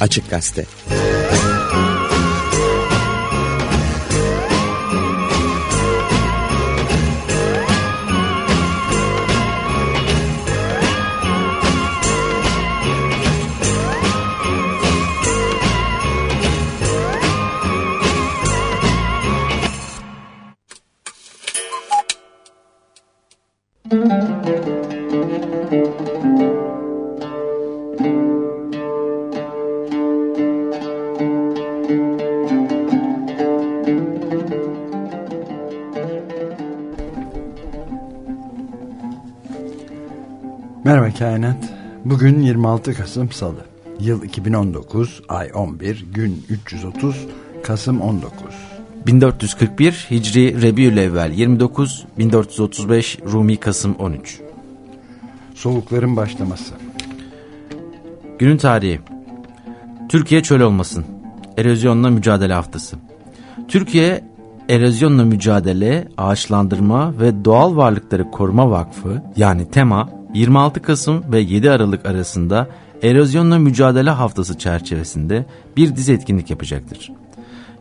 Açık Gazete. Bugün 26 Kasım Salı. Yıl 2019, ay 11, gün 330, Kasım 19. 1441 Hicri Rebiülevvel 29, 1435 Rumi Kasım 13. Soğukların başlaması. Günün tarihi. Türkiye çöl olmasın. Erozyonla mücadele haftası. Türkiye Erozyonla Mücadele, Ağaçlandırma ve Doğal Varlıkları Koruma Vakfı yani TEMA 26 Kasım ve 7 Aralık arasında Erozyonla Mücadele Haftası çerçevesinde bir dizi etkinlik yapacaktır.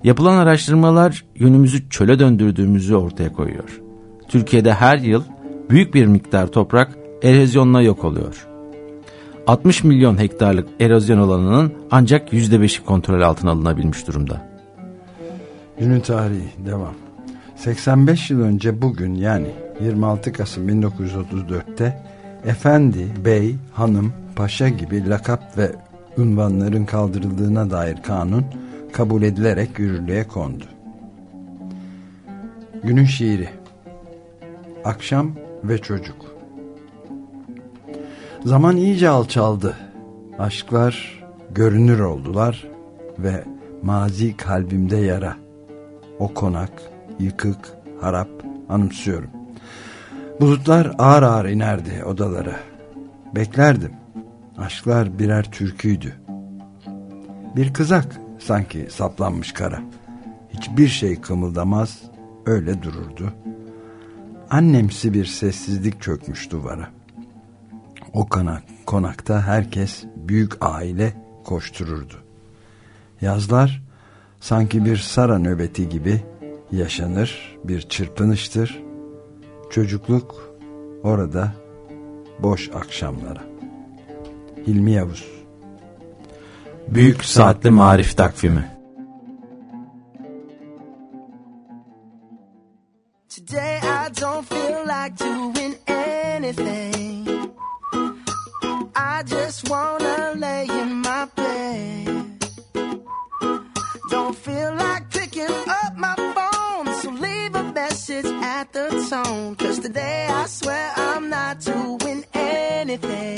Yapılan araştırmalar yönümüzü çöle döndürdüğümüzü ortaya koyuyor. Türkiye'de her yıl büyük bir miktar toprak erozyonla yok oluyor. 60 milyon hektarlık erozyon alanının ancak %5'i kontrol altına alınabilmiş durumda. Günün tarihi devam. 85 yıl önce bugün yani 26 Kasım 1934'te efendi, bey, hanım, paşa gibi lakap ve unvanların kaldırıldığına dair kanun kabul edilerek yürürlüğe kondu. Günün şiiri Akşam ve Çocuk Zaman iyice alçaldı. Aşklar görünür oldular ve mazi kalbimde yara. O konak, yıkık, harap anımsıyorum. Bulutlar ağır ağır inerdi odalara. Beklerdim. Aşklar birer türküydü. Bir kızak sanki saplanmış kara. Hiçbir şey kımıldamaz, öyle dururdu. Annemsi bir sessizlik çökmüş duvara. O konak, konakta herkes büyük aile koştururdu. Yazlar sanki bir sara nöbeti gibi yaşanır, bir çırpınıştır. Çocukluk orada boş akşamlara. Hilmi Yavuz Büyük Saatli Marif Takvimi Today I don't feel like doing anything. I just wanna lay in my bed. Don't feel like picking up at the tone. Cause today I swear I'm not doing anything.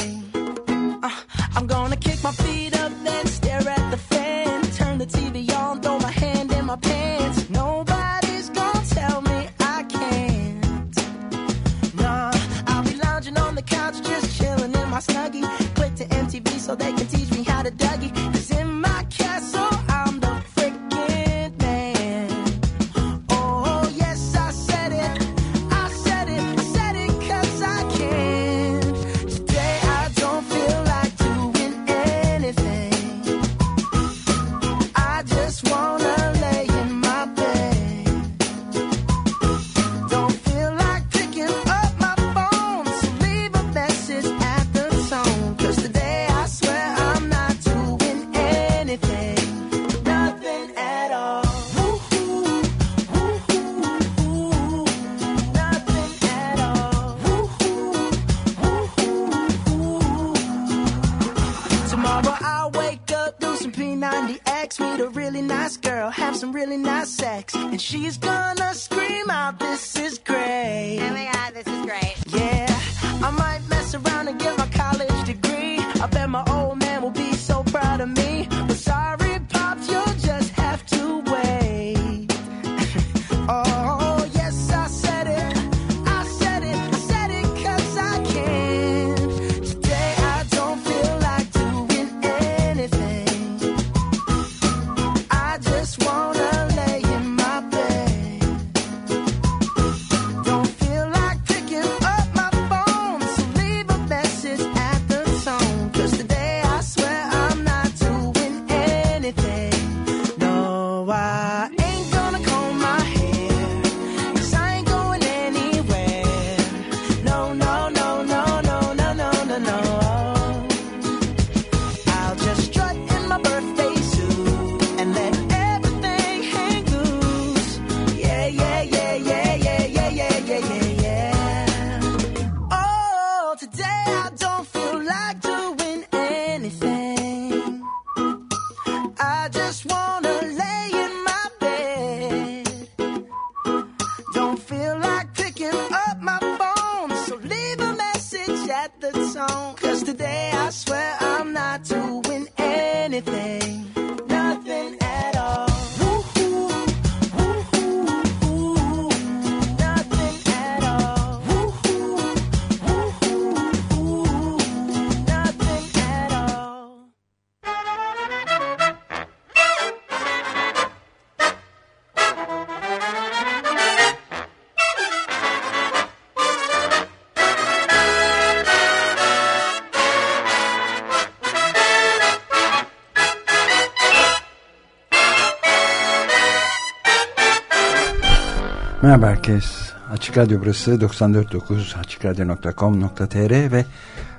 Merhaba herkes. Açık Radyo burası 94.9 açıkradyo.com.tr ve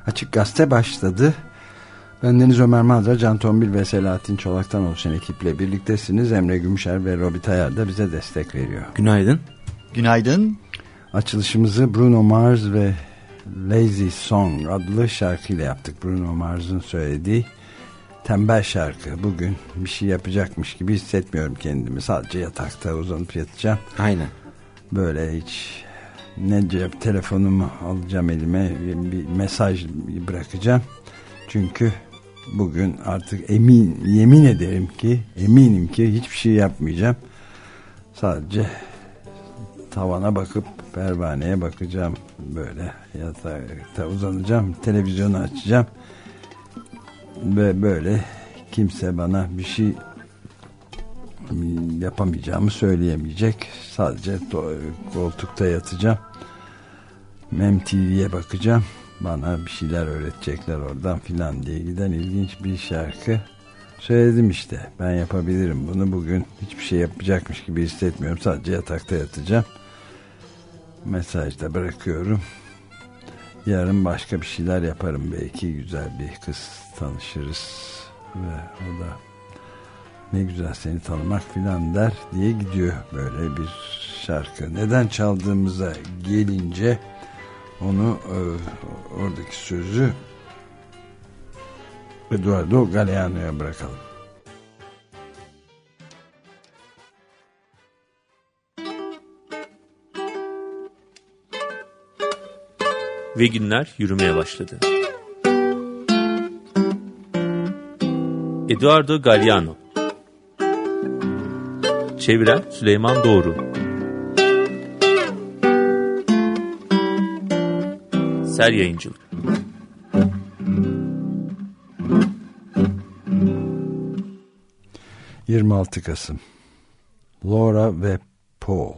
Açık Gazete başladı. Ben Deniz Ömer Madra, Can Tombil ve Selahattin Çolak'tan oluşan ekiple birliktesiniz. Emre Gümüşer ve Robi Tayar da bize destek veriyor. Günaydın. Günaydın. Açılışımızı Bruno Mars ve Lazy Song adlı şarkıyla yaptık. Bruno Mars'ın söylediği tembel şarkı. Bugün bir şey yapacakmış gibi hissetmiyorum kendimi. Sadece yatakta uzanıp yatacağım. Aynen. Böyle hiç ne cep telefonumu alacağım elime bir mesaj bırakacağım. Çünkü bugün artık emin yemin ederim ki eminim ki hiçbir şey yapmayacağım. Sadece tavana bakıp pervaneye bakacağım böyle yatakta uzanacağım televizyonu açacağım ve böyle kimse bana bir şey yapamayacağımı söyleyemeyecek. Sadece koltukta yatacağım. Mem TV'ye bakacağım. Bana bir şeyler öğretecekler oradan filan diye giden ilginç bir şarkı. Söyledim işte ben yapabilirim bunu. Bugün hiçbir şey yapacakmış gibi hissetmiyorum. Sadece yatakta yatacağım. Mesajda bırakıyorum. Yarın başka bir şeyler yaparım. Belki güzel bir kız tanışırız. Ve o da ne güzel seni tanımak filan der diye gidiyor böyle bir şarkı. Neden çaldığımıza gelince onu e, oradaki sözü Eduardo Galeano'ya bırakalım. Ve günler yürümeye başladı. Eduardo Galliano Çeviren Süleyman Doğru Ser Yayıncılık 26 Kasım Laura ve Paul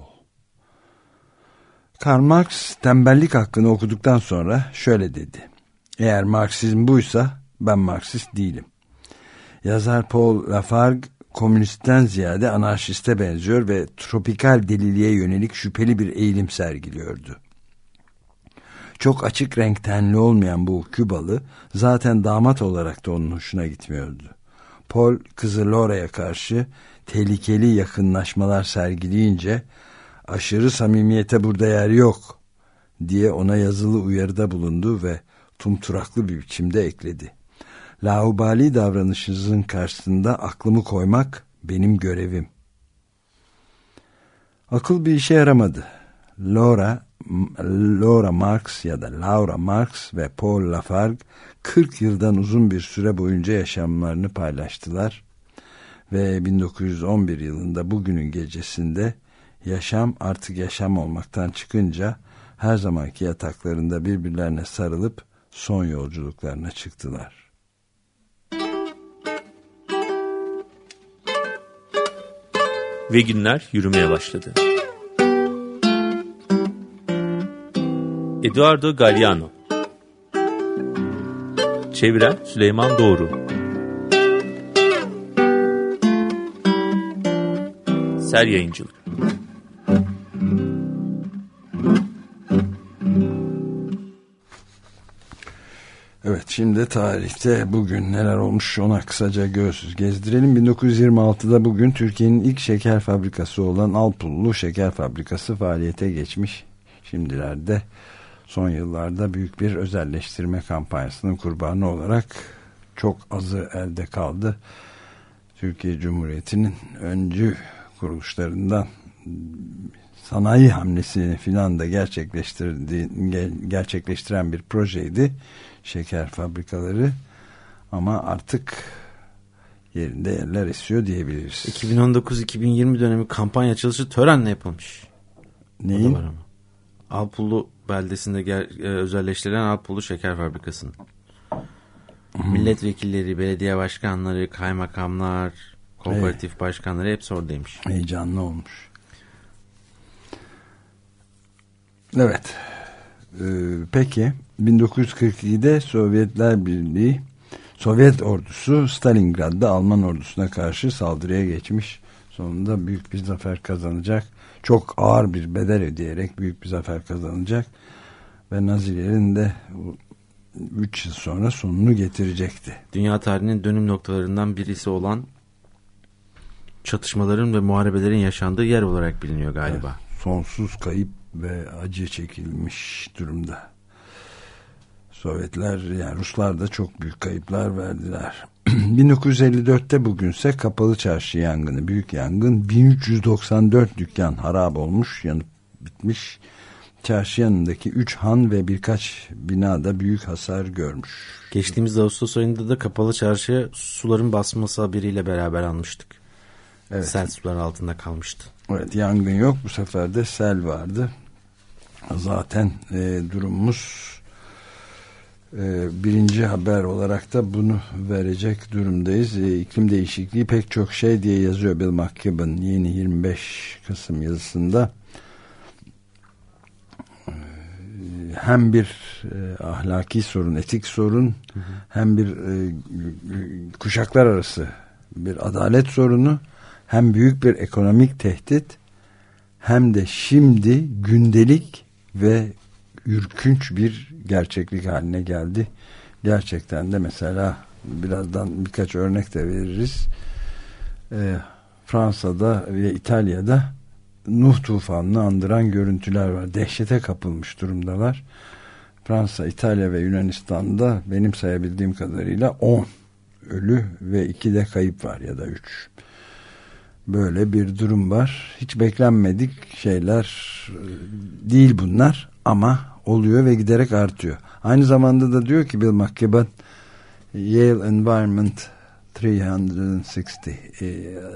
Karl Marx tembellik hakkını okuduktan sonra şöyle dedi. Eğer Marksizm buysa ben Marksist değilim. Yazar Paul Lafargue komünistten ziyade anarşiste benziyor ve tropikal deliliğe yönelik şüpheli bir eğilim sergiliyordu. Çok açık renk tenli olmayan bu Kübalı zaten damat olarak da onun hoşuna gitmiyordu. Paul kızı Laura'ya karşı tehlikeli yakınlaşmalar sergileyince aşırı samimiyete burada yer yok diye ona yazılı uyarıda bulundu ve tumturaklı bir biçimde ekledi. Laubali davranışınızın karşısında aklımı koymak benim görevim. Akıl bir işe yaramadı. Laura, Laura Marx ya da Laura Marx ve Paul Lafargue 40 yıldan uzun bir süre boyunca yaşamlarını paylaştılar ve 1911 yılında bugünün gecesinde yaşam artık yaşam olmaktan çıkınca her zamanki yataklarında birbirlerine sarılıp son yolculuklarına çıktılar. Ve günler yürümeye başladı. Eduardo Galliano. Çeviren Süleyman Doğru. Ser Yayıncılık Evet şimdi tarihte bugün neler olmuş ona kısaca göz gezdirelim. 1926'da bugün Türkiye'nin ilk şeker fabrikası olan Alpullu Şeker Fabrikası faaliyete geçmiş. Şimdilerde son yıllarda büyük bir özelleştirme kampanyasının kurbanı olarak çok azı elde kaldı. Türkiye Cumhuriyeti'nin öncü kuruluşlarından sanayi hamlesini filan da gerçekleştirdiği, gerçekleştiren bir projeydi şeker fabrikaları ama artık yerinde yerler esiyor diyebiliriz. 2019-2020 dönemi kampanya açılışı törenle yapılmış. Neyin? Alpulu beldesinde ger- e, özelleştirilen Alpulu Şeker Fabrikası'nın. Milletvekilleri, belediye başkanları, kaymakamlar, kooperatif başkanları hepsi oradaymış. Heyecanlı olmuş. Evet. Ee, peki 1942'de Sovyetler Birliği Sovyet ordusu Stalingrad'da Alman ordusuna karşı saldırıya geçmiş. Sonunda büyük bir zafer kazanacak. Çok ağır bir bedel ödeyerek büyük bir zafer kazanacak. Ve Nazilerin de 3 yıl sonra sonunu getirecekti. Dünya tarihinin dönüm noktalarından birisi olan çatışmaların ve muharebelerin yaşandığı yer olarak biliniyor galiba. sonsuz kayıp ve acı çekilmiş durumda. Sovyetler yani Ruslar da çok büyük kayıplar verdiler. 1954'te bugünse kapalı çarşı yangını, büyük yangın 1394 dükkan harap olmuş, yanıp bitmiş. Çarşı yanındaki 3 han ve birkaç binada büyük hasar görmüş. Geçtiğimiz Ağustos ayında da kapalı çarşıya suların basması haberiyle beraber almıştık. Evet. Sel sular altında kalmıştı. Evet yangın yok bu sefer de sel vardı. Zaten e, durumumuz birinci haber olarak da bunu verecek durumdayız. E, iklim değişikliği pek çok şey diye yazıyor Bill McKibben yeni 25 Kasım yazısında. E, hem bir e, ahlaki sorun, etik sorun hem bir e, kuşaklar arası bir adalet sorunu hem büyük bir ekonomik tehdit hem de şimdi gündelik ve ürkünç bir gerçeklik haline geldi. Gerçekten de mesela birazdan birkaç örnek de veririz. Ee, Fransa'da ve İtalya'da Nuh tufanını andıran görüntüler var. Dehşete kapılmış durumdalar. Fransa, İtalya ve Yunanistan'da benim sayabildiğim kadarıyla 10 ölü ve 2 de kayıp var ya da 3. Böyle bir durum var. Hiç beklenmedik şeyler e, değil bunlar ama oluyor ve giderek artıyor. Aynı zamanda da diyor ki Bill McKibben Yale Environment 360 e,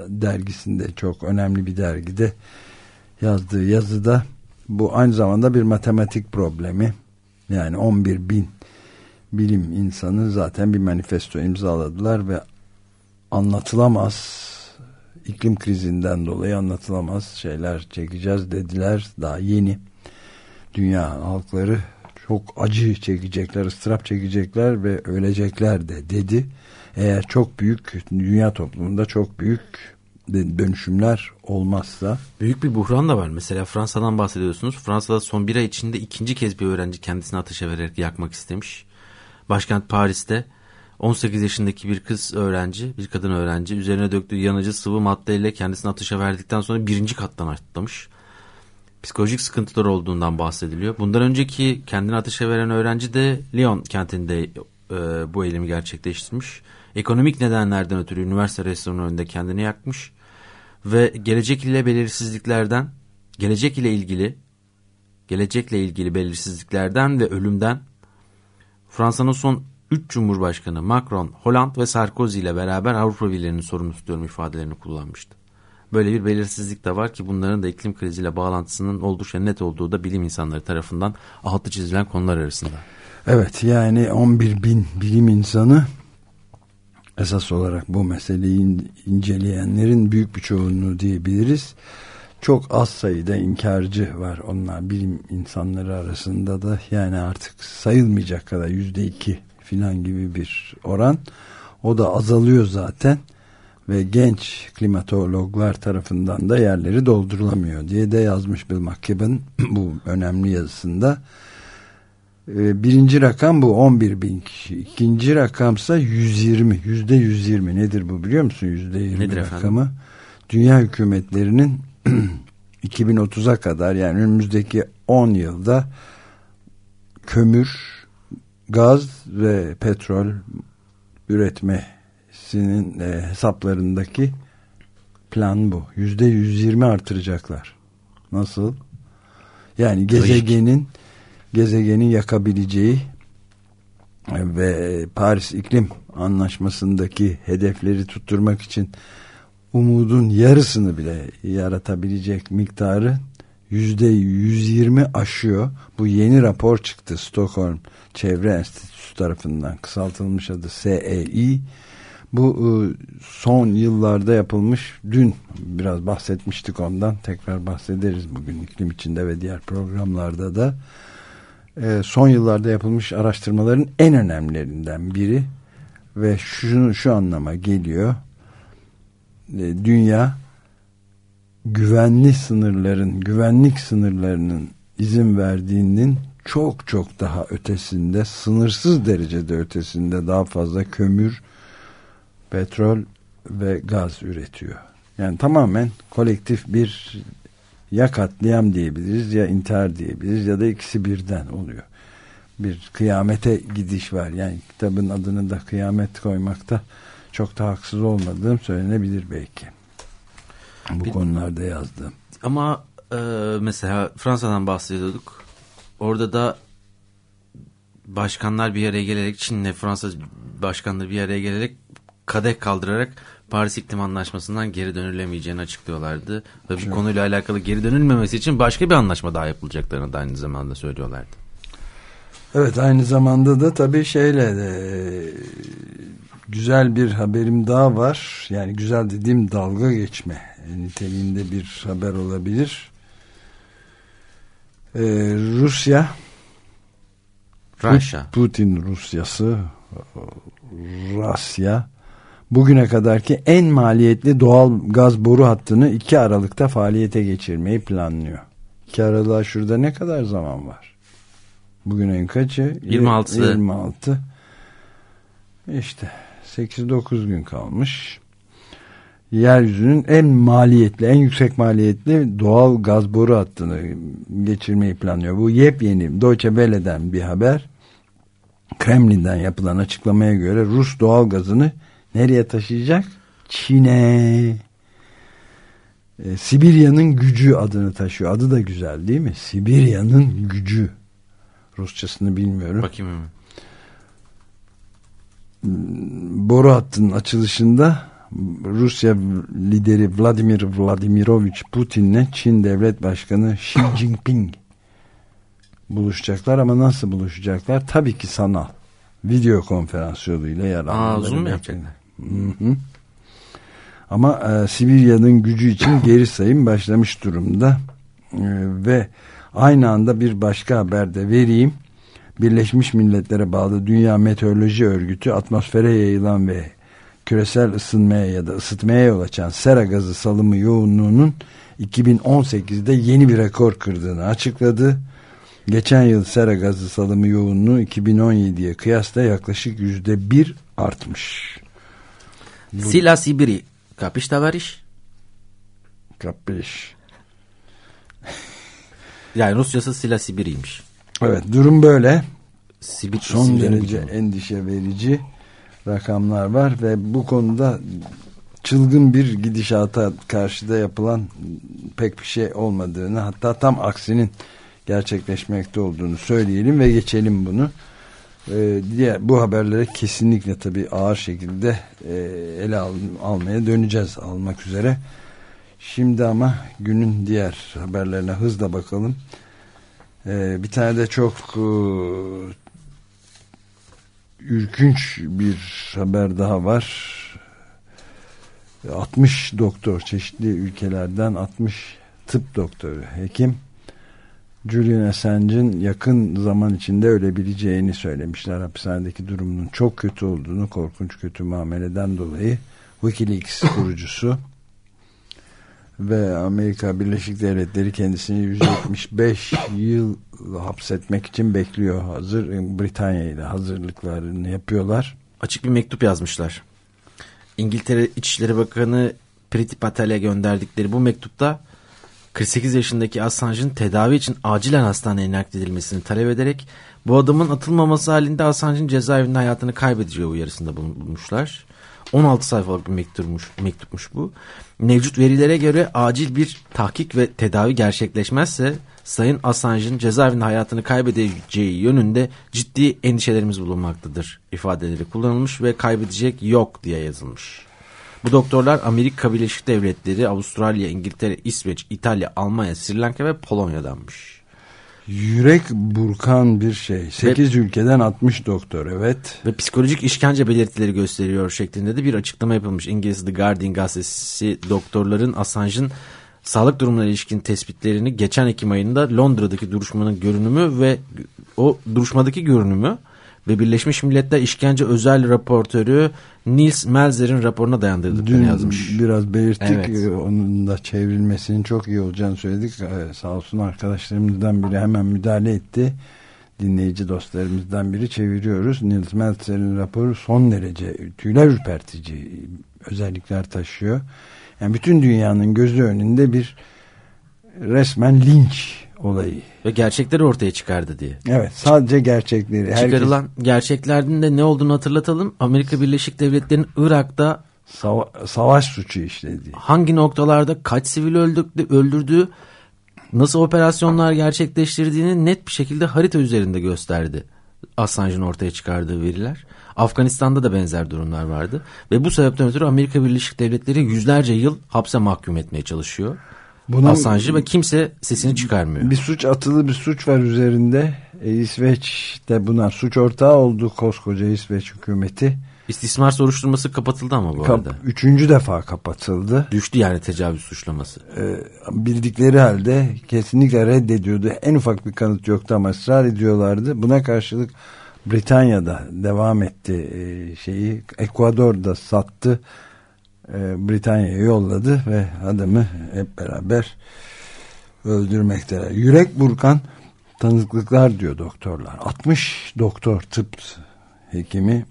dergisinde çok önemli bir dergide yazdığı yazıda bu aynı zamanda bir matematik problemi. Yani 11 bin bilim insanı zaten bir manifesto imzaladılar ve anlatılamaz iklim krizinden dolayı anlatılamaz şeyler çekeceğiz dediler. Daha yeni dünya halkları çok acı çekecekler, ıstırap çekecekler ve ölecekler de dedi. Eğer çok büyük dünya toplumunda çok büyük dönüşümler olmazsa Büyük bir buhran da var. Mesela Fransa'dan bahsediyorsunuz. Fransa'da son bir ay içinde ikinci kez bir öğrenci kendisini ateşe vererek yakmak istemiş. Başkent Paris'te 18 yaşındaki bir kız öğrenci, bir kadın öğrenci üzerine döktüğü yanıcı sıvı maddeyle kendisini ateşe verdikten sonra birinci kattan atlamış. Psikolojik sıkıntılar olduğundan bahsediliyor. Bundan önceki kendini ateşe veren öğrenci de Lyon kentinde e, bu eylemi gerçekleştirmiş. Ekonomik nedenlerden ötürü üniversite restoranı önünde kendini yakmış. Ve gelecek ile belirsizliklerden, gelecek ile ilgili, gelecekle ilgili belirsizliklerden ve ölümden Fransa'nın son 3 Cumhurbaşkanı Macron, Hollande ve Sarkozy ile beraber Avrupa Birliği'nin sorumlu tutuyorum ifadelerini kullanmıştı. Böyle bir belirsizlik de var ki bunların da iklim kriziyle bağlantısının oldukça net olduğu da bilim insanları tarafından altı çizilen konular arasında. Evet yani 11 bin bilim insanı esas olarak bu meseleyi inceleyenlerin büyük bir çoğunluğu diyebiliriz. Çok az sayıda inkarcı var onlar bilim insanları arasında da yani artık sayılmayacak kadar yüzde iki filan gibi bir oran. O da azalıyor zaten ve genç klimatologlar tarafından da yerleri doldurulamıyor diye de yazmış Bill McKibben bu önemli yazısında. Birinci rakam bu 11 bin kişi. İkinci rakamsa 120. Yüzde 120 nedir bu biliyor musun? Yüzde 20 Nedir rakamı. efendim? Dünya hükümetlerinin 2030'a kadar yani önümüzdeki 10 yılda kömür, gaz ve petrol üretmesinin e, hesaplarındaki plan bu. Yüzde 120 artıracaklar. Nasıl? Yani gezegenin gezegenin yakabileceği ve Paris İklim anlaşmasındaki hedefleri tutturmak için umudun yarısını bile yaratabilecek miktarı yüzde 120 aşıyor. Bu yeni rapor çıktı Stockholm Çevre Enstitüsü tarafından kısaltılmış adı SEI. Bu e, son yıllarda yapılmış dün biraz bahsetmiştik ondan tekrar bahsederiz bugün iklim içinde ve diğer programlarda da. E, son yıllarda yapılmış araştırmaların en önemlilerinden biri ve şunu şu anlama geliyor. E, dünya güvenli sınırların güvenlik sınırlarının izin verdiğinin çok çok daha ötesinde sınırsız derecede ötesinde daha fazla kömür petrol ve gaz üretiyor. Yani tamamen kolektif bir ya katliam diyebiliriz ya intihar diyebiliriz ya da ikisi birden oluyor. Bir kıyamete gidiş var. Yani kitabın adını da kıyamet koymakta çok da haksız olmadığım söylenebilir belki. Bu bir, konularda yazdım. Ama e, mesela Fransa'dan bahsediyorduk. Orada da başkanlar bir araya gelerek Çin'le Fransa başkanları bir araya gelerek kadeh kaldırarak Paris İklim Anlaşması'ndan geri dönülemeyeceğini açıklıyorlardı. Ve bu konuyla alakalı geri dönülmemesi için başka bir anlaşma daha yapılacaklarını da aynı zamanda söylüyorlardı. Evet aynı zamanda da tabii şeyle de güzel bir haberim daha var. Yani güzel dediğim dalga geçme niteliğinde bir haber olabilir. Ee, Rusya Rusya Putin Rusyası Rusya bugüne kadarki en maliyetli doğal gaz boru hattını 2 Aralık'ta faaliyete geçirmeyi planlıyor. 2 Aralık'a şurada ne kadar zaman var? Bugün en kaçı? 26. 26. İşte 8-9 gün kalmış. Yeryüzünün en maliyetli, en yüksek maliyetli doğal gaz boru hattını geçirmeyi planlıyor. Bu yepyeni Deutsche Welle'den bir haber. Kremlin'den yapılan açıklamaya göre Rus doğal gazını nereye taşıyacak? Çin'e. Ee, Sibirya'nın gücü adını taşıyor. Adı da güzel değil mi? Sibirya'nın gücü. Rusçasını bilmiyorum. Bakayım hemen. Boru hattının açılışında Rusya lideri Vladimir Vladimirovich Putin'le Çin Devlet Başkanı Xi Jinping buluşacaklar ama nasıl buluşacaklar? Tabii ki sanal. Video konferans yoluyla yer Aa, zoom mu yapacaklar? Hı hı. Ama e, Sibirya'nın gücü için geri sayım başlamış durumda. E, ve aynı anda bir başka haber de vereyim. Birleşmiş Milletler'e bağlı Dünya Meteoroloji Örgütü atmosfere yayılan ve küresel ısınmaya ya da ısıtmaya yol açan sera gazı salımı yoğunluğunun 2018'de yeni bir rekor kırdığını açıkladı. Geçen yıl sera gazı salımı yoğunluğu 2017'ye kıyasla yaklaşık yüzde bir artmış. Sila Sibiri. Kapiş tavariş? Kapiş. yani Rusyası Sila Sibiri'ymiş. Evet durum böyle. Sibir, Son Sibir derece mi? endişe verici rakamlar var ve bu konuda çılgın bir gidişata karşıda yapılan pek bir şey olmadığını hatta tam aksinin gerçekleşmekte olduğunu söyleyelim ve geçelim bunu. Ee, diğer bu haberlere kesinlikle tabii ağır şekilde e, ele al, almaya döneceğiz almak üzere. Şimdi ama günün diğer haberlerine hızla bakalım. Ee, bir tane de çok e, ürkünç bir haber daha var. 60 doktor çeşitli ülkelerden 60 tıp doktoru hekim Julian Assange'in yakın zaman içinde ölebileceğini söylemişler. Hapishanedeki durumunun çok kötü olduğunu, korkunç kötü muameleden dolayı Wikileaks kurucusu ve Amerika Birleşik Devletleri kendisini 175 yıl hapsetmek için bekliyor. Hazır Britanya ile hazırlıklarını yapıyorlar. Açık bir mektup yazmışlar. İngiltere İçişleri Bakanı Priti Patel'e gönderdikleri bu mektupta 48 yaşındaki Assange'ın tedavi için acilen hastaneye nakledilmesini talep ederek bu adamın atılmaması halinde Assange'ın cezaevinde hayatını kaybedeceği uyarısında bulunmuşlar. 16 sayfalık bir mektupmuş, mektupmuş bu. Mevcut verilere göre acil bir tahkik ve tedavi gerçekleşmezse Sayın Assange'ın cezaevinde hayatını kaybedeceği yönünde ciddi endişelerimiz bulunmaktadır ifadeleri kullanılmış ve kaybedecek yok diye yazılmış. Bu doktorlar Amerika Birleşik Devletleri, Avustralya, İngiltere, İsveç, İtalya, Almanya, Sri Lanka ve Polonya'danmış. Yürek burkan bir şey. 8 ülkeden 60 doktor evet. Ve psikolojik işkence belirtileri gösteriyor şeklinde de bir açıklama yapılmış. İngiliz The Guardian gazetesi doktorların Assange'ın sağlık durumuna ilişkin tespitlerini geçen Ekim ayında Londra'daki duruşmanın görünümü ve o duruşmadaki görünümü ve Birleşmiş Milletler İşkence Özel Raportörü Nils Melzer'in raporuna dayandırdıklarını Dün yazmış. biraz belirttik. Evet. Ee, Onun da çevrilmesinin çok iyi olacağını söyledik. Ee, Sağ olsun arkadaşlarımızdan biri hemen müdahale etti. Dinleyici dostlarımızdan biri çeviriyoruz. Nils Meltzer'in raporu son derece tüyler ürpertici özellikler taşıyor. Yani bütün dünyanın gözü önünde bir resmen linç olayı. Ve gerçekleri ortaya çıkardı diye. Evet sadece gerçekleri. Herkes Çıkarılan gerçeklerden de ne olduğunu hatırlatalım. Amerika Birleşik Devletleri'nin Irak'ta sava- savaş suçu işledi. hangi noktalarda kaç sivil öldürdü, öldürdüğü, nasıl operasyonlar gerçekleştirdiğini net bir şekilde harita üzerinde gösterdi. Assange'ın ortaya çıkardığı veriler. Afganistan'da da benzer durumlar vardı. Ve bu sebepten ötürü Amerika Birleşik Devletleri yüzlerce yıl hapse mahkum etmeye çalışıyor. Buna- Assange'ı ve kimse sesini çıkarmıyor. Bir suç atılı bir suç var üzerinde. E, İsveç de buna suç ortağı oldu koskoca İsveç hükümeti. İstismar soruşturması kapatıldı ama bu Kap- arada. üçüncü defa kapatıldı. Düştü yani tecavüz suçlaması. E, bildikleri halde kesinlikle reddediyordu. En ufak bir kanıt yoktu ama ısrar ediyorlardı. Buna karşılık Britanya'da devam etti e, şeyi. Ekvador'da sattı. E, Britanya'ya yolladı ve adamı hep beraber öldürmekteler. Yürek burkan tanıklıklar diyor doktorlar. 60 doktor tıp hekimi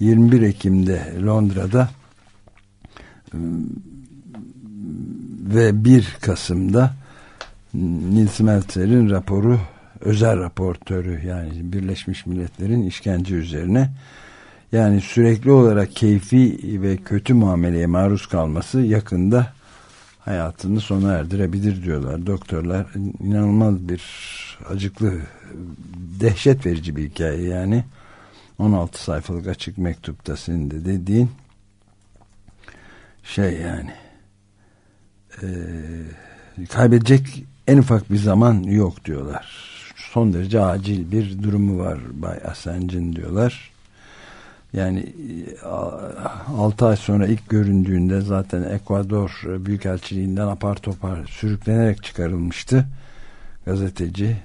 21 Ekim'de Londra'da ve 1 Kasım'da Nils Meltzer'in raporu özel raportörü yani Birleşmiş Milletler'in işkence üzerine yani sürekli olarak keyfi ve kötü muameleye maruz kalması yakında hayatını sona erdirebilir diyorlar doktorlar. inanılmaz bir acıklı dehşet verici bir hikaye yani 16 sayfalık açık mektupta senin de dediğin şey yani eee kaybedecek en ufak bir zaman yok diyorlar. Son derece acil bir durumu var Bay Assange'in diyorlar. Yani 6 ay sonra ilk göründüğünde zaten Ekvador Büyükelçiliğinden apar topar sürüklenerek çıkarılmıştı. Gazeteci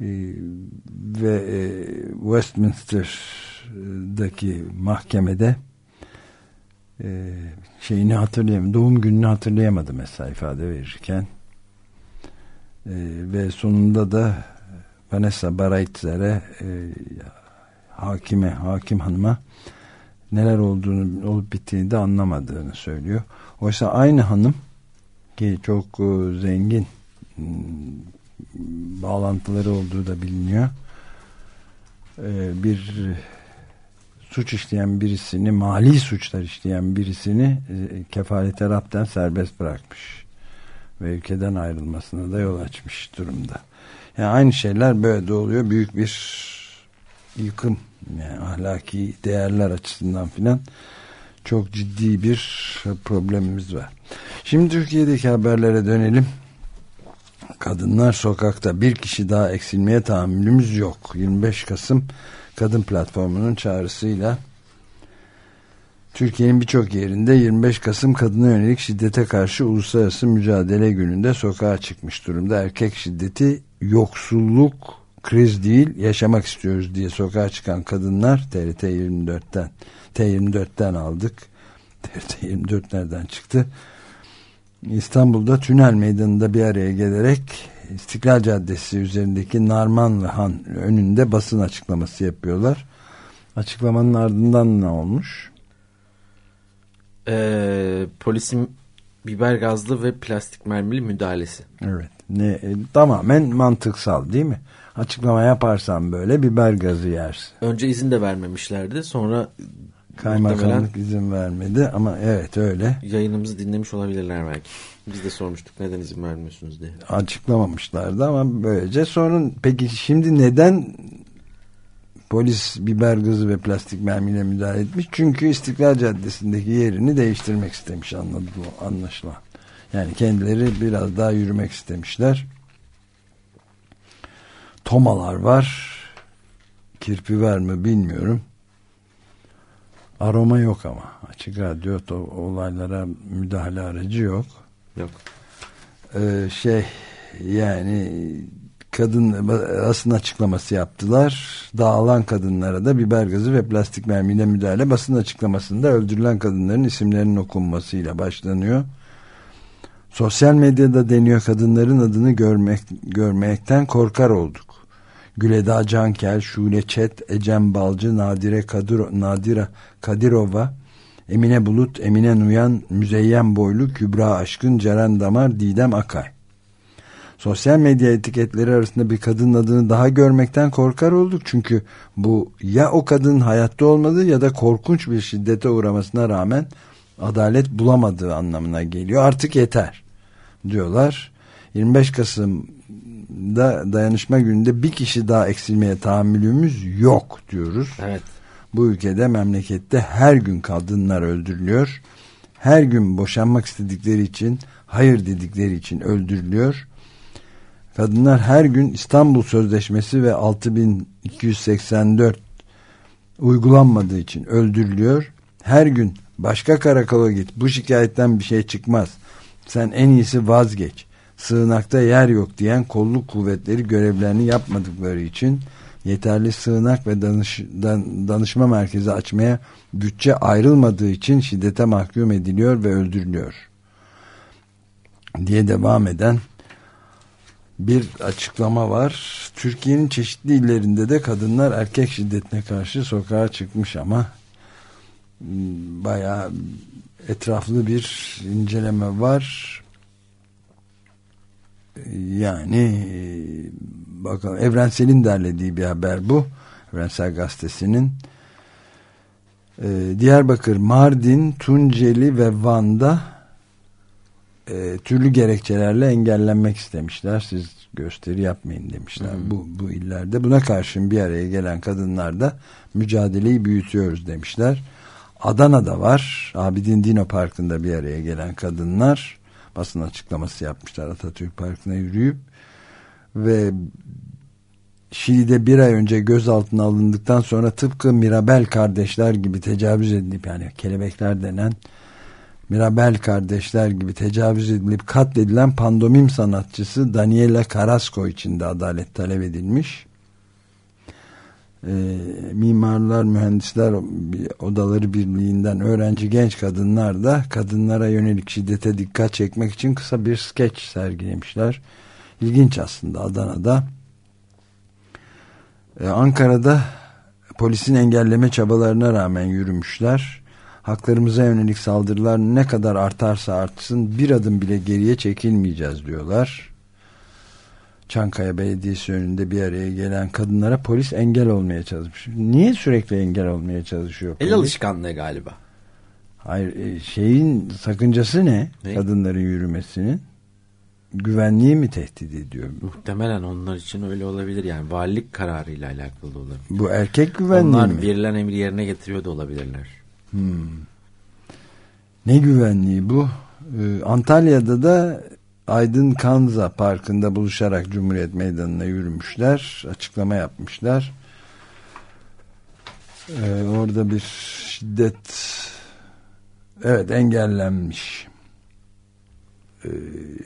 e, ve e, Westminster'daki mahkemede e, şeyini hatırlayamadım. Doğum gününü hatırlayamadı mesela ifade verirken. E, ve sonunda da Vanessa Baraitzer'e e, hakime, hakim hanıma neler olduğunu olup bittiğini de anlamadığını söylüyor. Oysa aynı hanım ki çok e, zengin m, bağlantıları olduğu da biliniyor. E, bir suç işleyen birisini, mali suçlar işleyen birisini e, kefalete rapten serbest bırakmış. Ve ülkeden ayrılmasına da yol açmış durumda. Yani aynı şeyler böyle de oluyor. Büyük bir yıkım yani ahlaki değerler açısından filan çok ciddi bir problemimiz var. Şimdi Türkiye'deki haberlere dönelim. Kadınlar sokakta bir kişi daha eksilmeye tahammülümüz yok. 25 Kasım Kadın Platformu'nun çağrısıyla Türkiye'nin birçok yerinde 25 Kasım kadına yönelik şiddete karşı uluslararası mücadele gününde sokağa çıkmış durumda. Erkek şiddeti yoksulluk kriz değil yaşamak istiyoruz diye sokağa çıkan kadınlar TRT 24'ten T24'ten aldık. TRT 24 nereden çıktı? İstanbul'da Tünel Meydanı'nda bir araya gelerek İstiklal Caddesi üzerindeki Narmanlı Han önünde basın açıklaması yapıyorlar. Açıklamanın ardından ne olmuş? Ee, polisin biber gazlı ve plastik mermili müdahalesi. Evet. Ne, e, tamamen mantıksal değil mi? Açıklama yaparsan böyle biber gazı yersin. Önce izin de vermemişlerdi. Sonra Kaymakamlık izin vermedi ama evet öyle. Yayınımızı dinlemiş olabilirler belki. Biz de sormuştuk neden izin vermiyorsunuz diye. Açıklamamışlardı ama böylece sorun. Peki şimdi neden polis biber gazı ve plastik mermiyle müdahale etmiş? Çünkü İstiklal Caddesi'ndeki yerini değiştirmek istemiş anladı anlaşılan. Yani kendileri biraz daha yürümek istemişler. Tomalar var. Kirpi var mı bilmiyorum. Aroma yok ama. Açık radyo olaylara müdahale aracı yok. Yok. Ee, şey yani kadın basın açıklaması yaptılar. Dağılan kadınlara da biber gazı ve plastik mermiyle müdahale basın açıklamasında öldürülen kadınların isimlerinin okunmasıyla başlanıyor. Sosyal medyada deniyor kadınların adını görmek, görmekten korkar olduk. Güleda Cankel, Şule Çet, Ecem Balcı, Nadire Kadir, Nadira Kadirova, Emine Bulut, Emine Nuyan, Müzeyyen Boylu, Kübra Aşkın, Ceren Damar, Didem Akay. Sosyal medya etiketleri arasında bir kadının adını daha görmekten korkar olduk. Çünkü bu ya o kadının hayatta olmadığı ya da korkunç bir şiddete uğramasına rağmen adalet bulamadığı anlamına geliyor. Artık yeter diyorlar. 25 Kasım'da dayanışma gününde bir kişi daha eksilmeye tahammülümüz yok diyoruz. Evet. Bu ülkede memlekette her gün kadınlar öldürülüyor. Her gün boşanmak istedikleri için, hayır dedikleri için öldürülüyor. Kadınlar her gün İstanbul Sözleşmesi ve 6284 uygulanmadığı için öldürülüyor. Her gün başka karakola git. Bu şikayetten bir şey çıkmaz. Sen en iyisi vazgeç. Sığınakta yer yok diyen kolluk kuvvetleri görevlerini yapmadıkları için yeterli sığınak ve danış, dan, danışma merkezi açmaya bütçe ayrılmadığı için şiddete mahkum ediliyor ve öldürülüyor. Diye devam eden bir açıklama var. Türkiye'nin çeşitli illerinde de kadınlar erkek şiddetine karşı sokağa çıkmış ama bayağı etraflı bir inceleme var. Yani bakalım Evrensel'in derlediği bir haber bu. Evrensel Gazetesi'nin ee, Diyarbakır, Mardin, Tunceli ve Van'da e, türlü gerekçelerle engellenmek istemişler. Siz gösteri yapmayın demişler. Hmm. Bu, bu illerde buna karşın bir araya gelen kadınlar da mücadeleyi büyütüyoruz demişler. Adana'da var. Abidin Dino Parkı'nda bir araya gelen kadınlar basın açıklaması yapmışlar Atatürk Parkı'na yürüyüp ve Şili'de bir ay önce gözaltına alındıktan sonra tıpkı Mirabel kardeşler gibi tecavüz edilip yani kelebekler denen Mirabel kardeşler gibi tecavüz edilip katledilen pandomim sanatçısı Daniela Carrasco için de adalet talep edilmiş. Ee, mimarlar, mühendisler odaları birliğinden öğrenci genç kadınlar da kadınlara yönelik şiddete dikkat çekmek için kısa bir skeç sergilemişler. İlginç aslında Adana'da. Ee, Ankara'da polisin engelleme çabalarına rağmen yürümüşler. Haklarımıza yönelik saldırılar ne kadar artarsa artsın bir adım bile geriye çekilmeyeceğiz diyorlar. Çankaya Belediyesi önünde bir araya gelen kadınlara polis engel olmaya çalışmış. Niye sürekli engel olmaya çalışıyor? Polis? El alışkanlığı galiba. Hayır e, şeyin sakıncası ne? ne? Kadınların yürümesinin güvenliği mi tehdit ediyor? Muhtemelen onlar için öyle olabilir yani valilik kararıyla alakalı olabilir. Bu erkek güvenliği onlar mi? Onlar verilen emri yerine getiriyor da olabilirler. Hmm. Ne güvenliği bu? Ee, Antalya'da da Aydın Kanza Parkı'nda buluşarak Cumhuriyet Meydanı'na yürümüşler. Açıklama yapmışlar. Ee, orada bir şiddet evet engellenmiş. Ee,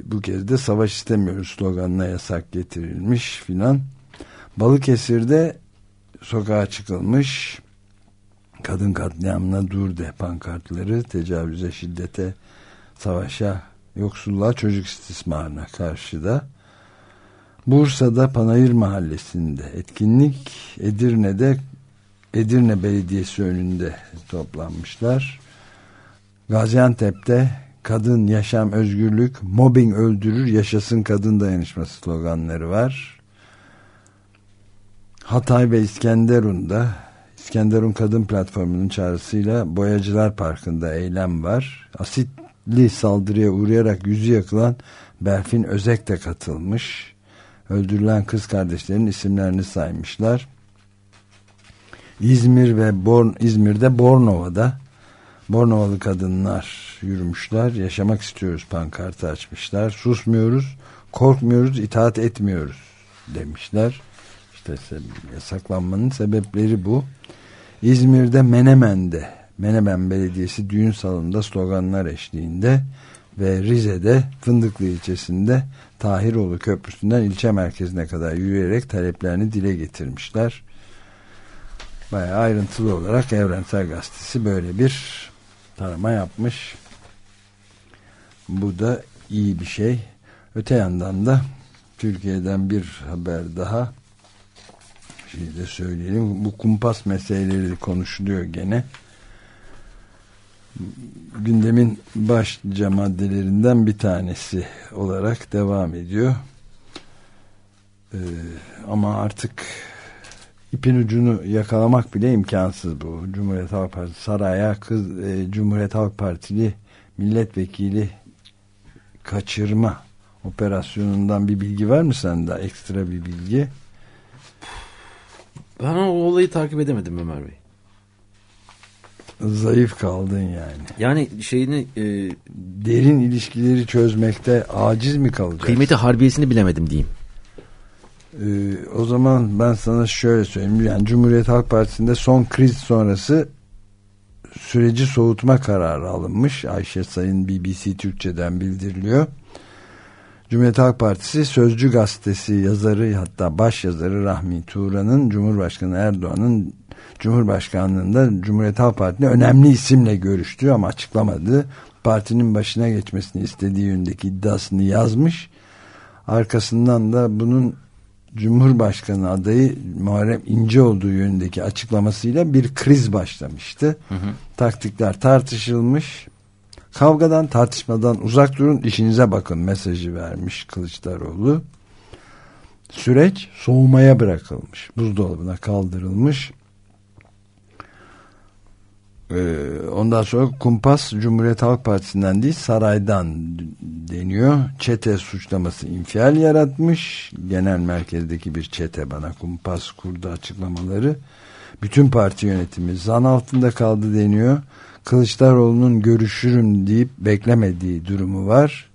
bu kez de savaş istemiyoruz sloganına yasak getirilmiş filan. Balıkesir'de sokağa çıkılmış kadın katliamına dur de pankartları tecavüze şiddete savaşa yoksulluğa çocuk istismarına karşı da Bursa'da Panayır Mahallesi'nde etkinlik Edirne'de Edirne Belediyesi önünde toplanmışlar. Gaziantep'te kadın yaşam özgürlük mobbing öldürür yaşasın kadın dayanışması sloganları var. Hatay ve İskenderun'da İskenderun Kadın Platformu'nun çağrısıyla Boyacılar Parkı'nda eylem var. Asitli saldırıya uğrayarak yüzü yakılan Berfin Özek de katılmış. Öldürülen kız kardeşlerin isimlerini saymışlar. İzmir ve Born İzmir'de Bornova'da Bornovalı kadınlar yürümüşler. Yaşamak istiyoruz pankartı açmışlar. Susmuyoruz, korkmuyoruz, itaat etmiyoruz demişler. İşte yasaklanmanın sebepleri bu. İzmir'de Menemen'de Menemen Belediyesi düğün salonunda sloganlar eşliğinde ve Rize'de Fındıklı ilçesinde Tahiroğlu Köprüsü'nden ilçe merkezine kadar yürüyerek taleplerini dile getirmişler. Bayağı ayrıntılı olarak Evrensel Gazetesi böyle bir tarama yapmış. Bu da iyi bir şey. Öte yandan da Türkiye'den bir haber daha şey de söyleyelim. Bu kumpas meseleleri konuşuluyor gene. Gündemin başlıca maddelerinden bir tanesi olarak devam ediyor. Ee, ama artık ipin ucunu yakalamak bile imkansız bu. Cumhuriyet Halk Partisi saraya kız e, Cumhuriyet Halk Partili milletvekili kaçırma operasyonundan bir bilgi var mı sende? Ekstra bir bilgi. Ben o olayı takip edemedim Ömer Bey. Zayıf kaldın yani. Yani şeyini e, derin ilişkileri çözmekte aciz mi kalacak? Kıymeti harbiyesini bilemedim diyeyim. Ee, o zaman ben sana şöyle söyleyeyim. Yani Cumhuriyet Halk Partisi'nde son kriz sonrası süreci soğutma kararı alınmış. Ayşe Sayın BBC Türkçe'den bildiriliyor. Cumhuriyet Halk Partisi Sözcü Gazetesi yazarı hatta baş yazarı Rahmi Turan'ın Cumhurbaşkanı Erdoğan'ın Cumhurbaşkanlığında Cumhuriyet Halk Partisi'ne önemli isimle görüştüğü ama açıklamadı. Partinin başına geçmesini istediği yönündeki iddiasını yazmış. Arkasından da bunun Cumhurbaşkanı adayı Muharrem İnce olduğu yönündeki açıklamasıyla bir kriz başlamıştı. Hı hı. Taktikler tartışılmış. Kavgadan tartışmadan uzak durun işinize bakın mesajı vermiş Kılıçdaroğlu. Süreç soğumaya bırakılmış. Buzdolabına kaldırılmış. Ee, ondan sonra kumpas Cumhuriyet Halk Partisi'nden değil saraydan deniyor. Çete suçlaması infial yaratmış. Genel merkezdeki bir çete bana kumpas kurdu açıklamaları. Bütün parti yönetimi zan altında kaldı deniyor. Kılıçdaroğlu'nun görüşürüm deyip beklemediği durumu var.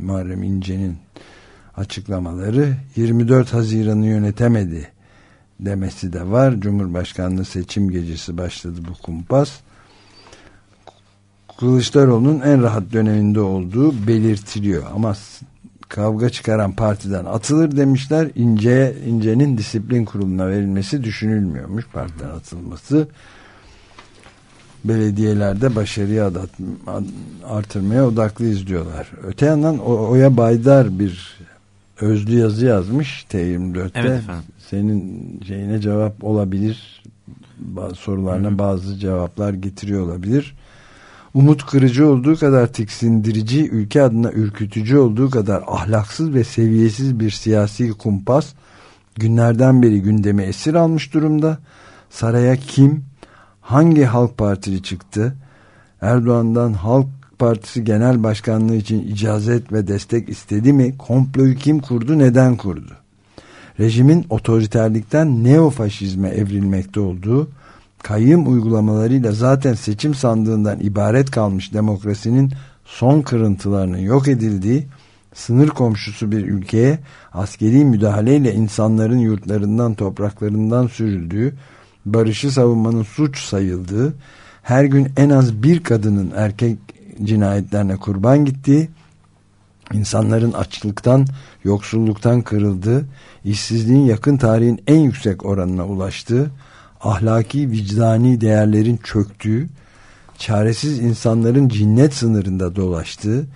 Muharrem İnce'nin açıklamaları 24 Haziran'ı yönetemedi demesi de var. Cumhurbaşkanlığı seçim gecesi başladı bu kumpas. Kılıçdaroğlu'nun en rahat döneminde olduğu belirtiliyor. Ama kavga çıkaran partiden atılır demişler. İnce İnce'nin disiplin kuruluna verilmesi düşünülmüyormuş partiden atılması. Belediyelerde başarıyı adat, artırmaya odaklıyız diyorlar. Öte yandan Oya Baydar bir özlü yazı yazmış T24'te. Evet efendim senin şeyine cevap olabilir. Bazı sorularına Hı -hı. bazı cevaplar getiriyor olabilir. Umut kırıcı olduğu kadar tiksindirici, ülke adına ürkütücü olduğu kadar ahlaksız ve seviyesiz bir siyasi kumpas günlerden beri gündemi esir almış durumda. Saraya kim, hangi Halk Partili çıktı? Erdoğan'dan Halk Partisi Genel Başkanlığı için icazet ve destek istedi mi? Komployu kim kurdu, neden kurdu? Rejimin otoriterlikten neofaşizme evrilmekte olduğu, kayyım uygulamalarıyla zaten seçim sandığından ibaret kalmış demokrasinin son kırıntılarının yok edildiği, sınır komşusu bir ülkeye askeri müdahaleyle insanların yurtlarından topraklarından sürüldüğü, barışı savunmanın suç sayıldığı, her gün en az bir kadının erkek cinayetlerine kurban gittiği, insanların açlıktan, yoksulluktan kırıldığı, işsizliğin yakın tarihin en yüksek oranına ulaştığı, ahlaki vicdani değerlerin çöktüğü, çaresiz insanların cinnet sınırında dolaştığı,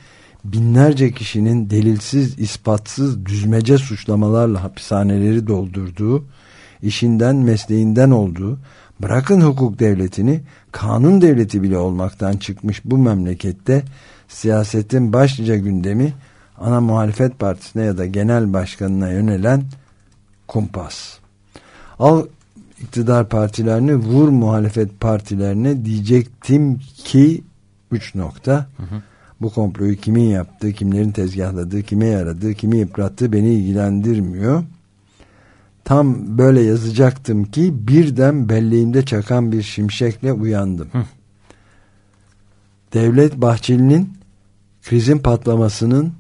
binlerce kişinin delilsiz, ispatsız, düzmece suçlamalarla hapishaneleri doldurduğu, işinden, mesleğinden olduğu, bırakın hukuk devletini, kanun devleti bile olmaktan çıkmış bu memlekette siyasetin başlıca gündemi ana muhalefet partisine ya da genel başkanına yönelen kumpas. Al iktidar partilerini vur muhalefet partilerine diyecektim ki 3 nokta. Bu komployu kimin yaptığı, kimlerin tezgahladığı, kime yaradığı, kimi yıprattığı beni ilgilendirmiyor. Tam böyle yazacaktım ki birden belleğimde çakan bir şimşekle uyandım. Devlet Bahçeli'nin krizin patlamasının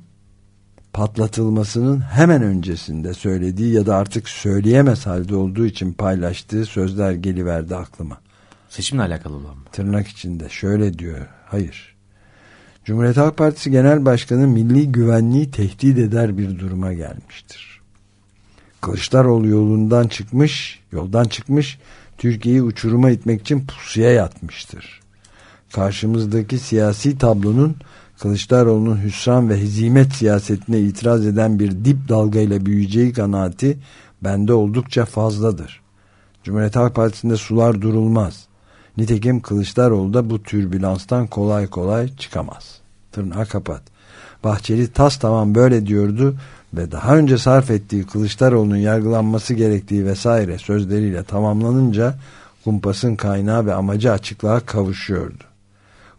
patlatılmasının hemen öncesinde söylediği ya da artık söyleyemez halde olduğu için paylaştığı sözler geliverdi aklıma. Seçimle alakalı olan mı? Tırnak içinde şöyle diyor. Hayır. Cumhuriyet Halk Partisi Genel Başkanı milli güvenliği tehdit eder bir duruma gelmiştir. Kılıçdaroğlu yolundan çıkmış, yoldan çıkmış, Türkiye'yi uçuruma itmek için pusuya yatmıştır. Karşımızdaki siyasi tablonun Kılıçdaroğlu'nun hüsran ve hezimet siyasetine itiraz eden bir dip dalgayla büyüyeceği kanaati bende oldukça fazladır. Cumhuriyet Halk Partisi'nde sular durulmaz. Nitekim Kılıçdaroğlu da bu türbülanstan kolay kolay çıkamaz. Tırnağı kapat. Bahçeli tas tamam böyle diyordu ve daha önce sarf ettiği Kılıçdaroğlu'nun yargılanması gerektiği vesaire sözleriyle tamamlanınca kumpasın kaynağı ve amacı açıklığa kavuşuyordu.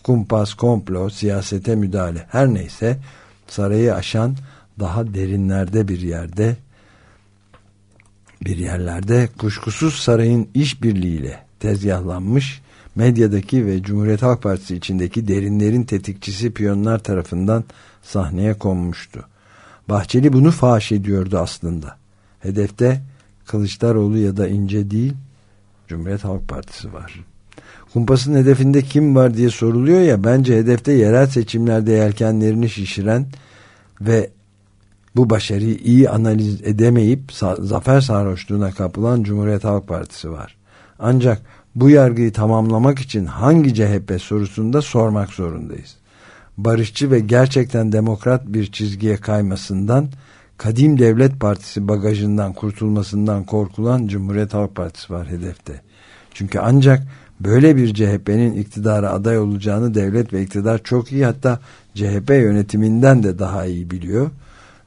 Kumpas, komplo, siyasete müdahale her neyse sarayı aşan daha derinlerde bir yerde bir yerlerde kuşkusuz sarayın işbirliğiyle tezgahlanmış medyadaki ve Cumhuriyet Halk Partisi içindeki derinlerin tetikçisi piyonlar tarafından sahneye konmuştu. Bahçeli bunu faş ediyordu aslında. Hedefte Kılıçdaroğlu ya da İnce değil Cumhuriyet Halk Partisi var. Kumpasın hedefinde kim var diye soruluyor ya bence hedefte yerel seçimlerde yelkenlerini şişiren ve bu başarıyı iyi analiz edemeyip zafer sarhoşluğuna kapılan Cumhuriyet Halk Partisi var. Ancak bu yargıyı tamamlamak için hangi CHP sorusunda sormak zorundayız. Barışçı ve gerçekten demokrat bir çizgiye kaymasından, kadim devlet partisi bagajından kurtulmasından korkulan Cumhuriyet Halk Partisi var hedefte. Çünkü ancak böyle bir CHP'nin iktidara aday olacağını devlet ve iktidar çok iyi hatta CHP yönetiminden de daha iyi biliyor.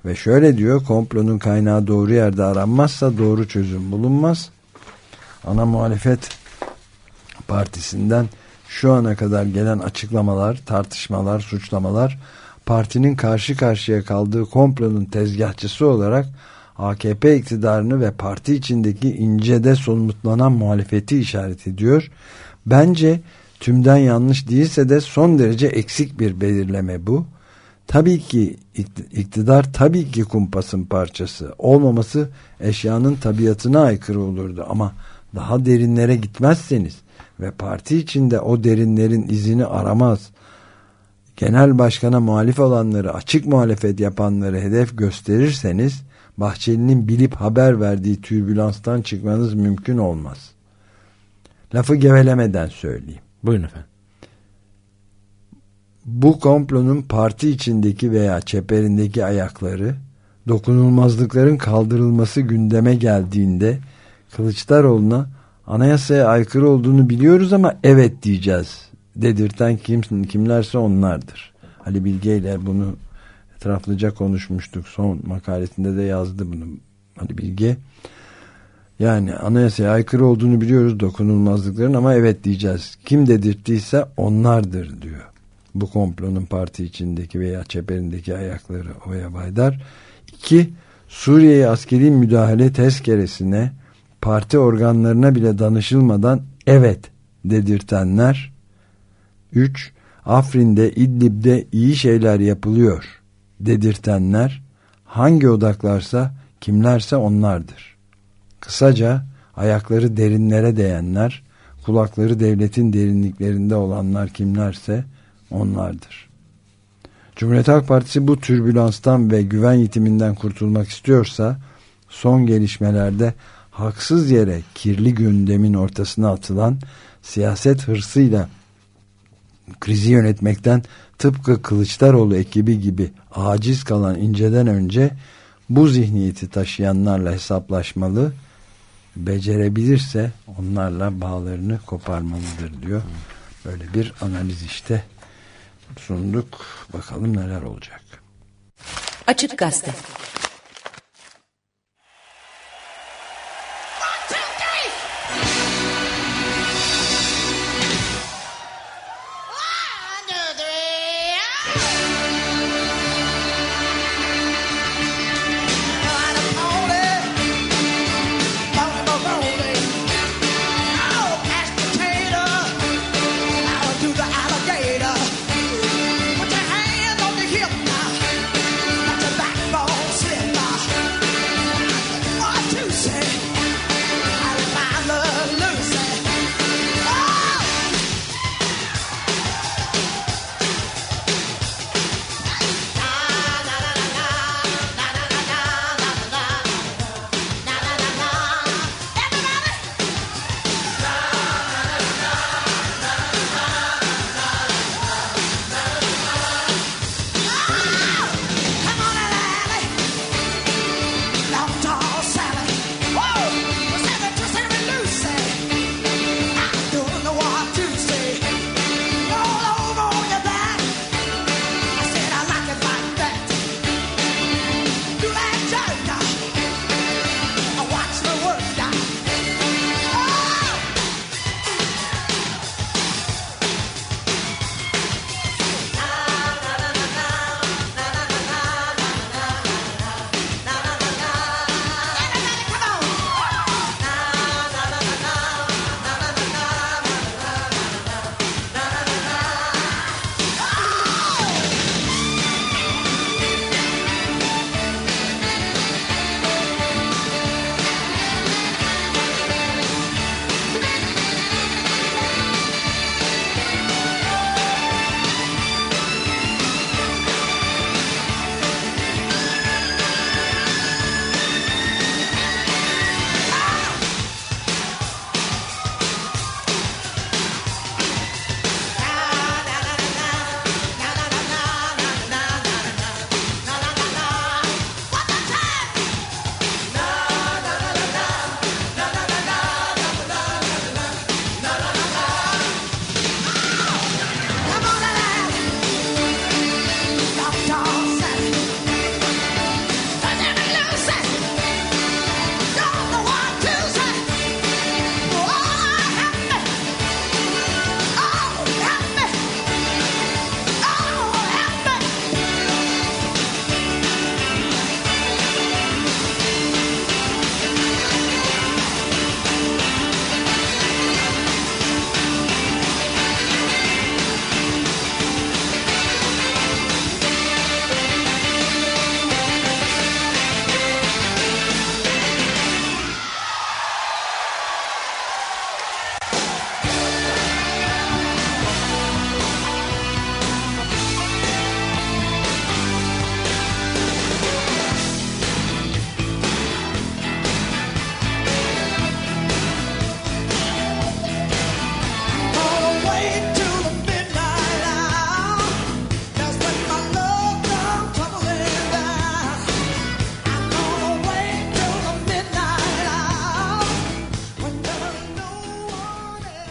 Ve şöyle diyor komplonun kaynağı doğru yerde aranmazsa doğru çözüm bulunmaz. Ana muhalefet partisinden şu ana kadar gelen açıklamalar, tartışmalar, suçlamalar partinin karşı karşıya kaldığı komplonun tezgahçısı olarak AKP iktidarını ve parti içindeki incede somutlanan muhalefeti işaret ediyor. Bence tümden yanlış değilse de son derece eksik bir belirleme bu. Tabii ki iktidar tabii ki kumpasın parçası. Olmaması eşyanın tabiatına aykırı olurdu ama daha derinlere gitmezseniz ve parti içinde o derinlerin izini aramaz. Genel başkana muhalif olanları, açık muhalefet yapanları hedef gösterirseniz Bahçeli'nin bilip haber verdiği türbülanstan çıkmanız mümkün olmaz. Lafı gevelemeden söyleyeyim. Buyurun efendim. Bu komplonun parti içindeki veya çeperindeki ayakları dokunulmazlıkların kaldırılması gündeme geldiğinde Kılıçdaroğlu'na anayasaya aykırı olduğunu biliyoruz ama evet diyeceğiz dedirten kim, kimlerse onlardır. Ali Bilge ile bunu etraflıca konuşmuştuk. Son makalesinde de yazdı bunu Ali Bilge. Yani anayasaya aykırı olduğunu biliyoruz dokunulmazlıkların ama evet diyeceğiz. Kim dedirttiyse onlardır diyor. Bu komplonun parti içindeki veya çeperindeki ayakları Oya Baydar. İki, Suriye'ye askeri müdahale tezkeresine parti organlarına bile danışılmadan evet dedirtenler. Üç, Afrin'de, İdlib'de iyi şeyler yapılıyor dedirtenler. Hangi odaklarsa, kimlerse onlardır. Kısaca ayakları derinlere değenler, kulakları devletin derinliklerinde olanlar kimlerse onlardır. Cumhuriyet Halk Partisi bu türbülanstan ve güven yitiminden kurtulmak istiyorsa son gelişmelerde haksız yere kirli gündemin ortasına atılan siyaset hırsıyla krizi yönetmekten tıpkı Kılıçdaroğlu ekibi gibi aciz kalan inceden önce bu zihniyeti taşıyanlarla hesaplaşmalı becerebilirse onlarla bağlarını koparmalıdır diyor. Böyle bir analiz işte sunduk. Bakalım neler olacak. Açık Gazete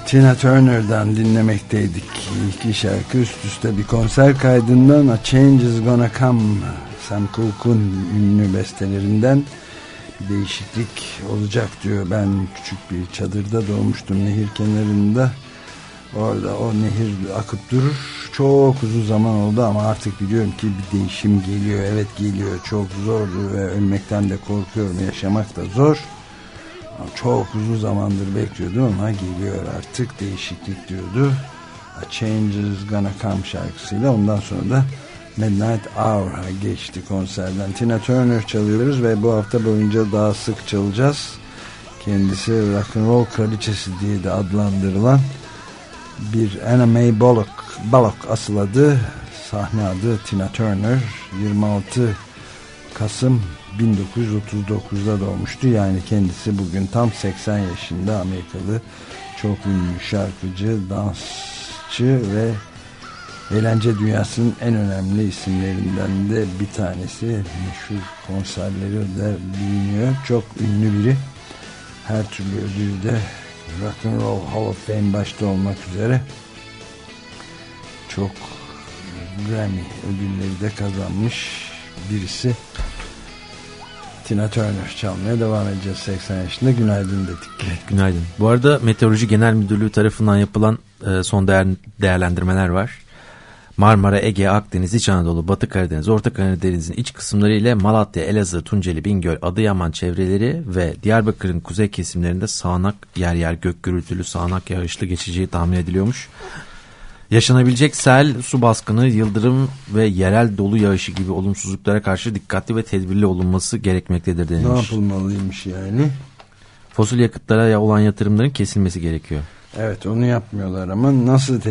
Tina Turner'dan dinlemekteydik. İki şarkı üst üste bir konser kaydından A Change Is Gonna Come Sam Cooke'un ünlü bestelerinden bir değişiklik olacak diyor. Ben küçük bir çadırda doğmuştum nehir kenarında. Orada o nehir akıp durur. Çok uzun zaman oldu ama artık biliyorum ki bir değişim geliyor. Evet geliyor. Çok zor ve ölmekten de korkuyorum. Yaşamak da zor. Çok uzun zamandır bekliyordum ama geliyor artık değişiklik diyordu. A Change is Gonna Come şarkısıyla ondan sonra da Midnight Hour'a geçti konserden. Tina Turner çalıyoruz ve bu hafta boyunca daha sık çalacağız. Kendisi rock and roll kraliçesi diye de adlandırılan bir Anna Mae Bullock, Bullock asıl adı, sahne adı Tina Turner. 26 Kasım 1939'da doğmuştu. Yani kendisi bugün tam 80 yaşında Amerikalı çok ünlü şarkıcı, dansçı ve eğlence dünyasının en önemli isimlerinden de bir tanesi. Meşhur konserleri de biliniyor. Çok ünlü biri. Her türlü ödülü de Rock and Roll Hall of Fame başta olmak üzere çok Grammy ödülleri de kazanmış birisi. Tina Turner çalmaya devam edeceğiz 80 yaşında. Günaydın dedik. Günaydın. Bu arada Meteoroloji Genel Müdürlüğü tarafından yapılan e, son değer, değerlendirmeler var. Marmara, Ege, Akdeniz, İç Anadolu, Batı Karadeniz, Orta Karadeniz'in iç kısımları ile Malatya, Elazığ, Tunceli, Bingöl, Adıyaman çevreleri ve Diyarbakır'ın kuzey kesimlerinde sağanak yer yer gök gürültülü sağanak yağışlı geçeceği tahmin ediliyormuş. Yaşanabilecek sel, su baskını, yıldırım ve yerel dolu yağışı gibi olumsuzluklara karşı dikkatli ve tedbirli olunması gerekmektedir denilmiş. Ne yapılmalıymış yani? Fosil yakıtlara olan yatırımların kesilmesi gerekiyor. Evet onu yapmıyorlar ama nasıl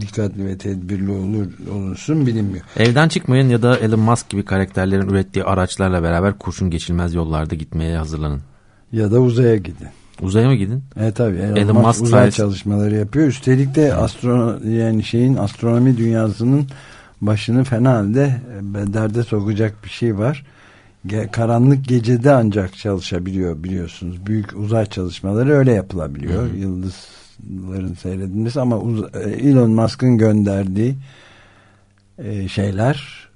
dikkatli ve tedbirli olur olursun bilinmiyor. Evden çıkmayın ya da Elon Musk gibi karakterlerin ürettiği araçlarla beraber kurşun geçilmez yollarda gitmeye hazırlanın. Ya da uzaya gidin. Uzaya mı gidin? Evet tabii. Elon, Elon Musk, Musk uzay sayesinde- çalışmaları yapıyor. Üstelik de astro yani şeyin astronomi dünyasının başını fena halde e, derde sokacak bir şey var. Ge- karanlık gecede ancak çalışabiliyor biliyorsunuz. Büyük uzay çalışmaları öyle yapılabiliyor. Yıldızların seyredilmesi ama e, Elon Musk'ın gönderdiği e, şeyler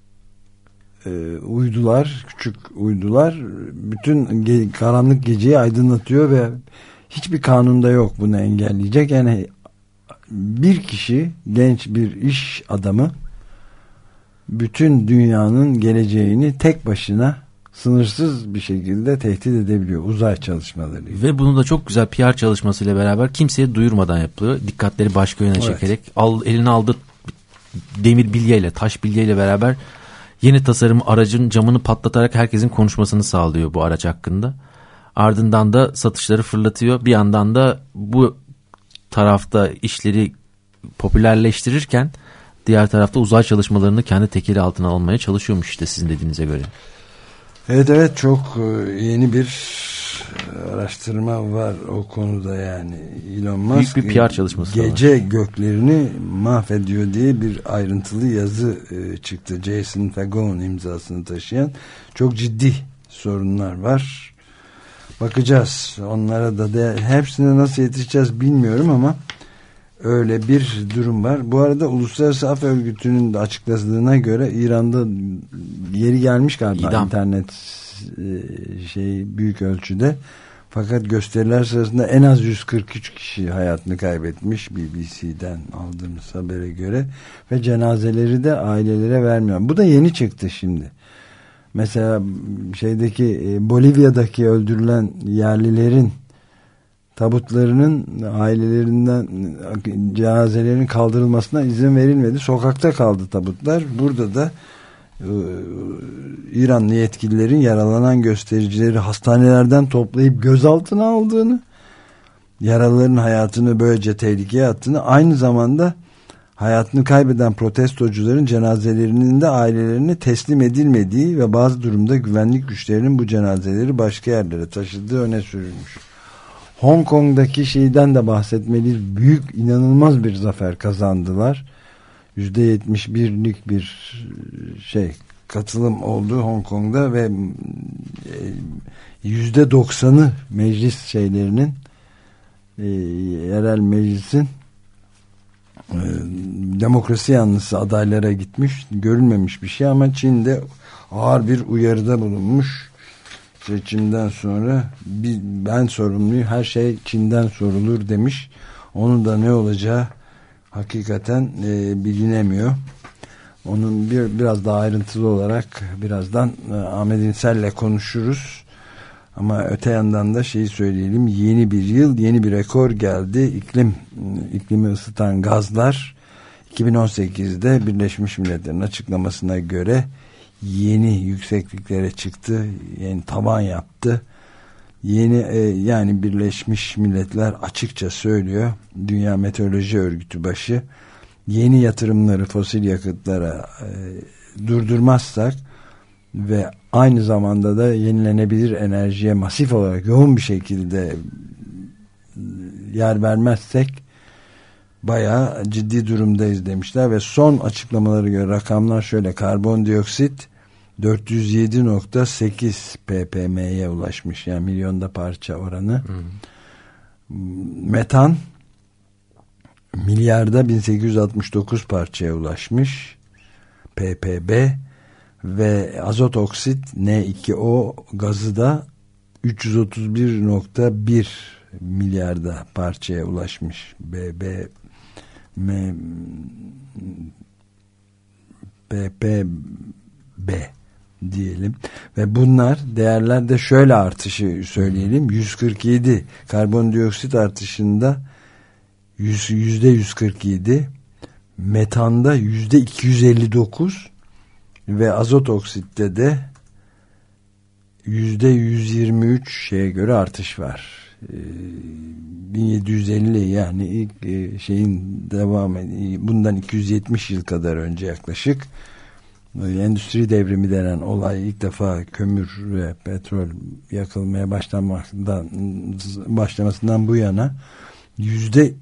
e, uydular, küçük uydular bütün ge- karanlık geceyi aydınlatıyor ve hiçbir kanunda yok bunu engelleyecek. Yani bir kişi, genç bir iş adamı bütün dünyanın geleceğini tek başına sınırsız bir şekilde tehdit edebiliyor uzay çalışmaları. Ve bunu da çok güzel PR çalışmasıyla beraber kimseye duyurmadan yapılıyor. Dikkatleri başka yöne Evet. çekerek al, eline aldığı demir bilyeyle, taş bilyeyle beraber yeni tasarım aracın camını patlatarak herkesin konuşmasını sağlıyor bu araç hakkında. Ardından da satışları fırlatıyor. Bir yandan da bu tarafta işleri popülerleştirirken diğer tarafta uzay çalışmalarını kendi tekeli altına almaya çalışıyormuş işte sizin dediğinize göre. Evet evet çok e, yeni bir araştırma var o konuda yani Elon Musk Büyük bir PR çalışması da var. gece göklerini mahvediyor diye bir ayrıntılı yazı e, çıktı Jason Fagon imzasını taşıyan çok ciddi sorunlar var bakacağız onlara da de, hepsine nasıl yetişeceğiz bilmiyorum ama öyle bir durum var. Bu arada Uluslararası Af Örgütü'nün de açıkladığına göre İran'da yeri gelmiş galiba İdam. internet şey büyük ölçüde. Fakat gösteriler sırasında en az 143 kişi hayatını kaybetmiş BBC'den aldığımız habere göre ve cenazeleri de ailelere vermiyor. Bu da yeni çıktı şimdi. Mesela şeydeki e, Bolivya'daki öldürülen yerlilerin tabutlarının ailelerinden cenazelerin kaldırılmasına izin verilmedi. Sokakta kaldı tabutlar. Burada da e, İranlı yetkililerin yaralanan göstericileri hastanelerden toplayıp gözaltına aldığını, yaralıların hayatını böylece tehlikeye attığını, aynı zamanda hayatını kaybeden protestocuların cenazelerinin de ailelerine teslim edilmediği ve bazı durumda güvenlik güçlerinin bu cenazeleri başka yerlere taşıdığı öne sürülmüş. Hong Kong'daki şeyden de bahsetmeliyiz. Büyük, inanılmaz bir zafer kazandılar. %71'lik bir şey katılım oldu Hong Kong'da ve e, %90'ı meclis şeylerinin e, yerel meclisin e, demokrasi yanlısı adaylara gitmiş görülmemiş bir şey ama Çin'de ağır bir uyarıda bulunmuş. Seçimden sonra ben sorumluyum her şey Çin'den sorulur demiş. Onun da ne olacağı hakikaten e, bilinemiyor. Onun bir biraz daha ayrıntılı olarak birazdan e, Ahmet İnsel'le konuşuruz. Ama öte yandan da şeyi söyleyelim yeni bir yıl yeni bir rekor geldi. İklim iklimi ısıtan gazlar 2018'de Birleşmiş Milletler'in açıklamasına göre yeni yüksekliklere çıktı yani taban yaptı yeni e, yani Birleşmiş Milletler açıkça söylüyor. Dünya Meteoroloji Örgütü başı. Yeni yatırımları fosil yakıtlara e, durdurmazsak ve aynı zamanda da yenilenebilir enerjiye masif olarak yoğun bir şekilde yer vermezsek bayağı ciddi durumdayız demişler ve son açıklamaları göre rakamlar şöyle. Karbondioksit 407.8 ppm'ye ulaşmış yani milyonda parça oranı hmm. metan milyarda 1869 parçaya ulaşmış ppb ve azot oksit N2O gazı da 331.1 milyarda parçaya ulaşmış. BB M, BPB diyelim ve bunlar değerlerde şöyle artışı söyleyelim 147 karbondioksit artışında yüzde 147 metanda yüzde 259 ve azot oksitte de yüzde 123 şeye göre artış var. 1750 ee, yani ilk e, şeyin devam bundan 270 yıl kadar önce yaklaşık endüstri devrimi denen olay ilk defa kömür ve petrol yakılmaya başlamaktan başlamasından bu yana yüzde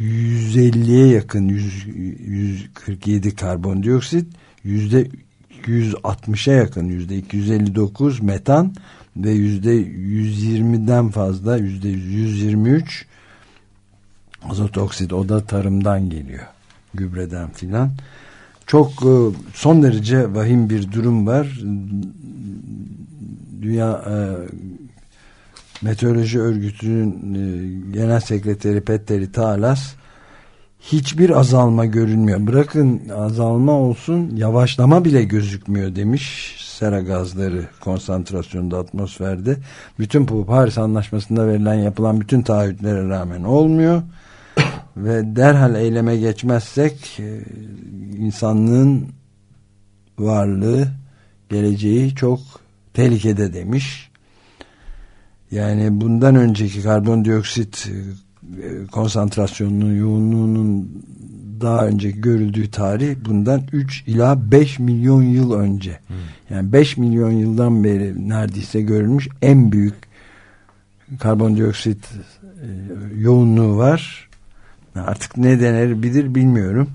150'ye yakın 100, 147 karbondioksit yüzde 160'a yakın yüzde 259 metan ve yüzde 120'den fazla yüzde 123 azot oksit. O da tarımdan geliyor gübreden filan çok e, son derece vahim bir durum var Dünya e, Meteoroloji Örgütü'nün e, Genel Sekreteri Petteri Talas hiçbir azalma görünmüyor. Bırakın azalma olsun yavaşlama bile gözükmüyor demiş sera gazları konsantrasyonunda atmosferde. Bütün bu Paris Anlaşması'nda verilen yapılan bütün taahhütlere rağmen olmuyor. Ve derhal eyleme geçmezsek e, insanlığın varlığı geleceği çok tehlikede demiş. Yani bundan önceki karbondioksit e, konsantrasyonunun yoğunluğunun daha önce görüldüğü tarih bundan 3 ila 5 milyon yıl önce. Hmm. Yani 5 milyon yıldan beri neredeyse görülmüş en büyük karbondioksit e, yoğunluğu var. Artık ne denir bilir bilmiyorum.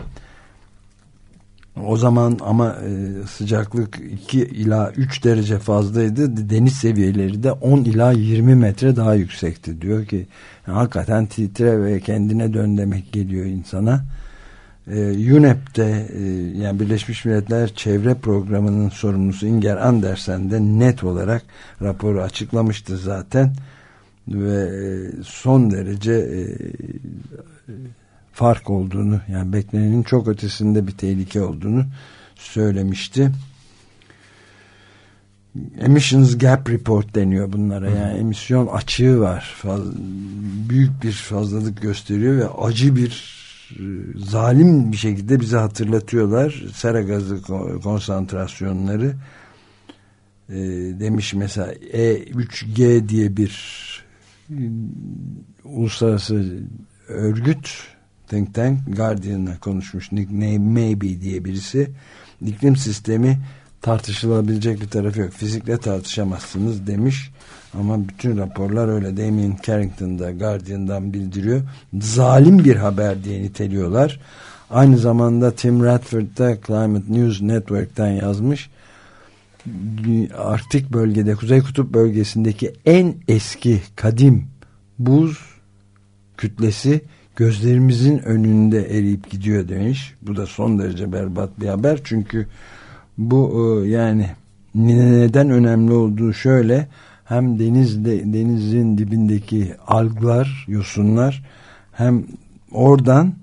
O zaman ama e, sıcaklık 2 ila 3 derece fazlaydı. Deniz seviyeleri de 10 ila 20 metre daha yüksekti. Diyor ki hakikaten titre ve kendine dön demek geliyor insana. E, UNEP'te e, yani Birleşmiş Milletler Çevre Programı'nın sorumlusu Inger Andersen de net olarak raporu açıklamıştı zaten. Ve son derece fark olduğunu yani beklenenin çok ötesinde bir tehlike olduğunu söylemişti. Emissions Gap Report deniyor bunlara. Yani emisyon açığı var. Faz, büyük bir fazlalık gösteriyor ve acı bir e, zalim bir şekilde bize hatırlatıyorlar. Sera gazı konsantrasyonları e, demiş mesela E3G diye bir e, uluslararası örgüt think tank Guardian'la konuşmuş Nick Maybe diye birisi iklim sistemi tartışılabilecek bir tarafı yok. Fizikle tartışamazsınız demiş. Ama bütün raporlar öyle. Damien Carrington da Guardian'dan bildiriyor. Zalim bir haber diye niteliyorlar. Aynı zamanda Tim Radford da Climate News Network'ten yazmış. Arktik bölgede, Kuzey Kutup bölgesindeki en eski kadim buz kütlesi gözlerimizin önünde eriyip gidiyor demiş. Bu da son derece berbat bir haber çünkü bu e, yani neden önemli olduğu şöyle hem denizde denizin dibindeki alglar, yosunlar hem oradan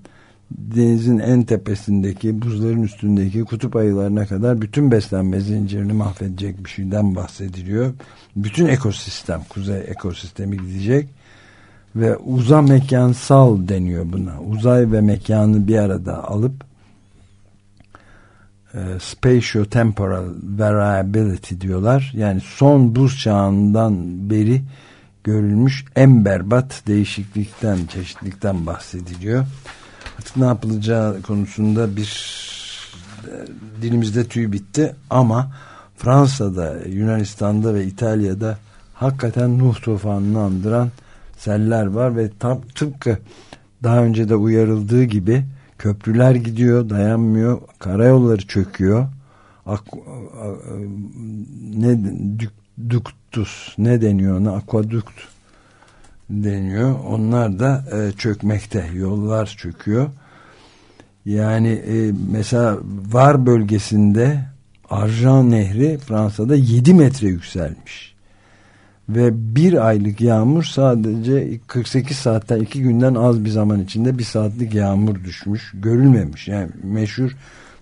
denizin en tepesindeki buzların üstündeki kutup ayılarına kadar bütün beslenme zincirini mahvedecek bir şeyden bahsediliyor. Bütün ekosistem, kuzey ekosistemi gidecek ve uzam mekansal deniyor buna. Uzay ve mekanı bir arada alıp e, spatio-temporal variability diyorlar. Yani son buz çağından beri görülmüş en berbat değişiklikten, çeşitlikten bahsediliyor. Artık ne yapılacağı konusunda bir e, dilimizde tüy bitti ama Fransa'da, Yunanistan'da ve İtalya'da hakikaten Nuh tufanını andıran seller var ve tam tıpkı daha önce de uyarıldığı gibi köprüler gidiyor, dayanmıyor, karayolları çöküyor. Ak, ne duktus ne deniyor ona? Akvadukt deniyor. Onlar da e, çökmekte. Yollar çöküyor. Yani e, mesela Var bölgesinde Arjan Nehri Fransa'da 7 metre yükselmiş. Ve bir aylık yağmur sadece 48 saatten 2 günden az bir zaman içinde bir saatlik yağmur düşmüş. Görülmemiş. Yani meşhur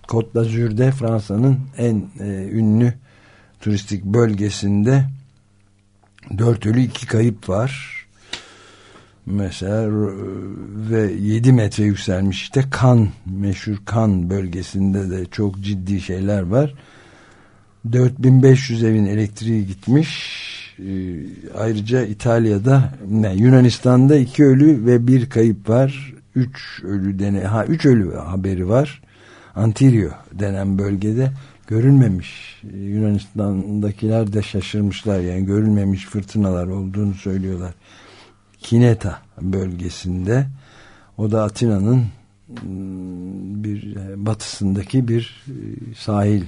Côte d'Azur'de Fransa'nın en e, ünlü turistik bölgesinde 4 ölü 2 kayıp var mesela ve 7 metre yükselmiş işte kan meşhur kan bölgesinde de çok ciddi şeyler var 4500 evin elektriği gitmiş ayrıca İtalya'da ne, Yunanistan'da iki ölü ve bir kayıp var. Üç ölü dene ha üç ölü haberi var. Antirio denen bölgede görülmemiş. Yunanistan'dakiler de şaşırmışlar. Yani görülmemiş fırtınalar olduğunu söylüyorlar. Kineta bölgesinde. O da Atina'nın ıı, bir e, batısındaki bir e, sahil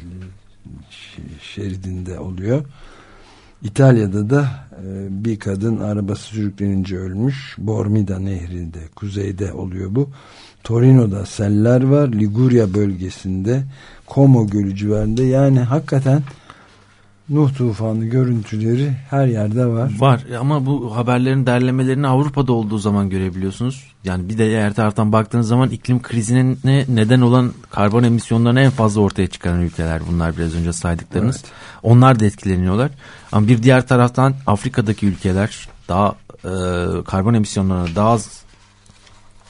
şeridinde oluyor. İtalya'da da e, bir kadın arabası sürüklenince ölmüş. Bormida nehrinde kuzeyde oluyor bu. Torino'da seller var. Liguria bölgesinde Como Gölü civarında yani hakikaten Nuh tufanı görüntüleri her yerde var. Var ama bu haberlerin derlemelerini Avrupa'da olduğu zaman görebiliyorsunuz. Yani bir de diğer taraftan baktığınız zaman iklim krizine neden olan karbon emisyonlarını en fazla ortaya çıkaran ülkeler bunlar biraz önce saydıklarınız. Evet. Onlar da etkileniyorlar. Ama bir diğer taraftan Afrika'daki ülkeler daha e, karbon emisyonlarına daha az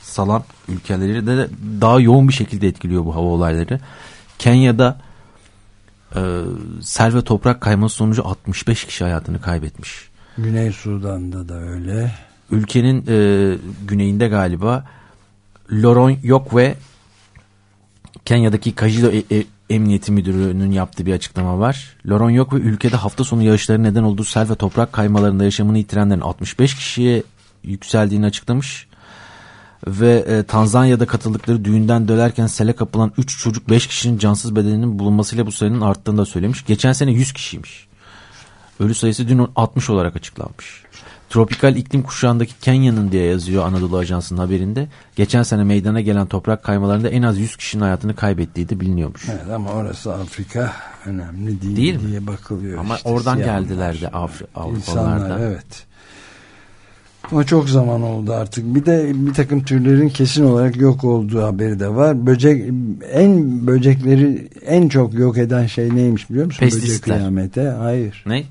salan ülkeleri de daha yoğun bir şekilde etkiliyor bu hava olayları. Kenya'da e, sel ve toprak kayması sonucu 65 kişi hayatını kaybetmiş. Güney Sudan'da da öyle. Ülkenin e, güneyinde galiba Loron yok ve Kenya'daki Kajido e, e, Emniyeti Müdürü'nün yaptığı bir açıklama var. Loron yok ve ülkede hafta sonu yağışları neden olduğu sel ve toprak kaymalarında yaşamını yitirenlerin 65 kişiye yükseldiğini açıklamış ve e, Tanzanya'da katıldıkları düğünden dönerken sele kapılan 3 çocuk 5 kişinin cansız bedeninin bulunmasıyla bu sayının arttığını da söylemiş. Geçen sene 100 kişiymiş. Ölü sayısı dün 60 olarak açıklanmış. Tropikal iklim kuşağındaki Kenya'nın diye yazıyor Anadolu Ajansı'nın haberinde. Geçen sene meydana gelen toprak kaymalarında en az 100 kişinin hayatını kaybettiği de biliniyormuş. Evet ama orası Afrika önemli değil, değil diye bakılıyor. Ama işte, oradan geldiler de Avrupalılar İnsanlar evet. Ama çok zaman oldu artık. Bir de bir takım türlerin kesin olarak yok olduğu haberi de var. Böcek en böcekleri en çok yok eden şey neymiş biliyor musun? Pestisitler. Böcek kıyamete. Hayır. Ne?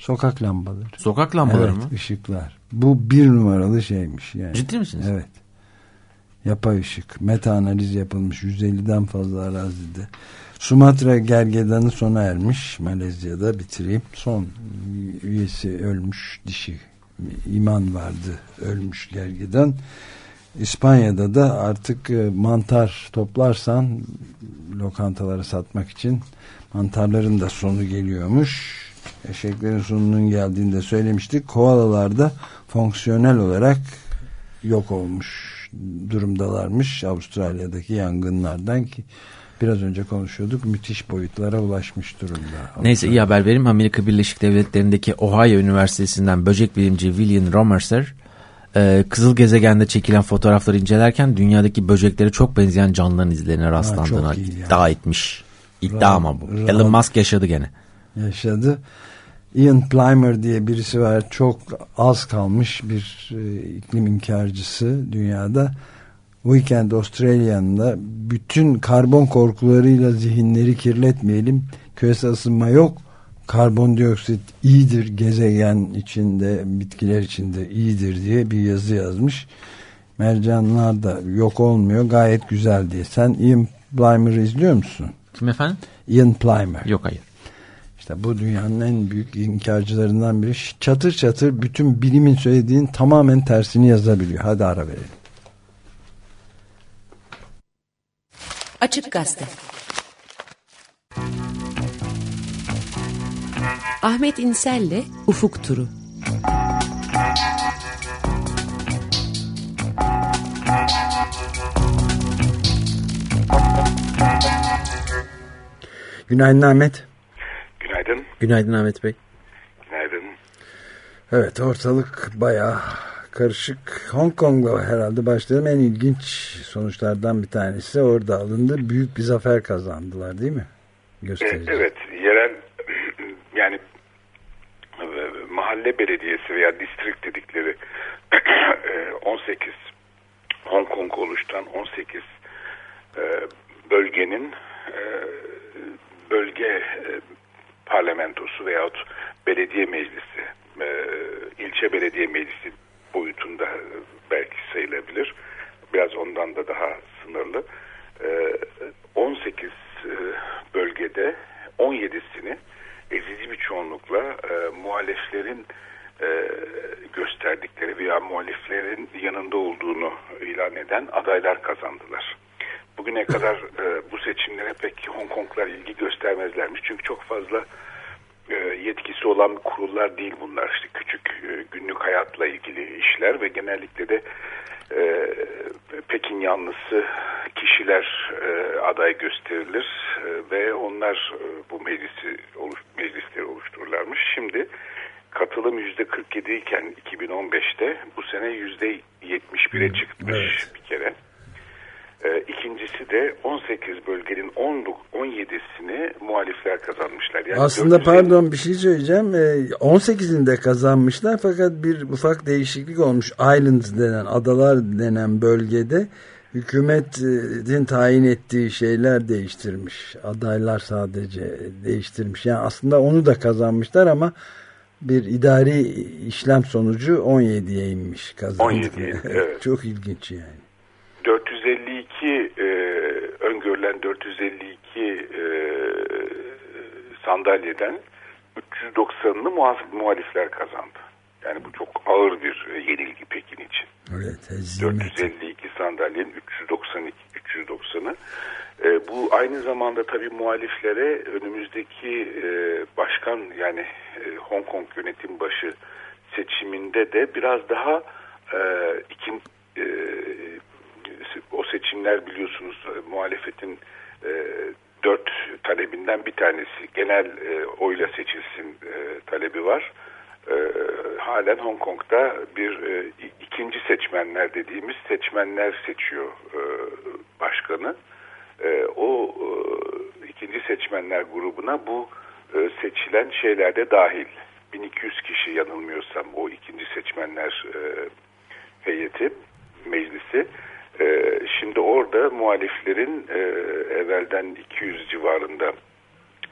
Sokak lambaları. Sokak lambaları evet, mı? ışıklar. Bu bir numaralı şeymiş yani. Ciddi misiniz? Evet. Yapay ışık. Meta analiz yapılmış 150'den fazla arazide. Sumatra gergedanı sona ermiş. Malezya'da bitireyim. Son üyesi ölmüş dişi iman vardı ölmüş gergedan. İspanya'da da artık e, mantar toplarsan lokantalara satmak için mantarların da sonu geliyormuş. Eşeklerin sonunun geldiğini de söylemiştik. Koalalarda fonksiyonel olarak yok olmuş durumdalarmış Avustralya'daki yangınlardan ki biraz önce konuşuyorduk müthiş boyutlara ulaşmış durumda. Neyse iyi haber vereyim. Amerika Birleşik Devletleri'ndeki Ohio Üniversitesi'nden böcek bilimci William Romerser e, Kızıl Gezegen'de çekilen fotoğrafları incelerken dünyadaki böceklere çok benzeyen canlıların izlerine rastlandığını iyi iddia etmiş. İddia ama bu. Ra- Elon Musk yaşadı gene. yaşadı. Ian Plimer diye birisi var. Çok az kalmış bir e, iklim inkarcısı dünyada. Weekend Australia'nın da bütün karbon korkularıyla zihinleri kirletmeyelim. Küresel ısınma yok. Karbondioksit iyidir gezegen içinde, bitkiler içinde iyidir diye bir yazı yazmış. Mercanlar da yok olmuyor. Gayet güzel diye. Sen Ian Plimer'ı izliyor musun? Kim efendim? Ian Plimer. Yok hayır. İşte bu dünyanın en büyük inkarcılarından biri. Çatır çatır bütün bilimin söylediğin tamamen tersini yazabiliyor. Hadi ara verelim. Açık Gazete. Ahmet İnsel'le Ufuk Turu. Günaydın Ahmet. Günaydın. Günaydın Ahmet Bey. Günaydın. Evet ortalık bayağı karışık. Hong Kong'la herhalde başlayalım. En ilginç sonuçlardan bir tanesi orada alındı. Büyük bir zafer kazandılar değil mi? E, Gösterici. evet, yerel yani e, mahalle belediyesi veya district dedikleri e, 18 Hong Kong oluşturan 18 e, bölgenin e, bölge e, parlamentosu veyahut belediye meclisi, e, ilçe belediye meclisi boyutunda belki sayılabilir. Biraz ondan da daha sınırlı. E, 18 e, bölgede 17'sini ezici bir çoğunlukla e, muhaleflerin e, gösterdikleri veya muhaliflerin yanında olduğunu ilan eden adaylar kazandılar. Bugüne kadar e, bu seçimlere pek Hong Konglar ilgi göstermezlermiş. Çünkü çok fazla yetkisi olan kurullar değil bunlar. İşte küçük e, günlük hayatla ilgili işler ve genellikle de e, Pekin yanlısı kişiler e, aday gösterilir e, ve onlar e, bu meclisi oluş, meclisleri oluştururlarmış. Şimdi katılım yüzde 47 iken 2015'te bu sene yüzde 71'e çıkmış evet. bir kere. E, ikincisi de 18 bölgenin 10 17'sini muhalifler kazanmışlar. Yani Aslında 450 pardon bir şey söyleyeceğim. Ee, 18'inde kazanmışlar fakat bir ufak değişiklik olmuş. Islands denen, adalar denen bölgede hükümetin tayin ettiği şeyler değiştirmiş. Adaylar sadece değiştirmiş. Yani aslında onu da kazanmışlar ama bir idari işlem sonucu 17'ye inmiş kazandı. 17'ye, evet. Çok ilginç yani. 452 e, öngörülen 452 e, sandalyeden 390'ını muhaf- muhalifler kazandı. Yani bu çok ağır bir e, yenilgi Pekin için. Evet, hezimet. 452 sandalyenin 392 390'ı. E, bu aynı zamanda tabii muhaliflere önümüzdeki e, başkan yani e, Hong Kong yönetim başı seçiminde de biraz daha e, ikin, e, o seçimler biliyorsunuz e, muhalefetin e, dört talebinden bir tanesi genel e, oyla seçilsin e, talebi var. E, halen Hong Kong'da bir e, ikinci seçmenler dediğimiz seçmenler seçiyor e, başkanı. E, o e, ikinci seçmenler grubuna bu e, seçilen şeyler de dahil. 1200 kişi yanılmıyorsam o ikinci seçmenler e, heyeti, meclisi. E, şimdi orada muhaliflerin e, evvelden 200 civarında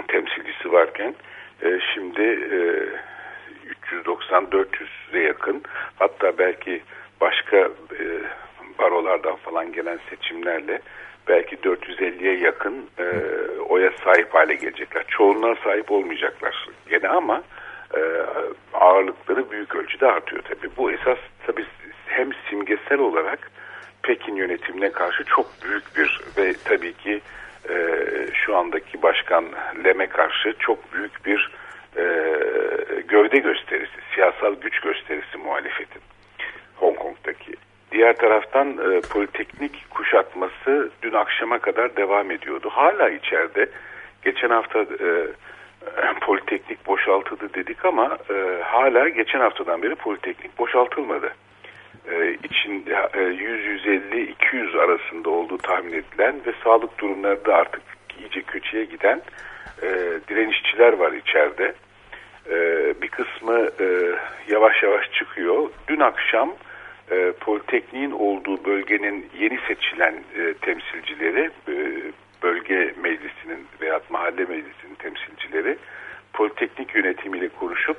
temsilcisi varken e, şimdi e, 390-400'e yakın hatta belki başka e, barolardan falan gelen seçimlerle belki 450'ye yakın e, oya sahip hale gelecekler. Çoğunluğa sahip olmayacaklar gene ama e, ağırlıkları büyük ölçüde artıyor tabii. Bu esas tabii hem simgesel olarak Pekin yönetimine karşı çok büyük bir ve tabii ki e, şu andaki başkan Lem'e karşı çok büyük bir e, gövde gösterisi, siyasal güç gösterisi muhalefetin Hong Kong'daki. Diğer taraftan e, politeknik kuşatması dün akşama kadar devam ediyordu. Hala içeride. Geçen hafta e, politeknik boşaltıldı dedik ama e, hala geçen haftadan beri politeknik boşaltılmadı. E, içinde e, 100-150-200 arasında olduğu tahmin edilen ve sağlık durumları da artık iyice kötüye giden e, direnişçiler var içeride. E, bir kısmı e, yavaş yavaş çıkıyor. Dün akşam e, Politekniğin olduğu bölgenin yeni seçilen e, temsilcileri, e, bölge meclisinin veya mahalle meclisinin temsilcileri Politeknik yönetimiyle konuşup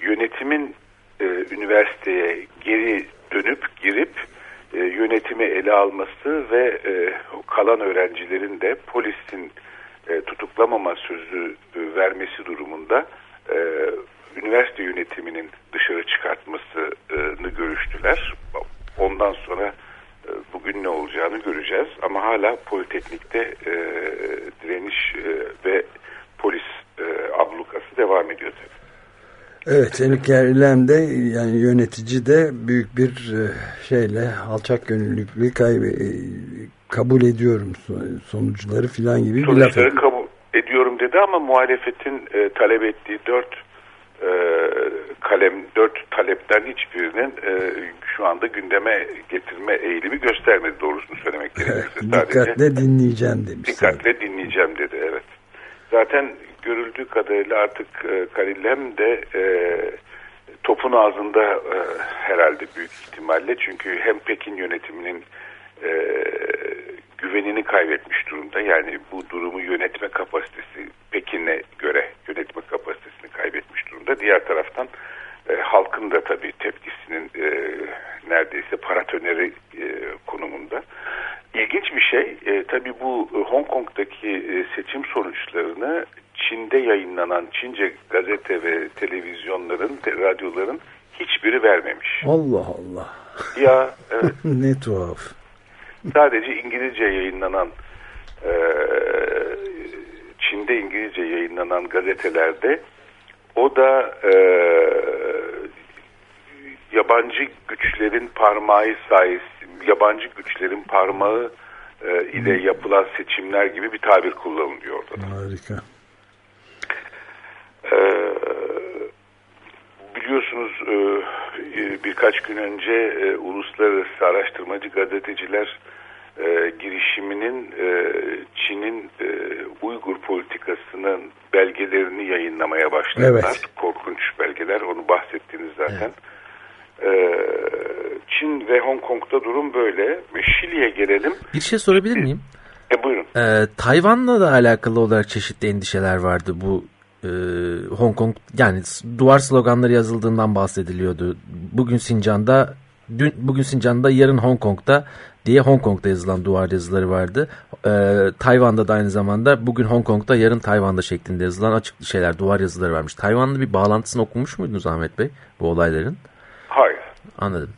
yönetimin e, üniversiteye geri dönüp girip e, yönetimi ele alması ve e, kalan öğrencilerin de polisin e, tutuklamama sözü e, vermesi durumunda e, üniversite yönetiminin dışarı çıkartmasını görüştüler. Ondan sonra e, bugün ne olacağını göreceğiz. Ama hala Politeknik'te e, direniş e, ve polis e, ablukası devam ediyor tabii. Evet Elik Eylem de yani yönetici de büyük bir e, şeyle alçak gönüllülüklüğü kaybe, e, kabul ediyorum son- sonuçları filan gibi bir laf. Sonuçları kabul ediyorum dedi ama muhalefetin e, talep ettiği dört e, kalem, dört talepten hiçbirinin e, şu anda gündeme getirme eğilimi göstermedi doğrusunu söylemek gerekirse. Sadece Dikkatle dinleyeceğim demiş. dikkatle dinleyeceğim dedi evet. Zaten görüldüğü kadarıyla artık e, Kalilem de e, topun ağzında e, herhalde büyük ihtimalle çünkü hem Pekin yönetiminin e, güvenini kaybetmiş durumda. Yani bu durumu yönetme kapasitesi Pekin'e göre yönetme kapasitesini kaybetmiş durumda. Diğer taraftan e, halkın da tabii tepkisinin e, neredeyse paratöneri e, konumunda. İlginç bir şey e, tabii bu e, Hong Kong'daki e, seçim sonuçlarını Çin'de yayınlanan Çince gazete ve televizyonların, te- radyoların hiçbiri vermemiş. Allah Allah. Ya evet, ne tuhaf. sadece İngilizce yayınlanan e, Çin'de İngilizce yayınlanan gazetelerde o da e, yabancı güçlerin parmağı sayesinde yabancı güçlerin parmağı e, ile yapılan seçimler gibi bir tabir kullanılıyor orada. da. Harika. Ee, biliyorsunuz e, e, birkaç gün önce e, Uluslararası Araştırmacı Gazeteciler e, girişiminin e, Çin'in e, Uygur politikasının belgelerini yayınlamaya başladılar. Evet. Korkunç belgeler, onu bahsettiniz zaten. Ee, Çin ve Hong Kong'da durum böyle. Şili'ye gelelim. Bir şey sorabilir miyim? E, buyurun. Ee, Tayvan'la da alakalı olarak çeşitli endişeler vardı bu e, Hong Kong yani duvar sloganları yazıldığından bahsediliyordu. Bugün Sincan'da dün bugün Sincan'da yarın Hong Kong'da diye Hong Kong'da yazılan duvar yazıları vardı. Ee, Tayvan'da da aynı zamanda bugün Hong Kong'da yarın Tayvan'da şeklinde yazılan açık şeyler duvar yazıları varmış. Tayvan'la bir bağlantısını okumuş muydunuz Ahmet Bey bu olayların? Hayır. Anladım.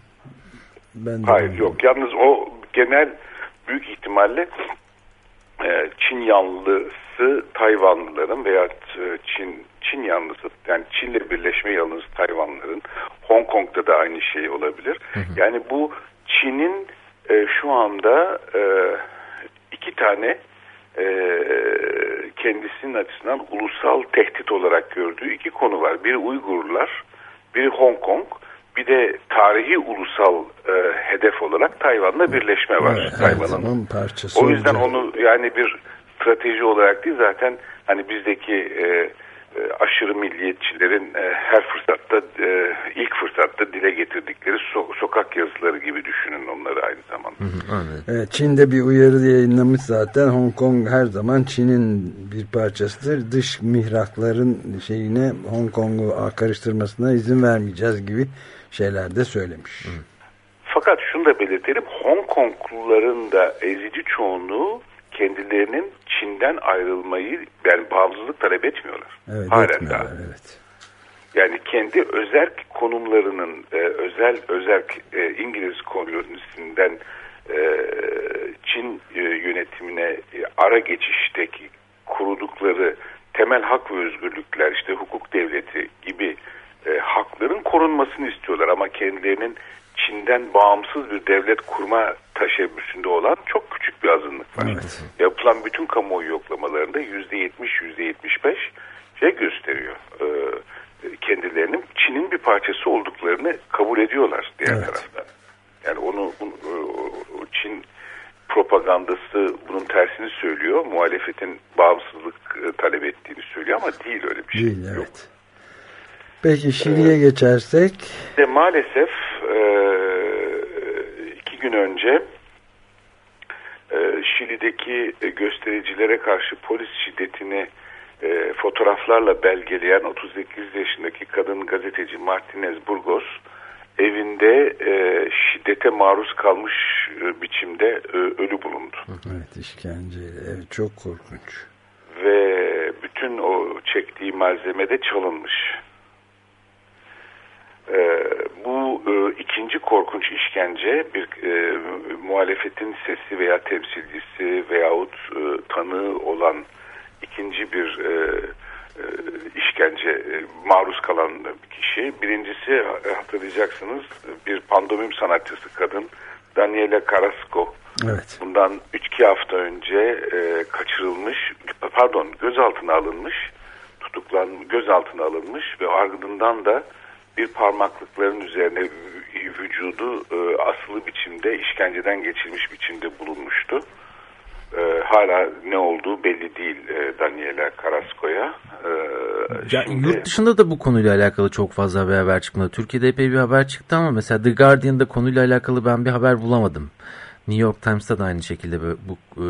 Ben de Hayır yok. Yalnız o genel büyük ihtimalle e, Çin yanlısı Tayvanlıların veya e, Çin Çin yanlısı yani Çin'le birleşme yanlısı Tayvanlıların Hong Kong'da da aynı şey olabilir. Yani bu Çin'in e, şu anda e, iki tane e, kendisinin açısından ulusal tehdit olarak gördüğü iki konu var. Biri Uygurlar, biri Hong Kong, bir de tarihi ulusal e, hedef olarak Tayvan'la birleşme var. Evet, Tayvan'ın. O yüzden olacak. onu yani bir strateji olarak değil zaten hani bizdeki e, e, aşırı milliyetçilerin e, her fırsatta e, ilk fırsatta dile getirdikleri so- sokak yazıları gibi düşünün onları aynı zamanda. Evet, Çin'de bir uyarı yayınlamış zaten. Hong Kong her zaman Çin'in bir parçasıdır. Dış mihrakların şeyine Hong Kong'u karıştırmasına izin vermeyeceğiz gibi şeyler de söylemiş. Fakat şunu da belirtelim Hong Kongluların da ezici çoğunluğu kendilerinin Çin'den ayrılmayı yani bağımsızlık talep etmiyorlar. Evet, Halen etmiyorlar, daha. evet. Yani kendi özel konumlarının e, özel özel e, İngiliz kolonisinden e, Çin e, yönetimine e, ara geçişteki kurudukları temel hak ve özgürlükler işte hukuk devleti gibi e, hakların korunmasını istiyorlar ama kendilerinin Çin'den bağımsız bir devlet kurma teşebbüsünde olan çok küçük bir azınlık var. Evet. Yapılan bütün kamuoyu yoklamalarında yüzde yetmiş, yüzde yetmiş beş şey gösteriyor. Ee, kendilerinin Çin'in bir parçası olduklarını kabul ediyorlar diğer Evet. taraftan. Yani onu Çin propagandası bunun tersini söylüyor. Muhalefetin bağımsızlık e, talep ettiğini söylüyor ama değil öyle bir şey. Değil Yok. Peki Şili'ye geçersek De maalesef e, iki gün önce e, Şili'deki göstericilere karşı polis şiddetini e, fotoğraflarla belgeleyen 38 yaşındaki kadın gazeteci Martinez Burgos evinde e, şiddete maruz kalmış e, biçimde e, ölü bulundu. evet işkenceyle evet, çok korkunç. ve bütün o çektiği malzeme de çalınmış. Ee, bu e, ikinci korkunç işkence bir e, muhalefetin sesi veya temsilcisi veyahut e, tanığı olan ikinci bir e, e, işkence e, maruz kalan bir kişi. Birincisi hatırlayacaksınız bir pandomim sanatçısı kadın Daniela Carrasco. Evet. Bundan 3-2 hafta önce e, kaçırılmış, pardon gözaltına alınmış, tutuklan gözaltına alınmış ve ardından da bir parmaklıkların üzerine vü- vücudu e, asılı biçimde işkenceden geçilmiş biçimde bulunmuştu. E, hala ne olduğu belli değil e, Daniela Carrasco'ya. E, Ya, şimdi- yurt dışında da bu konuyla alakalı çok fazla bir haber çıkmadı. Türkiye'de epey bir haber çıktı ama mesela The Guardian'da konuyla alakalı ben bir haber bulamadım. New York Times'ta da aynı şekilde böyle bu e,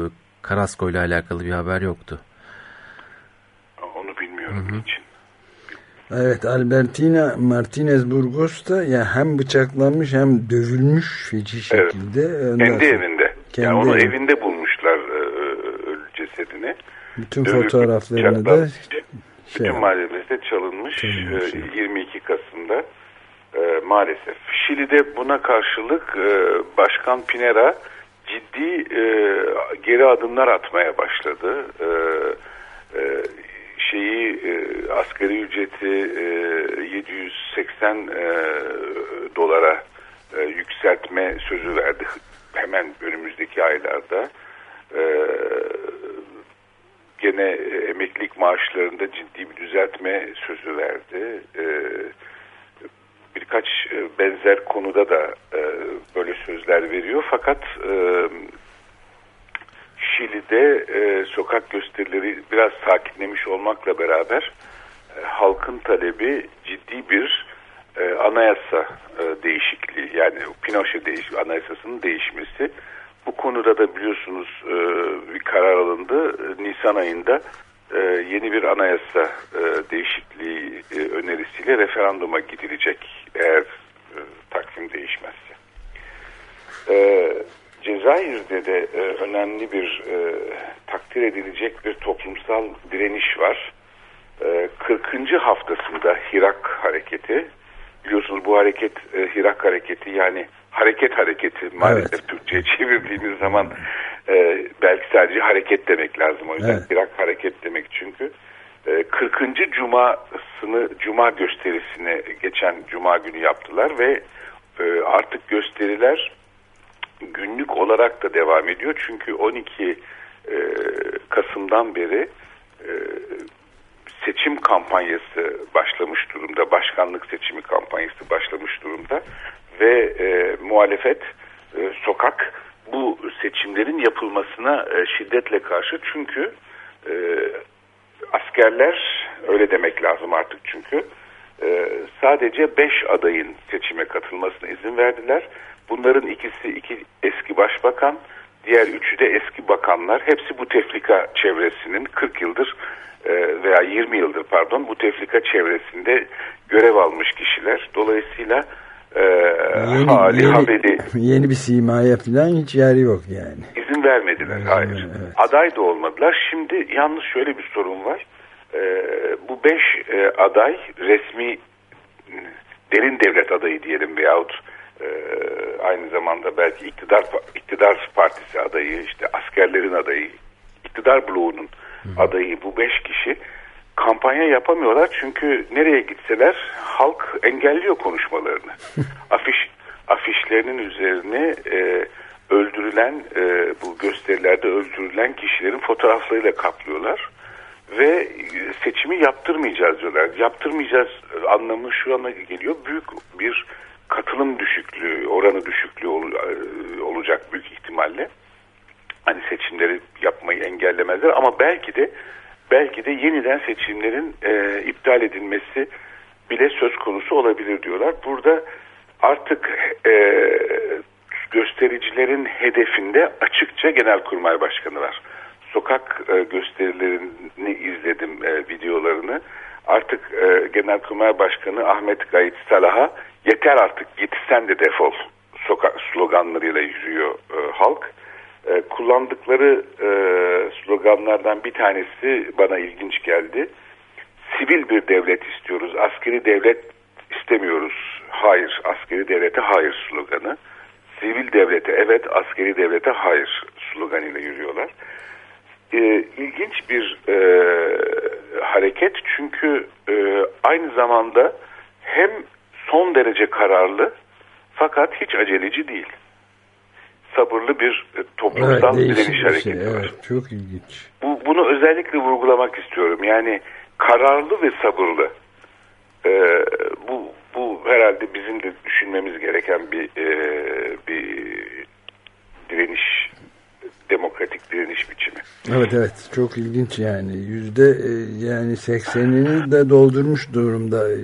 Carrasco ile alakalı bir haber yoktu. Onu bilmiyorum için. Evet Albertina Martinez Burgos da ya hem bıçaklanmış hem dövülmüş feci Evet. şekilde. Ondan Kendi sonra evinde. Kendi yani onu evi. evinde bulmuşlar e, ölü cesedini. Bütün Dövülmüş, fotoğraflarını da şey Bütün malzemesi de çalınmış, Çalınmış, e, evet. 22 Kasım'da e, maalesef. Şili'de buna karşılık e, Başkan Pinera ciddi e, geri adımlar atmaya başladı. E, e, şeyi e, asgari ücreti e, 780 e, dolara e, yükseltme sözü verdi hemen önümüzdeki aylarda. E, gene e, emeklilik maaşlarında ciddi bir düzeltme sözü verdi. E, birkaç e, benzer konuda da e, böyle sözler veriyor. Fakat e, Şili'de e, sokak gösterileri biraz sakinlemiş olmakla beraber e, halkın talebi ciddi bir e, anayasa e, değişikliği yani Pinochet değiş anayasasının değişmesi. Bu konuda da biliyorsunuz e, bir karar alındı. E, Nisan ayında e, yeni bir anayasa e, değişikliği e, önerisiyle referanduma gidilecek eğer e, takvim değişmezse. E, Cezayir'de de e, önemli bir e, takdir edilecek bir toplumsal direniş var. E, 40. haftasında Hirak hareketi biliyorsunuz bu hareket e, Hirak hareketi yani hareket hareketi maalesef Evet. Türkçe'ye çevirdiğimiz zaman e, belki sadece hareket demek lazım o yüzden Evet. Hirak hareket demek çünkü e, 40. Cuma'sını Cuma gösterisini geçen Cuma günü yaptılar ve e, artık gösteriler günlük olarak da devam ediyor. Çünkü 12 e, Kasım'dan beri e, seçim kampanyası başlamış durumda. Başkanlık seçimi kampanyası başlamış durumda. Ve e, muhalefet e, sokak bu seçimlerin yapılmasına e, şiddetle karşı. Çünkü e, askerler öyle demek lazım artık çünkü e, sadece 5 adayın seçime katılmasına izin verdiler. Bunların ikisi iki eski başbakan, diğer üçü de eski bakanlar. Hepsi bu tefrika çevresinin 40 yıldır e, veya 20 yıldır pardon bu tefrika çevresinde görev almış kişiler. Dolayısıyla e, yeni, hali yeni, haberi yeni bir simaya falan hiç yer yok yani. İzin vermediler. Evet, Hayır. evet. Aday da olmadılar. Şimdi yalnız şöyle bir sorun var. Ee, bu beş e, aday resmi derin devlet adayı diyelim veyahut e, aynı zamanda belki iktidar iktidar partisi adayı, işte askerlerin adayı, iktidar bloğunun adayı bu beş kişi kampanya yapamıyorlar çünkü nereye gitseler halk engelliyor konuşmalarını. Afiş afişlerinin üzerine e, öldürülen e, bu gösterilerde öldürülen kişilerin fotoğraflarıyla kaplıyorlar ve e, seçimi yaptırmayacağız diyorlar. Yaptırmayacağız e, anlamı şu ana geliyor. Büyük bir katılım düşüklüğü, oranı düşüklüğü ol- e, olacak büyük ihtimalle. Hani seçimleri yapmayı engellemezler ama belki de belki de yeniden seçimlerin e, iptal edilmesi bile söz konusu olabilir diyorlar. Burada artık e, göstericilerin hedefinde açıkça Genelkurmay Başkanı var. Sokak e, gösterilerini izledim e, videolarını. Artık e, Genelkurmay Başkanı Ahmet Gayit Salah'a yeter artık git sen de defol sokak sloganlarıyla yürüyor e, halk. E, kullandıkları e, sloganlardan bir tanesi bana ilginç geldi. Sivil bir devlet istiyoruz, askeri devlet istemiyoruz. Hayır, askeri devlete hayır sloganı. Sivil devlete evet, askeri devlete hayır sloganıyla yürüyorlar. E, ilginç bir e, hareket çünkü e, aynı zamanda hem son derece kararlı fakat hiç aceleci değil. Sabırlı bir e, toplumsal değişik direniş bir hareketi şey. var. Evet, çok ilginç. Bu, bunu özellikle vurgulamak istiyorum. Yani kararlı ve sabırlı. Ee, bu bu herhalde bizim de düşünmemiz gereken bir e, bir direniş demokratik direniş biçimi. Evet evet çok ilginç yani yüzde e, yani seksenini de doldurmuş durumda e,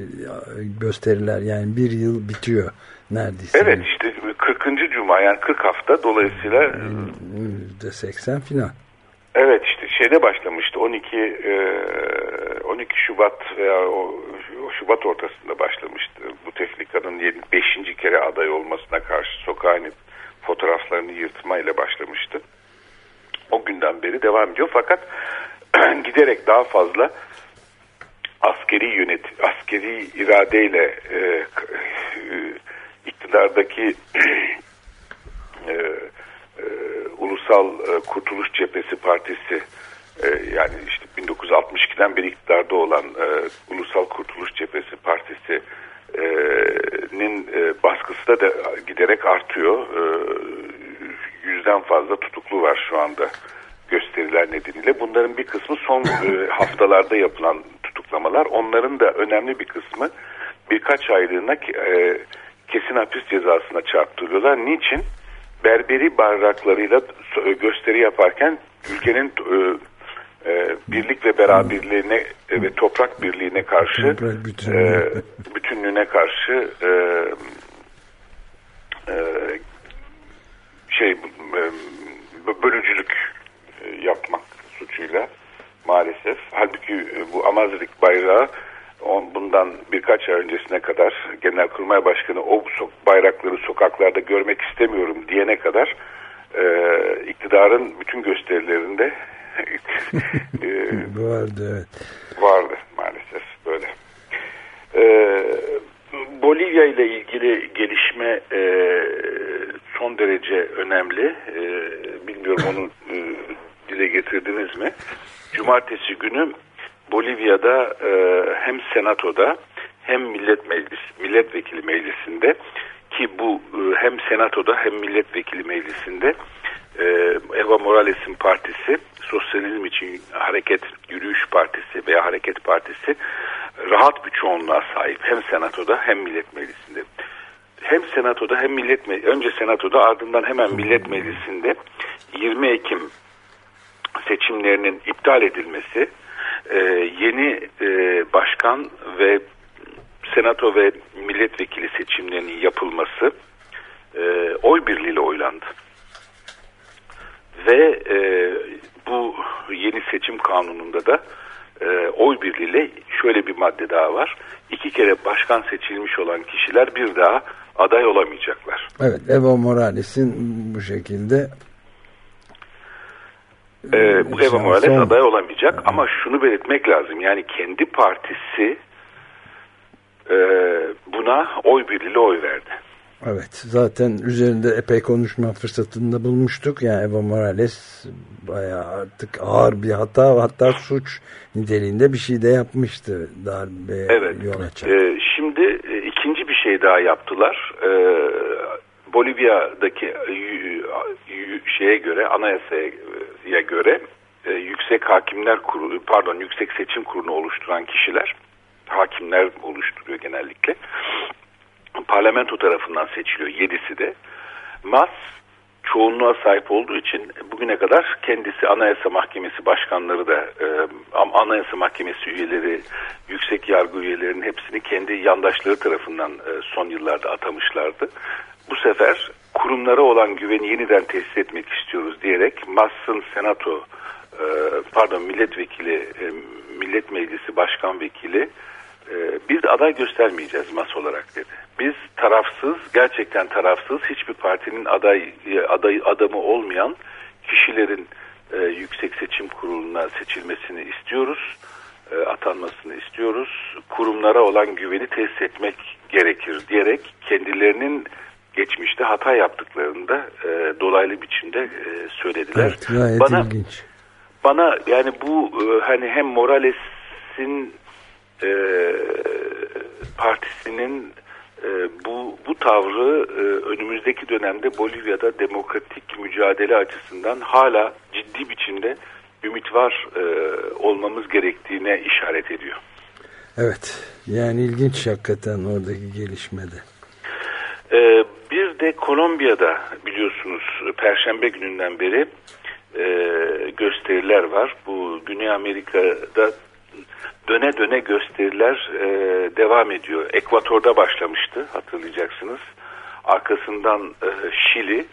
gösteriler yani bir yıl bitiyor neredeyse. Evet işte 40. cuma yani 40 hafta dolayısıyla Yüzde seksen filan. evet işte şeyde başlamıştı 12 e, 12 Şubat veya o, o Şubat ortasında başlamıştı. Bu Teflika'nın 5. kere aday olmasına karşı sokağa inip fotoğraflarını yırtmayla başlamıştı. O günden beri devam ediyor fakat giderek daha fazla askeri yönet askeri iradeyle e, e, iktidardaki e, e, Ulusal e, Kurtuluş Cephesi Partisi e, yani işte 1962'den beri iktidarda olan e, Ulusal Kurtuluş Cephesi Partisi e, nin e, baskısı da, da giderek artıyor. E, yüzden fazla tutuklu var şu anda gösteriler nedeniyle. Bunların bir kısmı son e, haftalarda yapılan tutuklamalar. Onların da önemli bir kısmı birkaç aylığına e, kesin hapis cezasına çarptırıyorlar. Niçin? Berberi bayraklarıyla so- gösteri yaparken ülkenin e, e, birlik ve beraberliğine e, ve toprak birliğine karşı e, bütünlüğüne karşı e, e, şey e, bölücülük e, yapmak suçuyla maalesef. Halbuki e, bu Amazrik bayrağı on, bundan birkaç ay öncesine kadar Genelkurmay Başkanı o bayrakları sokaklarda görmek istemiyorum diyene kadar e, iktidarın bütün gösterilerinde e, Vardı evet. vardı maalesef böyle. Ee, Bolivya ile ilgili gelişme e, son derece önemli. E, bilmiyorum onu e, dile getirdiniz mi? Cumartesi günü Bolivya'da e, hem senatoda hem millet meclis milletvekili meclisinde ki bu e, hem senatoda hem milletvekili meclisinde e, Evo Morales'in partisi Sosyalizm için Hareket Yürüyüş Partisi veya Hareket Partisi rahat bir çoğunluğa sahip hem senatoda hem millet meclisinde. Hem senatoda hem millet me- önce senatoda ardından hemen millet meclisinde 20 Ekim seçimlerinin iptal edilmesi, e, yeni e, başkan ve senato ve milletvekili seçimlerinin yapılması e, oy birliğiyle oylandı. Ve e, bu yeni seçim kanununda da e, oy birliğiyle şöyle bir madde daha var. İki kere başkan seçilmiş olan kişiler bir daha aday olamayacaklar. Evet Evo Morales'in bu şekilde Ee, bu Evo Morales son- aday olamayacak ama şunu belirtmek lazım. Yani kendi partisi e, buna oy birliğiyle oy verdi. Evet zaten üzerinde epey konuşma fırsatını da bulmuştuk. Yani Evo Morales bayağı artık ağır bir hata hatta suç niteliğinde bir şey de yapmıştı darbe Evet. yol açan. Ee, şimdi e, ikinci bir şey daha yaptılar. Ee, Bolivya'daki e, y- y- şeye göre anayasaya göre e, yüksek hakimler kurulu pardon yüksek seçim kurulu oluşturan kişiler hakimler oluşturuyor genellikle. Parlamento tarafından seçiliyor. Yedisi de. Mas çoğunluğa sahip olduğu için bugüne kadar kendisi Anayasa Mahkemesi başkanları da e, Anayasa Mahkemesi üyeleri, yüksek yargı üyelerinin hepsini kendi yandaşları tarafından e, son yıllarda atamışlardı. Bu sefer kurumlara olan güveni yeniden tesis etmek istiyoruz diyerek Mass'ın senato e, pardon milletvekili e, millet meclisi başkan vekili biz aday göstermeyeceğiz mas olarak dedi. Biz tarafsız gerçekten tarafsız hiçbir partinin aday aday adamı olmayan kişilerin e, yüksek seçim kuruluna seçilmesini istiyoruz. E, atanmasını istiyoruz. Kurumlara olan güveni tesis etmek gerekir diyerek kendilerinin geçmişte hata yaptıklarında e, dolaylı biçimde e, söylediler. Evet, gayet bana, ilginç. Bana yani bu e, hani hem Morales'in e, partisinin e, bu bu tavrı e, önümüzdeki dönemde Bolivya'da demokratik mücadele açısından hala ciddi biçimde ümit var e, olmamız gerektiğine işaret ediyor. Evet. Yani ilginç hakikaten oradaki gelişmede. Ee, bir de Kolombiya'da biliyorsunuz Perşembe gününden beri e, gösteriler var. Bu Güney Amerika'da döne döne gösteriler e, devam ediyor. Ekvator'da başlamıştı hatırlayacaksınız. Arkasından e, Şili,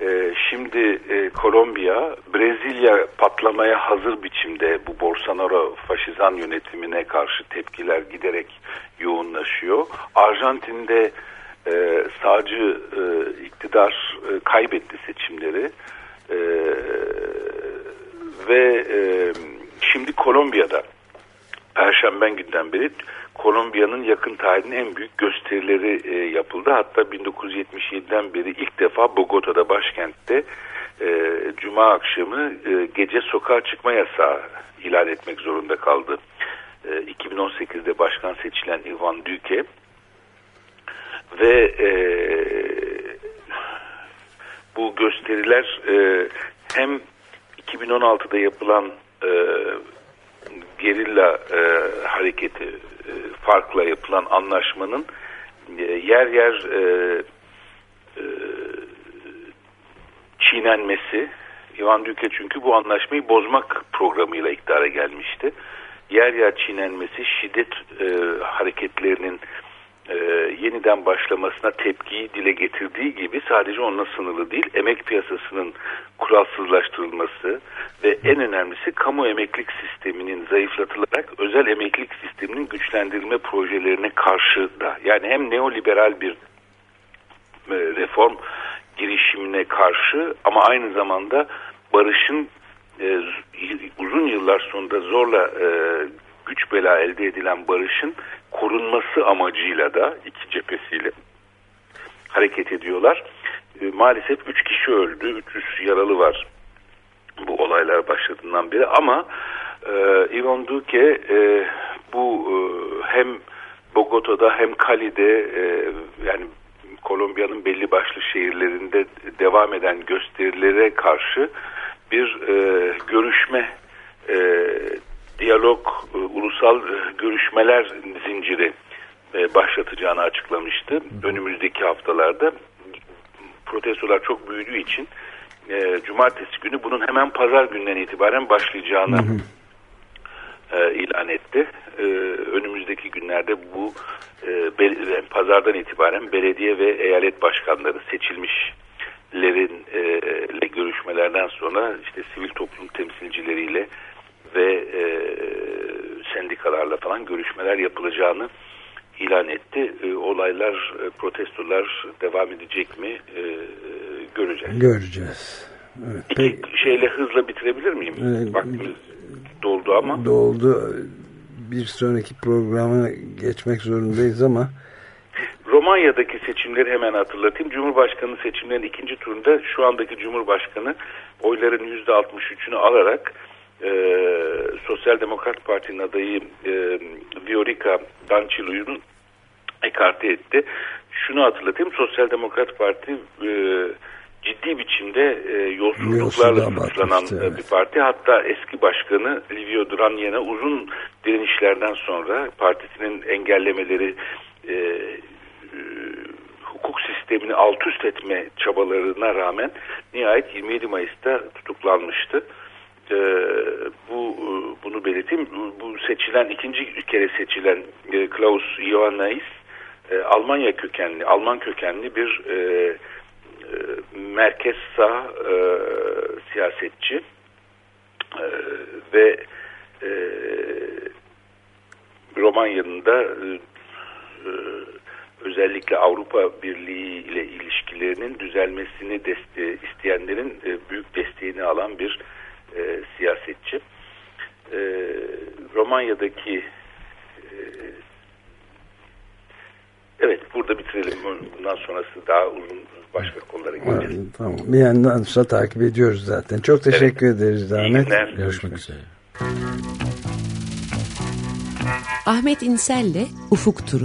e, şimdi e, Kolombiya, Brezilya patlamaya hazır biçimde bu Bolsonaro faşizan yönetimine karşı tepkiler giderek yoğunlaşıyor. Arjantin'de e, sağcı e, iktidar e, kaybetti seçimleri e, ve e, şimdi Kolombiya'da Perşembe günden beri Kolombiya'nın yakın tarihinin en büyük gösterileri e, yapıldı. Hatta 1977'den beri ilk defa Bogota'da başkentte e, Cuma akşamı e, gece sokağa çıkma yasağı ilan etmek zorunda kaldı. E, 2018'de başkan seçilen Ivan Duque ve e, bu gösteriler e, hem 2016'da yapılan e, gerilla e, hareketi e, farkla yapılan anlaşmanın e, yer yer e, e, çiğnenmesi Ivan Duque çünkü bu anlaşmayı bozmak programıyla iktidara gelmişti. Yer yer çiğnenmesi şiddet e, hareketlerinin e, yeniden başlamasına tepkiyi dile getirdiği gibi sadece onunla sınırlı değil, emek piyasasının kuralsızlaştırılması ve en önemlisi kamu emeklilik sisteminin zayıflatılarak özel emeklilik sisteminin güçlendirilme projelerine karşı da yani hem neoliberal bir e, reform girişimine karşı ama aynı zamanda barışın e, uzun yıllar sonunda zorla e, güç bela elde edilen barışın korunması amacıyla da iki cephesiyle hareket ediyorlar. E, maalesef 3 kişi öldü, 300 yaralı var bu olaylar başladığından beri ama e, Ivan Duque e, bu e, hem Bogota'da hem Cali'de e, yani Kolombiya'nın belli başlı şehirlerinde devam eden gösterilere karşı bir e, görüşme e, diyalog, e, ulusal e, görüşmeler zinciri e, başlatacağını açıklamıştı. Önümüzdeki haftalarda protestolar çok büyüdüğü için e, cumartesi günü bunun hemen pazar günden itibaren başlayacağını hı hı. E, ilan etti. E, önümüzdeki günlerde bu e, be, pazardan itibaren belediye ve eyalet başkanları seçilmişlerin e, görüşmelerden sonra işte sivil toplum temsilcileriyle ve e, sendikalarla falan görüşmeler yapılacağını ilan etti. E, olaylar, e, protestolar devam edecek mi e, göreceğiz. Göreceğiz. Evet, İki peki. şeyle hızla bitirebilir miyim? Evet, Vaktimiz doldu ama. Doldu. Bir sonraki programa geçmek zorundayız ama Romanya'daki seçimleri hemen hatırlatayım. Cumhurbaşkanı seçimlerinin ikinci turunda şu andaki Cumhurbaşkanı oyların %63'ünü alarak e, Sosyal Demokrat Parti'nin adayı e, Viorica Dancilu'yu ekarte etti. Şunu hatırlatayım. Sosyal Demokrat Parti e, ciddi biçimde e, yolsuzluklarla suçlanan e, evet. bir parti. Hatta eski başkanı Livio Duranyen'e uzun direnişlerden sonra partisinin engellemeleri e, hukuk sistemini alt üst etme çabalarına rağmen nihayet 27 Mayıs'ta tutuklanmıştı. E, bu e, bunu belirteyim. Bu seçilen ikinci kere seçilen e, Klaus Ioannais e, Almanya kökenli, Alman kökenli bir e, e, merkez sağ e, siyasetçi e, ve e, Romanya'nın da e, e, özellikle Avrupa Birliği ile ilişkilerinin düzelmesini deste isteyenlerin e, büyük desteğini alan bir e, siyasetçi. E, Romanya'daki e, evet burada bitirelim. Bundan sonrası daha uzun başka konulara geçelim. Tamam. Bir yandan da takip ediyoruz zaten. Çok teşekkür ederiz İyi Ahmet. günler. Görüşmek üzere. Ahmet İnsel'le Ufuk Turu.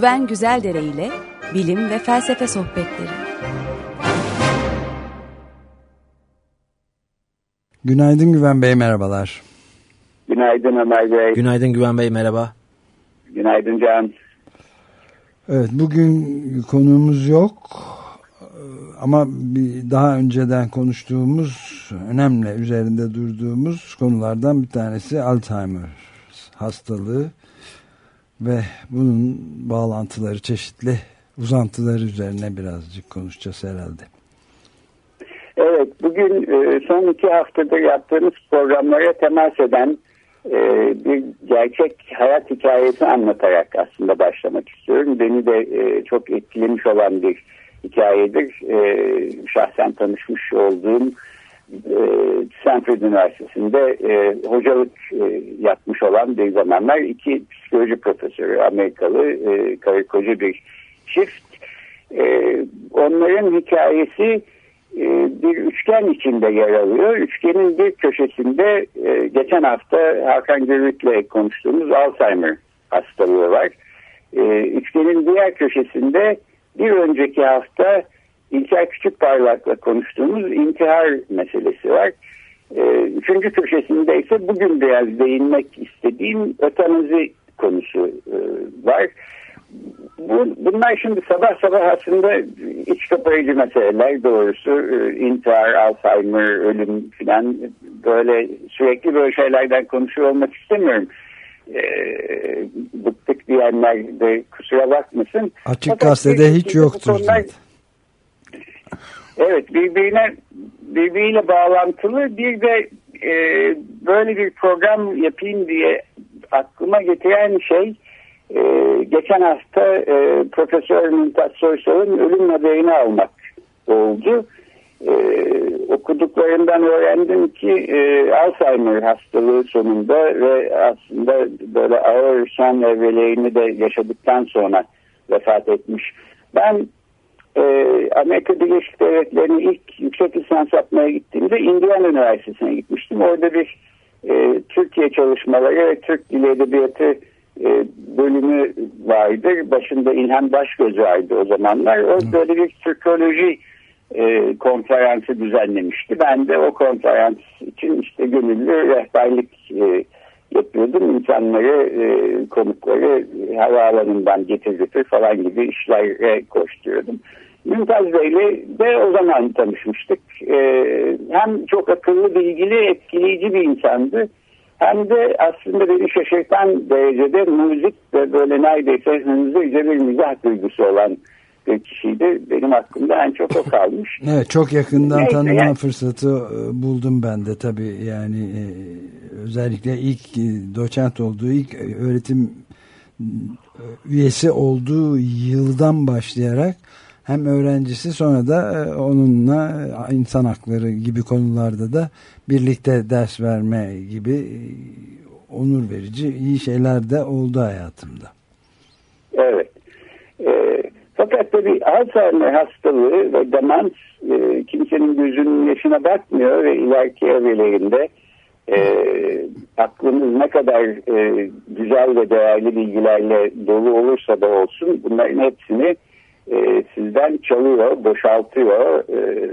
Güven Güzeldere ile bilim ve felsefe sohbetleri. Günaydın Güven Bey merhabalar. Günaydın Ömer Bey. Günaydın Güven Bey merhaba. Günaydın Can. Evet bugün konuğumuz yok ama bir daha önceden konuştuğumuz önemli üzerinde durduğumuz konulardan bir tanesi Alzheimer hastalığı ve bunun bağlantıları çeşitli uzantıları üzerine birazcık konuşacağız herhalde. Evet bugün e, son iki haftadır yaptığımız programlara temas eden e, bir gerçek hayat hikayesi anlatarak aslında başlamak istiyorum. Beni de e, çok etkilemiş olan bir hikayedir. Şahsen tanışmış olduğum Stanford Üniversitesi'nde e, hocalık e, yapmış olan bir zamanlar iki psikoloji profesörü Amerikalı e, karı koca bir çift. E, onların hikayesi e, bir üçgen içinde yer alıyor. Üçgenin bir köşesinde e, geçen hafta Hakan Gürvit'le konuştuğumuz Alzheimer hastalığı var. E, üçgenin diğer köşesinde bir önceki hafta İlker Küçükparlak'la konuştuğumuz intihar meselesi var. Üçüncü köşesinde ise bugün biraz değinmek istediğim ötanazi konusu var bu, bunlar şimdi sabah sabah aslında iç kapayıcı meseleler doğrusu e, intihar, Alzheimer, ölüm filan böyle sürekli böyle şeylerden konuşuyor olmak istemiyorum. E, bıktık diyenler de kusura bakmasın. Açık Fakat gazetede hiç yoktur konular, zaten. Evet birbirine birbiriyle bağlantılı bir de e, böyle bir program yapayım diye aklıma getiren şey ee, geçen hafta e, Profesör Mümtaz Soysal'ın ölüm haberini almak oldu. E, okuduklarından öğrendim ki e, Alzheimer hastalığı sonunda ve aslında böyle ağır son evrelerini de yaşadıktan sonra vefat etmiş. Ben e, Amerika Birleşik Devletleri'ne ilk yüksek lisans yapmaya gittiğimde Indiana Üniversitesi'ne gitmiştim. Orada bir e, Türkiye çalışmaları ve Türk Dili Edebiyatı e, bölümü vardı. Başında İlhan Başgöz vardı o zamanlar. O böyle bir Türkoloji e, konferansı düzenlemişti. Ben de o konferans için işte gönüllü rehberlik e, yapıyordum. İnsanları, e, konukları havaalanından getir götür falan gibi işlere koşturuyordum. Mümtaz Bey'le de o zaman tanışmıştık. E, hem çok akıllı, bilgili, etkileyici bir insandı hem de aslında beni şaşırtan derecede müzik ve böyle neredeyse hızlıca bir mizah duygusu olan kişiydi. Benim aklımda en çok o kalmış. evet çok yakından Neyse, tanıma yani. fırsatı e, buldum ben de tabii yani e, özellikle ilk e, doçent olduğu ilk öğretim üyesi olduğu yıldan başlayarak hem öğrencisi sonra da onunla insan hakları gibi konularda da birlikte ders verme gibi onur verici iyi şeyler de oldu hayatımda. Evet. E, fakat tabii Alzheimer hastalığı ve demans e, kimsenin gözünün yaşına bakmıyor ve ileriki evrelerinde e, aklınız ne kadar e, güzel ve değerli bilgilerle dolu olursa da olsun bunların hepsini e, sizden çalıyor, boşaltıyor. E,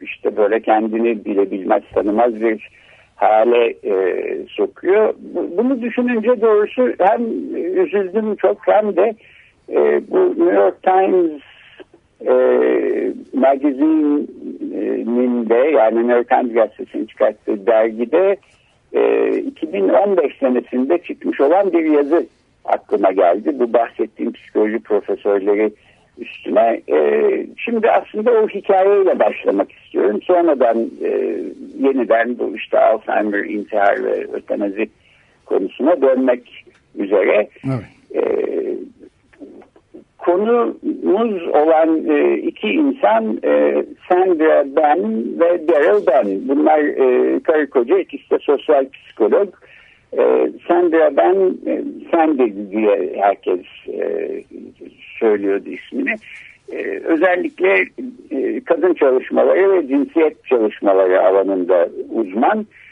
işte böyle kendini bile bilmez tanımaz bir hale e, sokuyor. Bunu düşününce doğrusu hem üzüldüm çok hem de e, bu New York Times e, magazine'nin de yani New York Times gazetesinin çıkarttığı dergide e, 2015 senesinde çıkmış olan bir yazı aklıma geldi. Bu bahsettiğim psikoloji profesörleri üstüne. E, şimdi aslında o hikayeyle başlamak istiyorum. Sonradan e, yeniden bu işte Alzheimer, intihar ve ötenazi konusuna dönmek üzere. Evet. E, konumuz olan e, iki insan e, Sandra Ben ve Daryl Ben. Bunlar e, karı koca ikisi de sosyal psikolog. E, Sandra Ben, e, Sandy diye herkes e, söylüyordu ismini. E, özellikle e, kadın çalışmaları ve cinsiyet çalışmaları alanında uzman. E,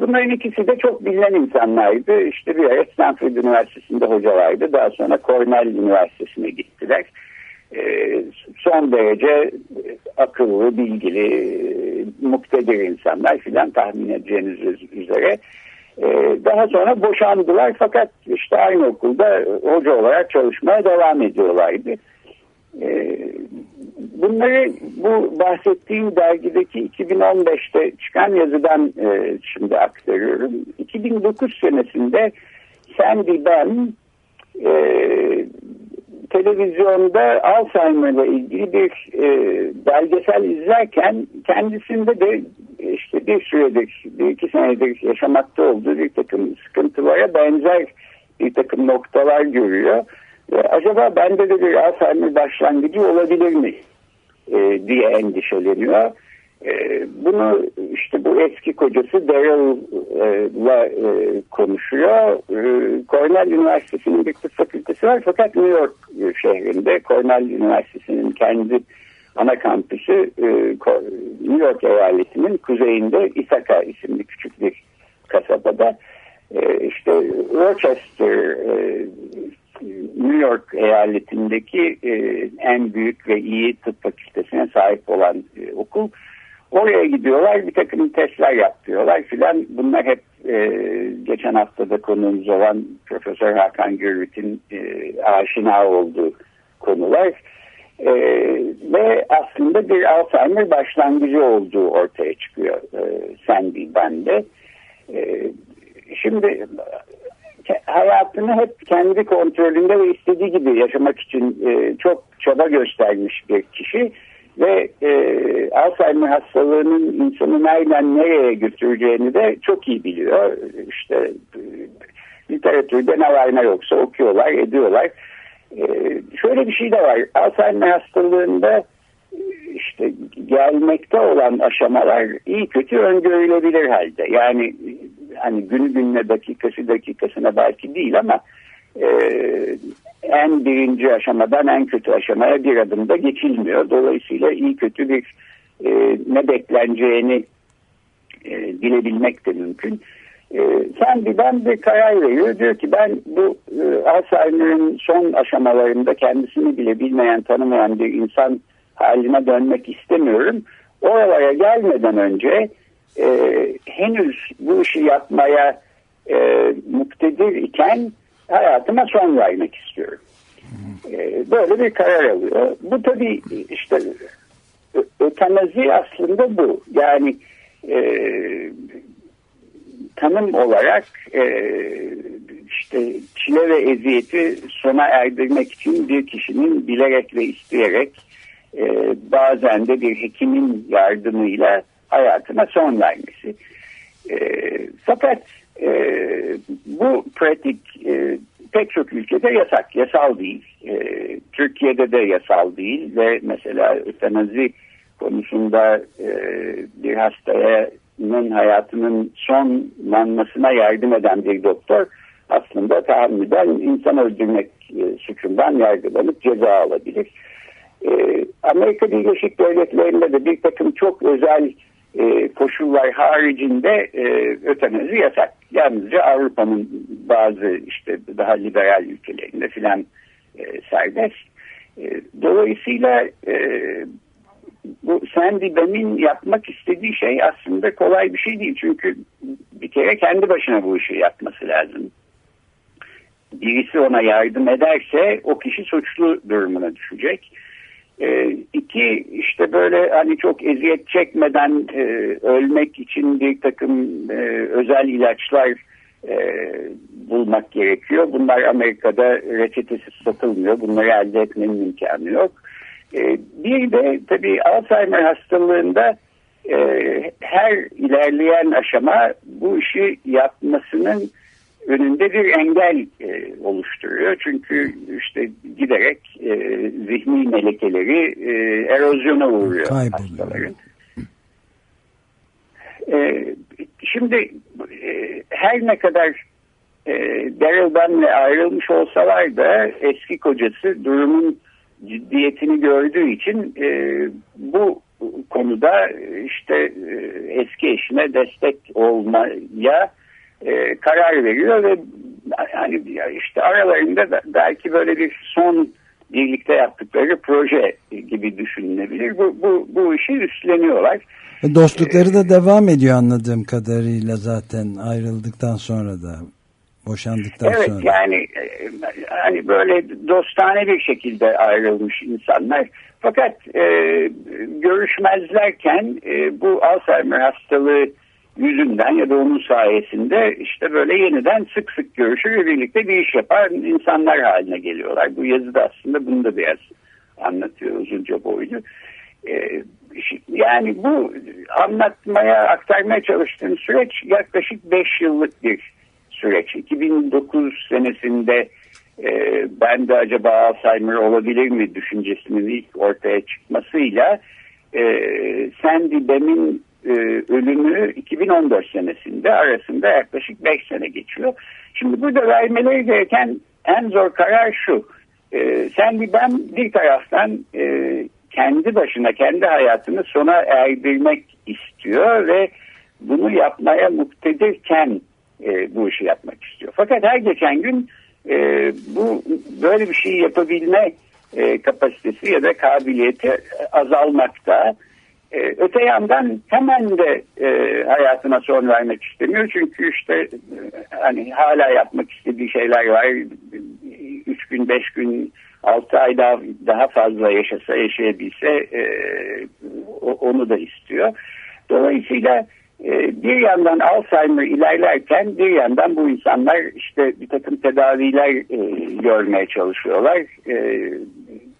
bunların ikisi de çok bilinen insanlardı. İşte bir ara Stanford Üniversitesi'nde hocalardı. Daha sonra Cornell Üniversitesi'ne gittiler. E, son derece akıllı, bilgili, e, muktedir insanlar filan tahmin edeceğiniz üzere. E, daha sonra boşandılar fakat işte aynı okulda hoca olarak çalışmaya devam ediyorlardı. E, bunları bu bahsettiğim dergideki 2015'te çıkan yazıdan e, şimdi aktarıyorum. 2009 senesinde Sandy Ben e, televizyonda Alzheimer ile ilgili bir e, belgesel izlerken kendisinde de işte bir süredir, bir iki senedir yaşamakta olduğu bir takım sıkıntılara benzer bir takım noktalar görüyor. Ve acaba bende de bir Alzheimer başlangıcı olabilir mi e, diye endişeleniyor. E, bunu işte bu eski kocası Daryl'la e, konuşuyor. E, Cornell Üniversitesi'nin bir tıp fakültesi var fakat New York şehrinde Cornell Üniversitesi'nin kendi ana kampüsü e, New York eyaletinin kuzeyinde Ithaca isimli küçük bir kasabada. E, işte Rochester e, New York eyaletindeki e, en büyük ve iyi tıp fakültesine sahip olan e, okul. Oraya gidiyorlar bir takım testler yapıyorlar filan. Bunlar hep e, geçen haftada konuğumuz olan Profesör Hakan Gürvit'in e, aşina olduğu konular. E, ve aslında bir Alzheimer başlangıcı olduğu ortaya çıkıyor e, Sandy bende. E, şimdi hayatını hep kendi kontrolünde ve istediği gibi yaşamak için e, çok çaba göstermiş bir kişi ve e, Alzheimer hastalığının insanı nereden nereye götüreceğini de çok iyi biliyor. İşte e, literatürde ne var ne yoksa okuyorlar, ediyorlar. E, şöyle bir şey de var. Alzheimer hastalığında işte gelmekte olan aşamalar iyi kötü öngörülebilir halde. Yani hani günü gününe dakikası dakikasına belki değil ama e, en birinci aşamadan en kötü aşamaya bir adımda geçilmiyor. Dolayısıyla iyi kötü bir e, ne bekleneceğini e, bilebilmek de mümkün. E, Sandy'den bir karar veriyor. Diyor ki ben bu e, Alzheimer'ın son aşamalarında kendisini bile bilmeyen, tanımayan bir insan haline dönmek istemiyorum. Oralara gelmeden önce e, henüz bu işi yapmaya e, muktedir iken hayatıma son vermek istiyorum. E, böyle bir karar alıyor. Bu tabii işte ötenazi aslında bu. Yani e, tanım olarak e, işte çile ve eziyeti sona erdirmek için bir kişinin bilerek ve isteyerek e, bazen de bir hekimin yardımıyla hayatına son vermesi. E, fakat e, bu pratik e, pek çok ülkede yasak, yasal değil. E, Türkiye'de de yasal değil ve mesela ötenazi konusunda e, bir hastanın hayatının sonlanmasına yardım eden bir doktor aslında tahammüden insan öldürmek e, suçundan yargılanıp ceza alabilir. E, Amerika Birleşik Devletleri'nde de bir takım çok özel e, koşullar haricinde e, yasak. Yalnızca Avrupa'nın bazı işte daha liberal ülkelerinde filan e, serbest. E, dolayısıyla e, bu Sandy Ben'in yapmak istediği şey aslında kolay bir şey değil. Çünkü bir kere kendi başına bu işi yapması lazım. Birisi ona yardım ederse o kişi suçlu durumuna düşecek. E, iki işte böyle hani çok eziyet çekmeden e, ölmek için bir takım e, özel ilaçlar e, bulmak gerekiyor. Bunlar Amerika'da reçetesiz satılmıyor. Bunları elde etmenin imkanı yok. E, bir de tabii Alzheimer hastalığında e, her ilerleyen aşama bu işi yapmasının önünde bir engel e, oluşturuyor. Çünkü işte giderek e, zihni melekeleri e, erozyona uğruyor hastaların. E, şimdi e, her ne kadar e, Daryl Ben'le ayrılmış olsalar da eski kocası durumun ciddiyetini gördüğü için e, bu konuda işte e, eski eşine destek olmaya e, karar veriyor ve hani işte aralarında da belki böyle bir son birlikte yaptıkları proje gibi düşünülebilir. Bu, bu, bu işi üstleniyorlar. E, dostlukları da devam ediyor anladığım kadarıyla zaten ayrıldıktan sonra da boşandıktan evet, sonra. Evet yani e, hani böyle dostane bir şekilde ayrılmış insanlar. Fakat e, görüşmezlerken e, bu Alzheimer hastalığı yüzünden ya da onun sayesinde işte böyle yeniden sık sık görüşür ve birlikte bir iş yapar insanlar haline geliyorlar. Bu yazıda aslında bunu da biraz anlatıyor uzunca boylu. Ee, yani bu anlatmaya, aktarmaya çalıştığım süreç yaklaşık 5 yıllık bir süreç. 2009 senesinde e, ben de acaba Alzheimer olabilir mi düşüncesinin ilk ortaya çıkmasıyla e, Sandy Bem'in e, ölümü 2014 senesinde arasında yaklaşık 5 sene geçiyor. Şimdi burada vermeleri gereken en zor karar şu. E, Sandy ben bir taraftan e, kendi başına kendi hayatını sona erdirmek istiyor ve bunu yapmaya muktedirken e, bu işi yapmak istiyor. Fakat her geçen gün e, bu böyle bir şey yapabilme e, kapasitesi ya da kabiliyeti azalmakta. E, öte yandan hemen de e, hayatına son vermek istemiyor. Çünkü işte e, hani hala yapmak istediği şeyler var. Üç gün, beş gün, altı ay daha, daha fazla yaşasa, yaşayabilse e, onu da istiyor. Dolayısıyla e, bir yandan Alzheimer ilerlerken bir yandan bu insanlar işte bir takım tedaviler e, görmeye çalışıyorlar. E,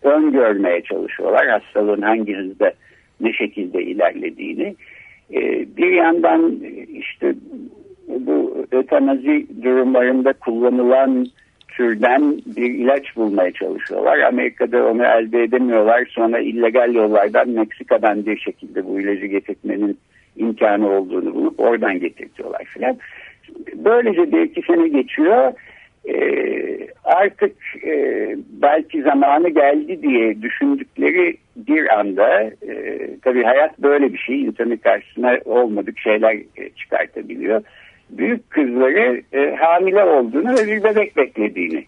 ön görmeye çalışıyorlar hastalığın hangi hızda ne şekilde ilerlediğini. E, bir yandan işte bu ötenazi durumlarında kullanılan türden bir ilaç bulmaya çalışıyorlar. Amerika'da onu elde edemiyorlar. Sonra illegal yollardan Meksika'dan bir şekilde bu ilacı getirmenin imkanı olduğunu bulup oradan getirtiyorlar filan. Böylece bir iki sene geçiyor. Ee, artık e, belki zamanı geldi diye düşündükleri bir anda e, tabii hayat böyle bir şey insanın karşısına olmadık şeyler e, çıkartabiliyor. Büyük kızları hamile olduğunu ve bir bebek beklediğini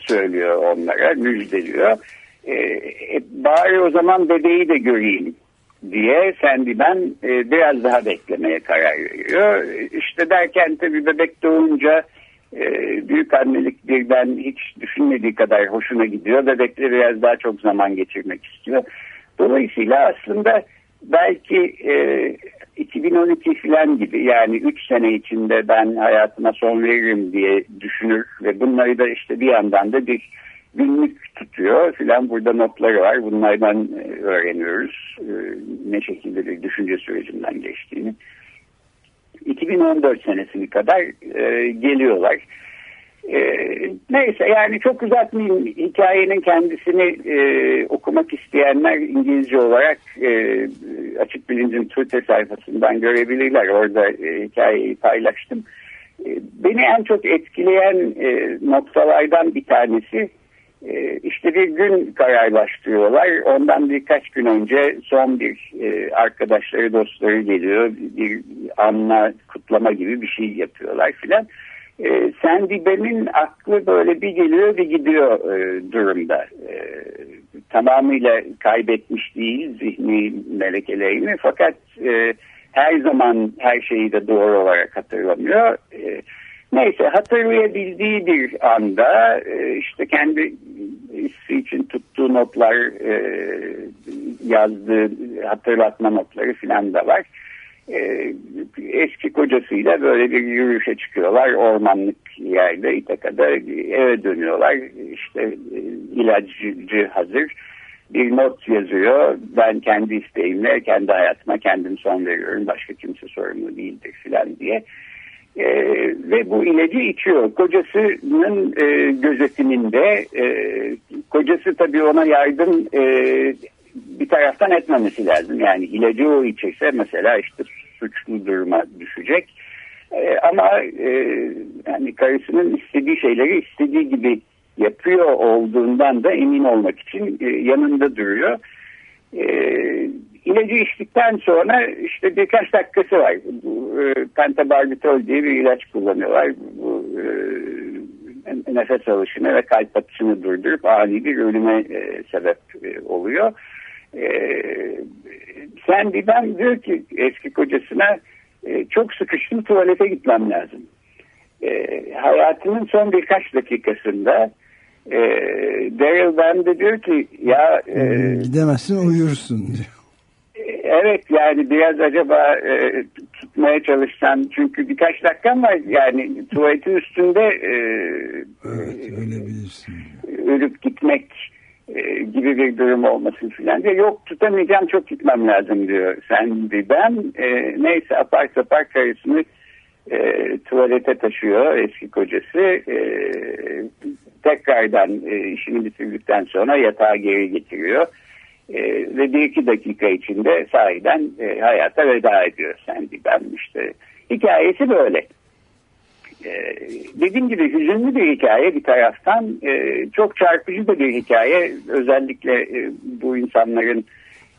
söylüyor onlara, müjdeliyor. E, bari o zaman bebeği de göreyim diye Sandy ben e, biraz daha beklemeye karar veriyor. İşte derken tabii bebek doğunca e, büyük annelik birden hiç düşünmediği kadar hoşuna gidiyor. Bebekle biraz daha çok zaman geçirmek istiyor. Dolayısıyla aslında belki e, 2012 falan gibi yani 3 sene içinde ben hayatıma son veririm diye düşünür ve bunları da işte bir yandan da bir günlük tutuyor filan burada notları var bunlardan e, öğreniyoruz e, ne şekilde bir düşünce sürecinden geçtiğini 2014 senesini kadar e, geliyorlar E, neyse yani çok uzatmayayım hikayenin kendisini e, okumak isteyenler İngilizce olarak e, Açık Bilinc'in Twitter sayfasından görebilirler. Orada e, hikayeyi paylaştım. E, beni en çok etkileyen e, noktalardan bir tanesi işte bir gün kararlaştırıyorlar. Ondan birkaç gün önce son bir e, arkadaşları dostları geliyor. Bir anla kutlama gibi bir şey yapıyorlar filan. E, Sandy Ben'in aklı böyle bir geliyor bir gidiyor e, durumda. E, tamamıyla kaybetmiş değil zihni melekelerini fakat e, her zaman her şeyi de doğru olarak hatırlamıyor. E, neyse hatırlayabildiği bir anda e, işte kendi hissi için tuttuğu notlar e, yazdığı hatırlatma notları filan da var. E, eski kocasıyla böyle bir yürüyüşe çıkıyorlar ormanlık yerde İtaka'da eve dönüyorlar. İşte ilacı hazır. Bir not yazıyor ben kendi isteğimle kendi hayatıma kendim son veriyorum başka kimse sorumlu değildir filan diye e, ve bu ilacı içiyor. Kocasının e, gözetiminde e, kocası tabii ona yardım e, bir taraftan etmemesi lazım. Yani ilacı o içirse mesela işte suçlu duruma düşecek. E, ama e, yani karısının istediği şeyleri istediği gibi yapıyor olduğundan da emin olmak için e, yanında duruyor. E, ilacı içtikten sonra işte birkaç dakikası var. Bu, e, pentabarbitol diye bir ilaç kullanıyorlar. Bu e, nefes alışını ve kalp atışını durdurup ani bir ölüme e, sebep e, oluyor. E, Sandy'den diyor ki eski kocasına e, çok sıkıştım tuvalete gitmem lazım. E, hayatının son birkaç dakikasında e, Daryl Ben de diyor ki ya e, gidemezsin uyursun diyor. Evet yani biraz acaba e, tutmaya çalışsan çünkü birkaç dakikam var yani tuvaletin üstünde e, evet, ölüp gitmek e, gibi bir durum olmasın filan diye yok tutamayacağım çok gitmem lazım diyor. Sen bir ben e, neyse apar sapar karısını e, tuvalete taşıyor eski kocası e, tekrardan e, işini bitirdikten sonra yatağa geri getiriyor e, ve bir iki dakika içinde sahiden e, hayata veda ediyor. Sandy ben işte. Hikayesi böyle. Ee, dediğim gibi hüzünlü bir hikaye bir taraftan e, çok çarpıcı da bir hikaye. Özellikle e, bu insanların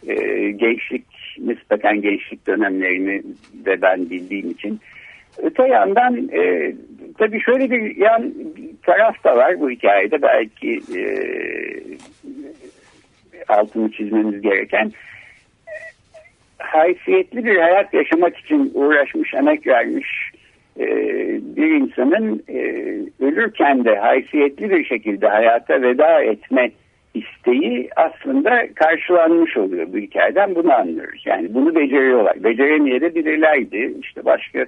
e, gençlik nispeten gençlik dönemlerini de ben bildiğim için. Öte yandan e, tabii şöyle bir yan taraf da var bu hikayede. Belki e, altını çizmemiz gereken haysiyetli bir hayat yaşamak için uğraşmış, emek vermiş e, bir insanın e, ölürken de haysiyetli bir şekilde hayata veda etme isteği aslında karşılanmış oluyor bu hikayeden bunu anlıyoruz. Yani bunu beceriyorlar. Beceremeyebilirlerdi. İşte başka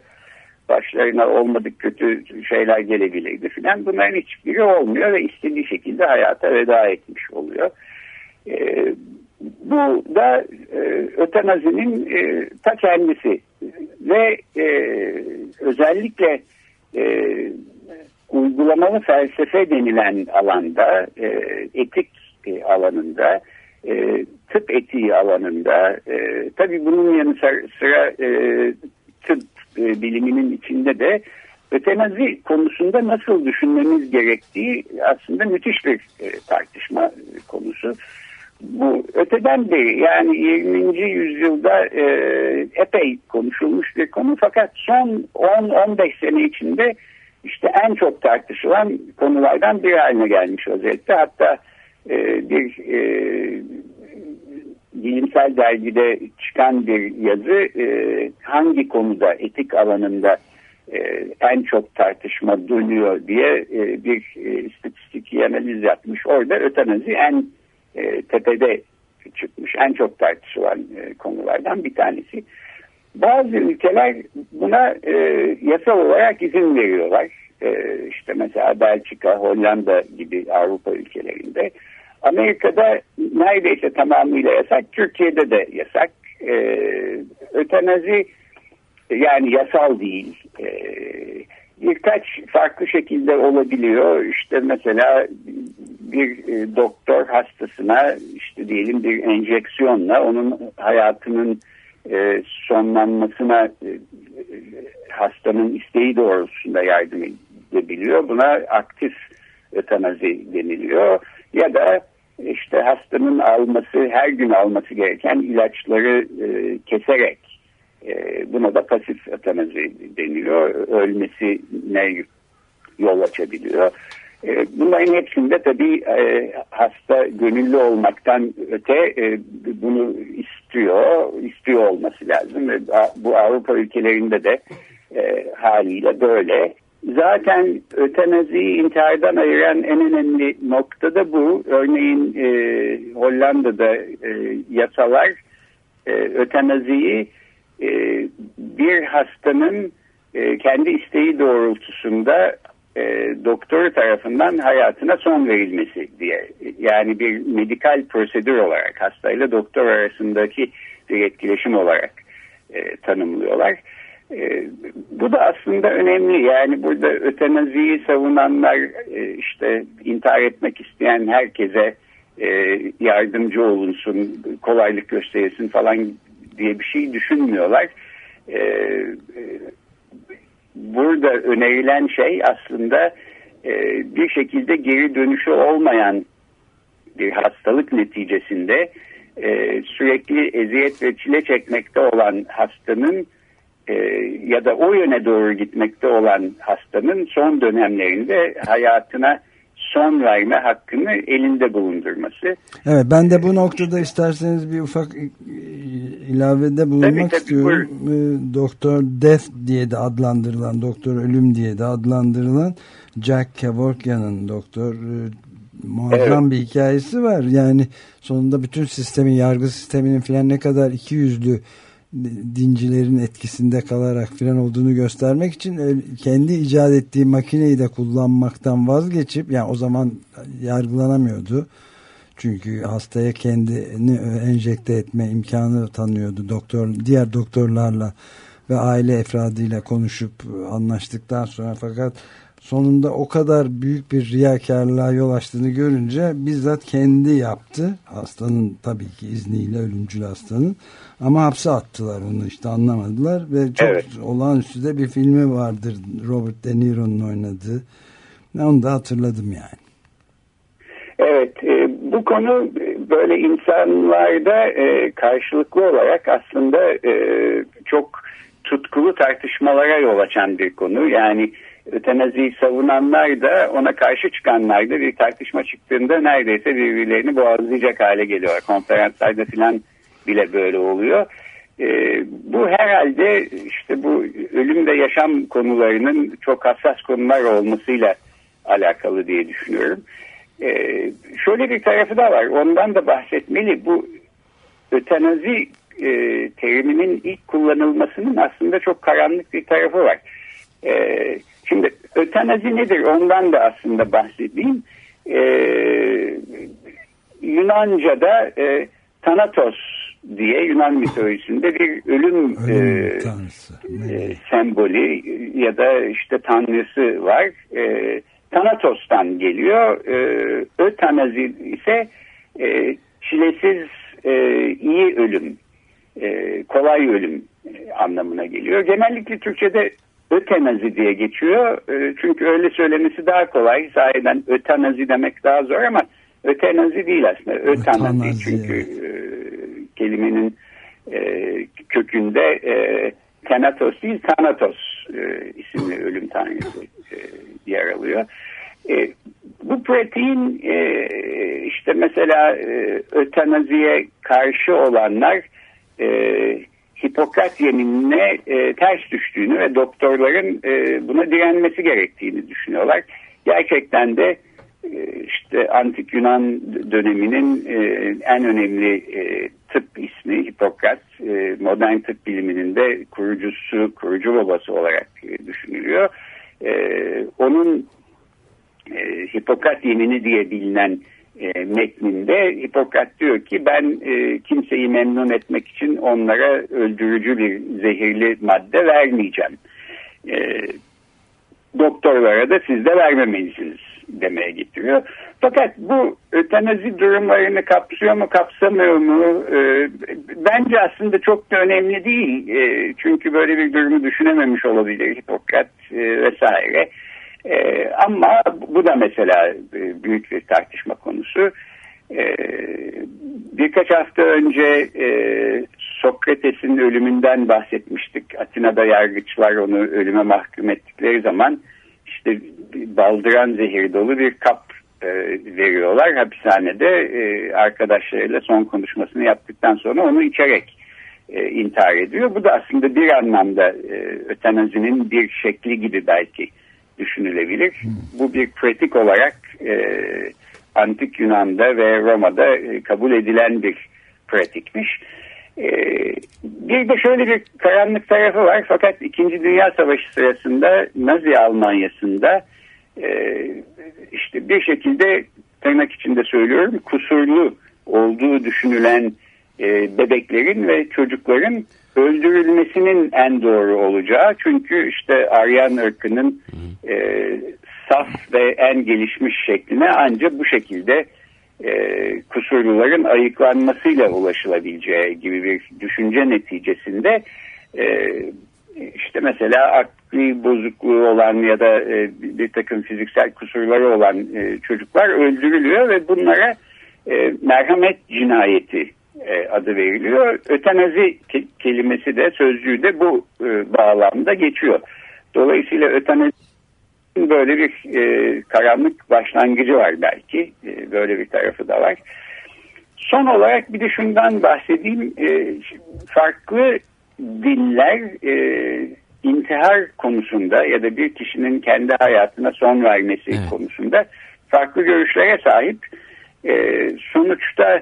başlarına olmadık kötü şeyler gelebilirdi filan. Bunların hiçbiri olmuyor ve istediği şekilde hayata veda etmiş oluyor. E, bu da e, ötenazinin e, ta kendisi. Ve e, özellikle e, uygulamalı felsefe denilen alanda e, etik e, alanında e, tıp etiği alanında e, tabii bunun yanı sıra e, tıp e, biliminin içinde de ötenazi konusunda nasıl düşünmemiz gerektiği aslında müthiş bir e, tartışma konusu bu öteden beri yani 20. yüzyılda e, epey konuşulmuş bir konu fakat son 10-15 sene içinde işte en çok tartışılan konulardan biri haline gelmiş vaziyette. Hatta e, bir e, bilimsel dergide çıkan bir yazı e, hangi konuda etik alanında e, en çok tartışma dönüyor diye e, bir e, istatistik analiz yapmış. Orada ötenazi en e, tepede çıkmış en çok tartışılan e, konulardan bir tanesi. Bazı ülkeler buna e, yasal olarak izin veriyorlar. E, işte mesela Belçika, Hollanda gibi Avrupa ülkelerinde. Amerika'da neredeyse tamamıyla yasak, Türkiye'de de yasak. E, ötenazi yani yasal değil. E, birkaç farklı şekilde olabiliyor. İşte mesela bir e, doktor hastasına işte diyelim bir enjeksiyonla onun hayatının e, sonlanmasına e, hastanın isteği doğrultusunda yardım edebiliyor. Buna aktif ötenazi deniliyor. Ya da işte hastanın alması, her gün alması gereken ilaçları keserek buna da pasif ötenazi deniliyor. Ölmesine yol açabiliyor. E, bunların hepsinde tabii e, hasta gönüllü olmaktan öte e, bunu istiyor, istiyor olması lazım. Bu Avrupa ülkelerinde de e, haliyle böyle. Zaten ötenaziyi intihardan ayıran en önemli nokta da bu. Örneğin Hollanda'da yasalar ötenaziyi e, bir hastanın e, kendi isteği doğrultusunda e, doktoru tarafından hayatına son verilmesi diye. Yani bir medikal prosedür olarak hastayla doktor arasındaki bir etkileşim olarak e, tanımlıyorlar. E, bu da aslında önemli. Yani burada ötenaziyi savunanlar e, işte intihar etmek isteyen herkese e, yardımcı olunsun, kolaylık gösterilsin falan diye bir şey düşünmüyorlar. E, burada önerilen şey aslında e, bir şekilde geri dönüşü olmayan bir hastalık neticesinde e, sürekli eziyet ve çile çekmekte olan hastanın e, ya da o yöne doğru gitmekte olan hastanın son dönemlerinde hayatına son verme hakkını elinde bulundurması. Evet ben de bu noktada isterseniz bir ufak ilavede bulunmak tabii, tabii, istiyorum. Buyurun. Doktor Death diye de adlandırılan, Doktor Ölüm diye de adlandırılan Jack Kevorkian'ın doktor e, muazzam evet. bir hikayesi var. Yani sonunda bütün sistemin, yargı sisteminin filan ne kadar iki yüzlü dincilerin etkisinde kalarak filan olduğunu göstermek için kendi icat ettiği makineyi de kullanmaktan vazgeçip yani o zaman yargılanamıyordu. Çünkü hastaya kendini enjekte etme imkanı tanıyordu doktor diğer doktorlarla ve aile efradıyla konuşup anlaştıktan sonra fakat sonunda o kadar büyük bir riyakarlığa yol açtığını görünce bizzat kendi yaptı. Hastanın tabii ki izniyle ölümcül hastanın. Ama hapse attılar onu işte anlamadılar ve çok evet. olağanüstü de bir filmi vardır Robert De Niro'nun oynadığı. Onu da hatırladım yani. Evet e, bu konu böyle insanlarda e, karşılıklı olarak aslında e, çok tutkulu tartışmalara yol açan bir konu. Yani ötenaziyi savunanlar da ona karşı çıkanlar da bir tartışma çıktığında neredeyse birbirlerini boğazlayacak hale geliyor. Konferanslarda filan bile böyle oluyor. E, bu herhalde işte bu ölüm ve yaşam konularının çok hassas konular olmasıyla alakalı diye düşünüyorum. E, şöyle bir tarafı da var. Ondan da bahsetmeli. Bu ötenazi e, teriminin ilk kullanılmasının aslında çok karanlık bir tarafı var. E, şimdi ötenazi nedir? Ondan da aslında bahsedeyim. E, Yunanca'da e, Thanatos diye Yunan mitolojisinde bir ölüm, ölüm e, tanrısı, e, sembolü ya da işte tanrısı var. E, Tanatos'tan geliyor. E, ötanazi ise e, çilesiz e, iyi ölüm, e, kolay ölüm anlamına geliyor. Genellikle Türkçe'de ötenazi diye geçiyor. E, çünkü öyle söylemesi daha kolay. Sahiden ötenazi demek daha zor ama ötenazi değil aslında. Ötenazi çünkü e, kelimenin e, kökünde e, Thanatos değil Thanatos e, isimli ölüm tanrısı e, yer alıyor. E, bu pratiğin e, işte mesela e, ötenaziye karşı olanlar e, Hipokrat yeminine e, ters düştüğünü ve doktorların e, buna direnmesi gerektiğini düşünüyorlar. Gerçekten de işte antik Yunan döneminin e, en önemli e, tıp ismi Hipokrat, e, modern tıp biliminin de kurucusu, kurucu babası olarak düşünülüyor. Onun Hipokrat yemini diye bilinen metninde Hipokrat diyor ki ben kimseyi memnun etmek için onlara öldürücü bir zehirli madde vermeyeceğim. Doktorlara da siz de vermemelisiniz demeye getiriyor. Fakat bu ötenazi durumlarını kapsıyor mu kapsamıyor mu e, bence aslında çok da önemli değil. E, çünkü böyle bir durumu düşünememiş olabilir Hipokrat e, vesaire. E, ama bu da mesela e, büyük bir tartışma konusu. E, birkaç hafta önce e, Sokrates'in ölümünden bahsetmiştik. Atina'da yargıçlar onu ölüme mahkum ettikleri zaman işte baldıran zehir dolu bir kap e, veriyorlar hapishanede e, arkadaşlarıyla son konuşmasını yaptıktan sonra onu içerek e, intihar ediyor. Bu da aslında bir anlamda e, ötenazinin bir şekli gibi belki düşünülebilir. Bu bir pratik olarak e, antik Yunan'da ve Roma'da e, kabul edilen bir pratikmiş. E, bir de şöyle bir karanlık tarafı var fakat İkinci Dünya Savaşı sırasında Nazi Almanya'sında e, işte bir şekilde tırnak içinde söylüyorum kusurlu olduğu düşünülen e, bebeklerin ve çocukların öldürülmesinin en doğru olacağı. Çünkü işte Aryan ırkının e, saf ve en gelişmiş şekline ancak bu şekilde e, kusurluların ayıklanmasıyla ulaşılabileceği gibi bir düşünce neticesinde e, işte mesela akli bozukluğu olan ya da e, bir takım fiziksel kusurları olan e, çocuklar öldürülüyor ve bunlara e, merhamet cinayeti e, adı veriliyor. Ötenazi ke kelimesi de sözcüğü de bu e, bağlamda geçiyor. Dolayısıyla ötenazi böyle bir e, karanlık başlangıcı var belki. E, böyle bir tarafı da var. Son olarak bir de şundan bahsedeyim. E, farklı dinler e, intihar konusunda ya da bir kişinin kendi hayatına son vermesi evet. konusunda farklı görüşlere sahip. E, sonuçta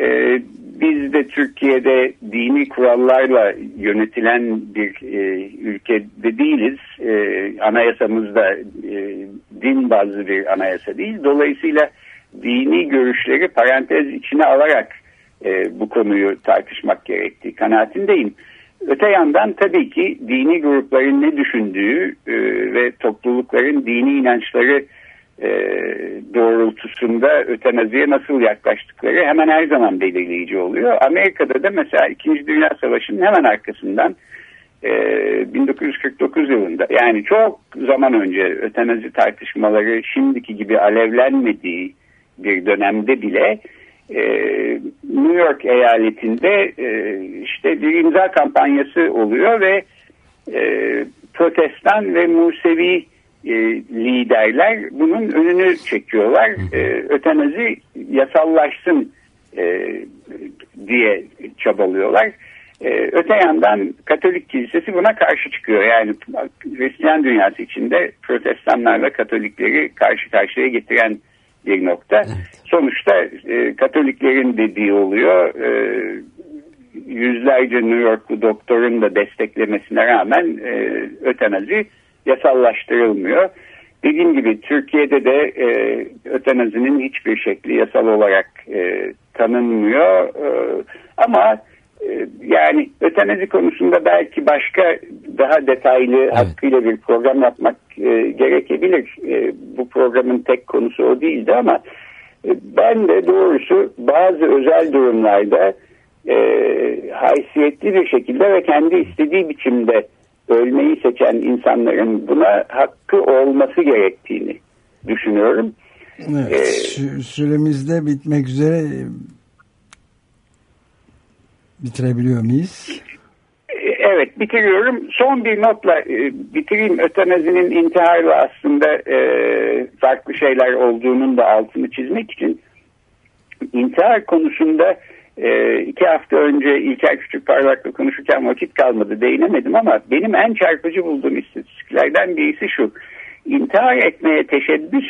e, biz de Türkiye'de dini kurallarla yönetilen bir e, ülkede değiliz. E, anayasamızda e, din bazlı bir anayasa değil. Dolayısıyla dini görüşleri parantez içine alarak e, bu konuyu tartışmak gerektiği kanaatindeyim. Öte yandan tabii ki dini grupların ne düşündüğü e, ve toplulukların dini inançları e, doğrultusunda ötenaziye nasıl yaklaştıkları hemen her zaman belirleyici oluyor. Amerika'da da mesela 2. Dünya Savaşı'nın hemen arkasından e, 1949 yılında yani çok zaman önce ötenazi tartışmaları şimdiki gibi alevlenmediği bir dönemde bile e, New York eyaletinde e, işte bir imza kampanyası oluyor ve e, protestan ve Musevi e, liderler bunun önünü çekiyorlar. E, ötenazi yasallaşsın e, diye çabalıyorlar. E, öte yandan Katolik Kilisesi buna karşı çıkıyor. Yani Hristiyan dünyası içinde protestanlarla Katolikleri karşı karşıya getiren bir nokta. Evet. Sonuçta e, Katoliklerin dediği oluyor. E, yüzlerce New Yorklu doktorun da desteklemesine rağmen e, ötenazi yasallaştırılmıyor. Dediğim gibi Türkiye'de de e, ötenazinin hiçbir şekli yasal olarak e, tanınmıyor. E, ama e, yani ötenazi konusunda belki başka daha detaylı evet. hakkıyla bir program yapmak e, gerekebilir. E, bu programın tek konusu o değildi ama e, ben de doğrusu bazı özel durumlarda e, haysiyetli bir şekilde ve kendi istediği biçimde ölmeyi seçen insanların buna hakkı olması gerektiğini düşünüyorum. Evet, ee, süremizde bitmek üzere bitirebiliyor muyuz? Evet bitiriyorum. Son bir notla e, bitireyim. Ötenazinin intiharla aslında e, farklı şeyler olduğunun da altını çizmek için intihar konusunda e, iki hafta önce İlker Küçük Parlak'la konuşurken vakit kalmadı değinemedim ama benim en çarpıcı bulduğum istatistiklerden birisi şu. İntihar etmeye teşebbüs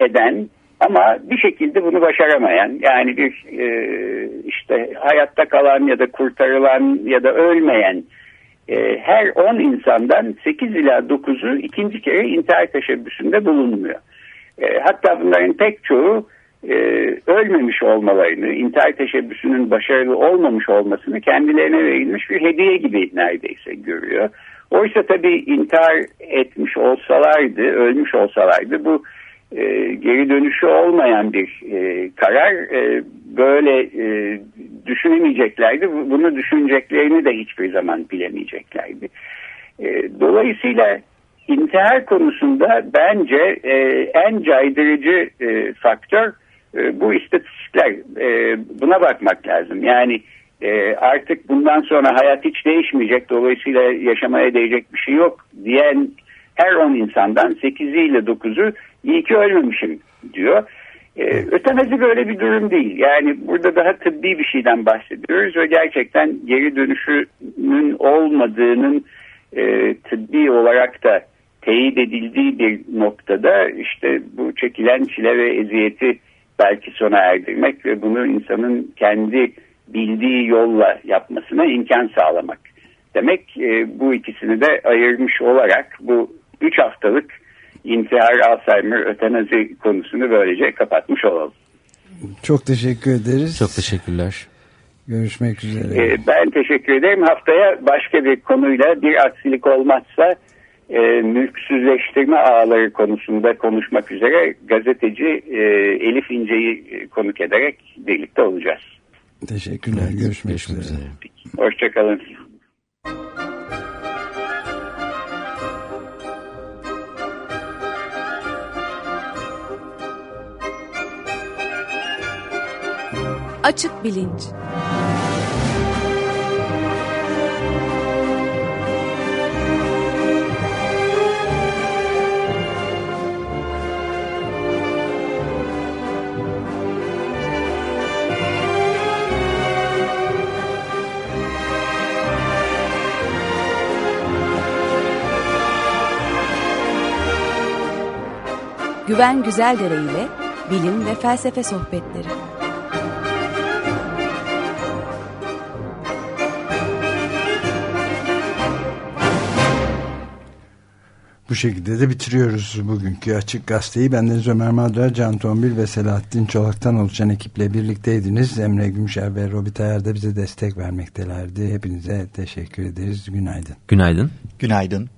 eden ama bir şekilde bunu başaramayan yani bir e, işte hayatta kalan ya da kurtarılan ya da ölmeyen e, her 10 insandan 8 ila 9'u ikinci kere intihar teşebbüsünde bulunmuyor. E, hatta bunların pek çoğu e, ölmemiş olmalarını, intihar teşebbüsünün başarılı olmamış olmasını kendilerine verilmiş bir hediye gibi neredeyse görüyor. Oysa tabii intihar etmiş olsalardı, ölmüş olsalardı bu e, geri dönüşü olmayan bir e, karar e, böyle e, düşünemeyeceklerdi. Bunu düşüneceklerini de hiçbir zaman bilemeyeceklerdi. E, dolayısıyla intihar konusunda bence e, en caydırıcı e, faktör e, bu istatistikler. E, buna bakmak lazım. Yani e, artık bundan sonra hayat hiç değişmeyecek dolayısıyla yaşamaya değecek bir şey yok diyen her 10 insandan 8'i ile 9'u iyi ki ölmemişim diyor. Ee, ötenazi böyle bir durum değil. Yani burada daha tıbbi bir şeyden bahsediyoruz ve gerçekten geri dönüşünün olmadığının e, tıbbi olarak da teyit edildiği bir noktada işte bu çekilen çile ve eziyeti belki sona erdirmek ve bunu insanın kendi bildiği yolla yapmasına imkan sağlamak. Demek e, bu ikisini de ayırmış olarak bu 3 haftalık intihar, Alzheimer, ötenazi konusunu böylece kapatmış olalım. Çok teşekkür ederiz. Çok teşekkürler. Görüşmek üzere. Ee, ben teşekkür ederim. Haftaya başka bir konuyla bir aksilik olmazsa e, mülksüzleştirme ağları konusunda konuşmak üzere gazeteci e, Elif İnce'yi e, konuk ederek birlikte olacağız. Teşekkürler. Evet, görüşmek, görüşmek üzere. üzere. Hoşçakalın. Açık bilinç. Güven Güzeldere ile bilim ve felsefe sohbetleri. Bu şekilde de bitiriyoruz bugünkü Açık Gazeteyi. Bendeniz Ömer Madra, Can Tombil ve Selahattin Çolak'tan oluşan ekiple birlikteydiniz. Emre Gümüşer ve Robi Tayar da bize destek vermektelerdi. Hepinize teşekkür ederiz. Günaydın. Günaydın. Günaydın.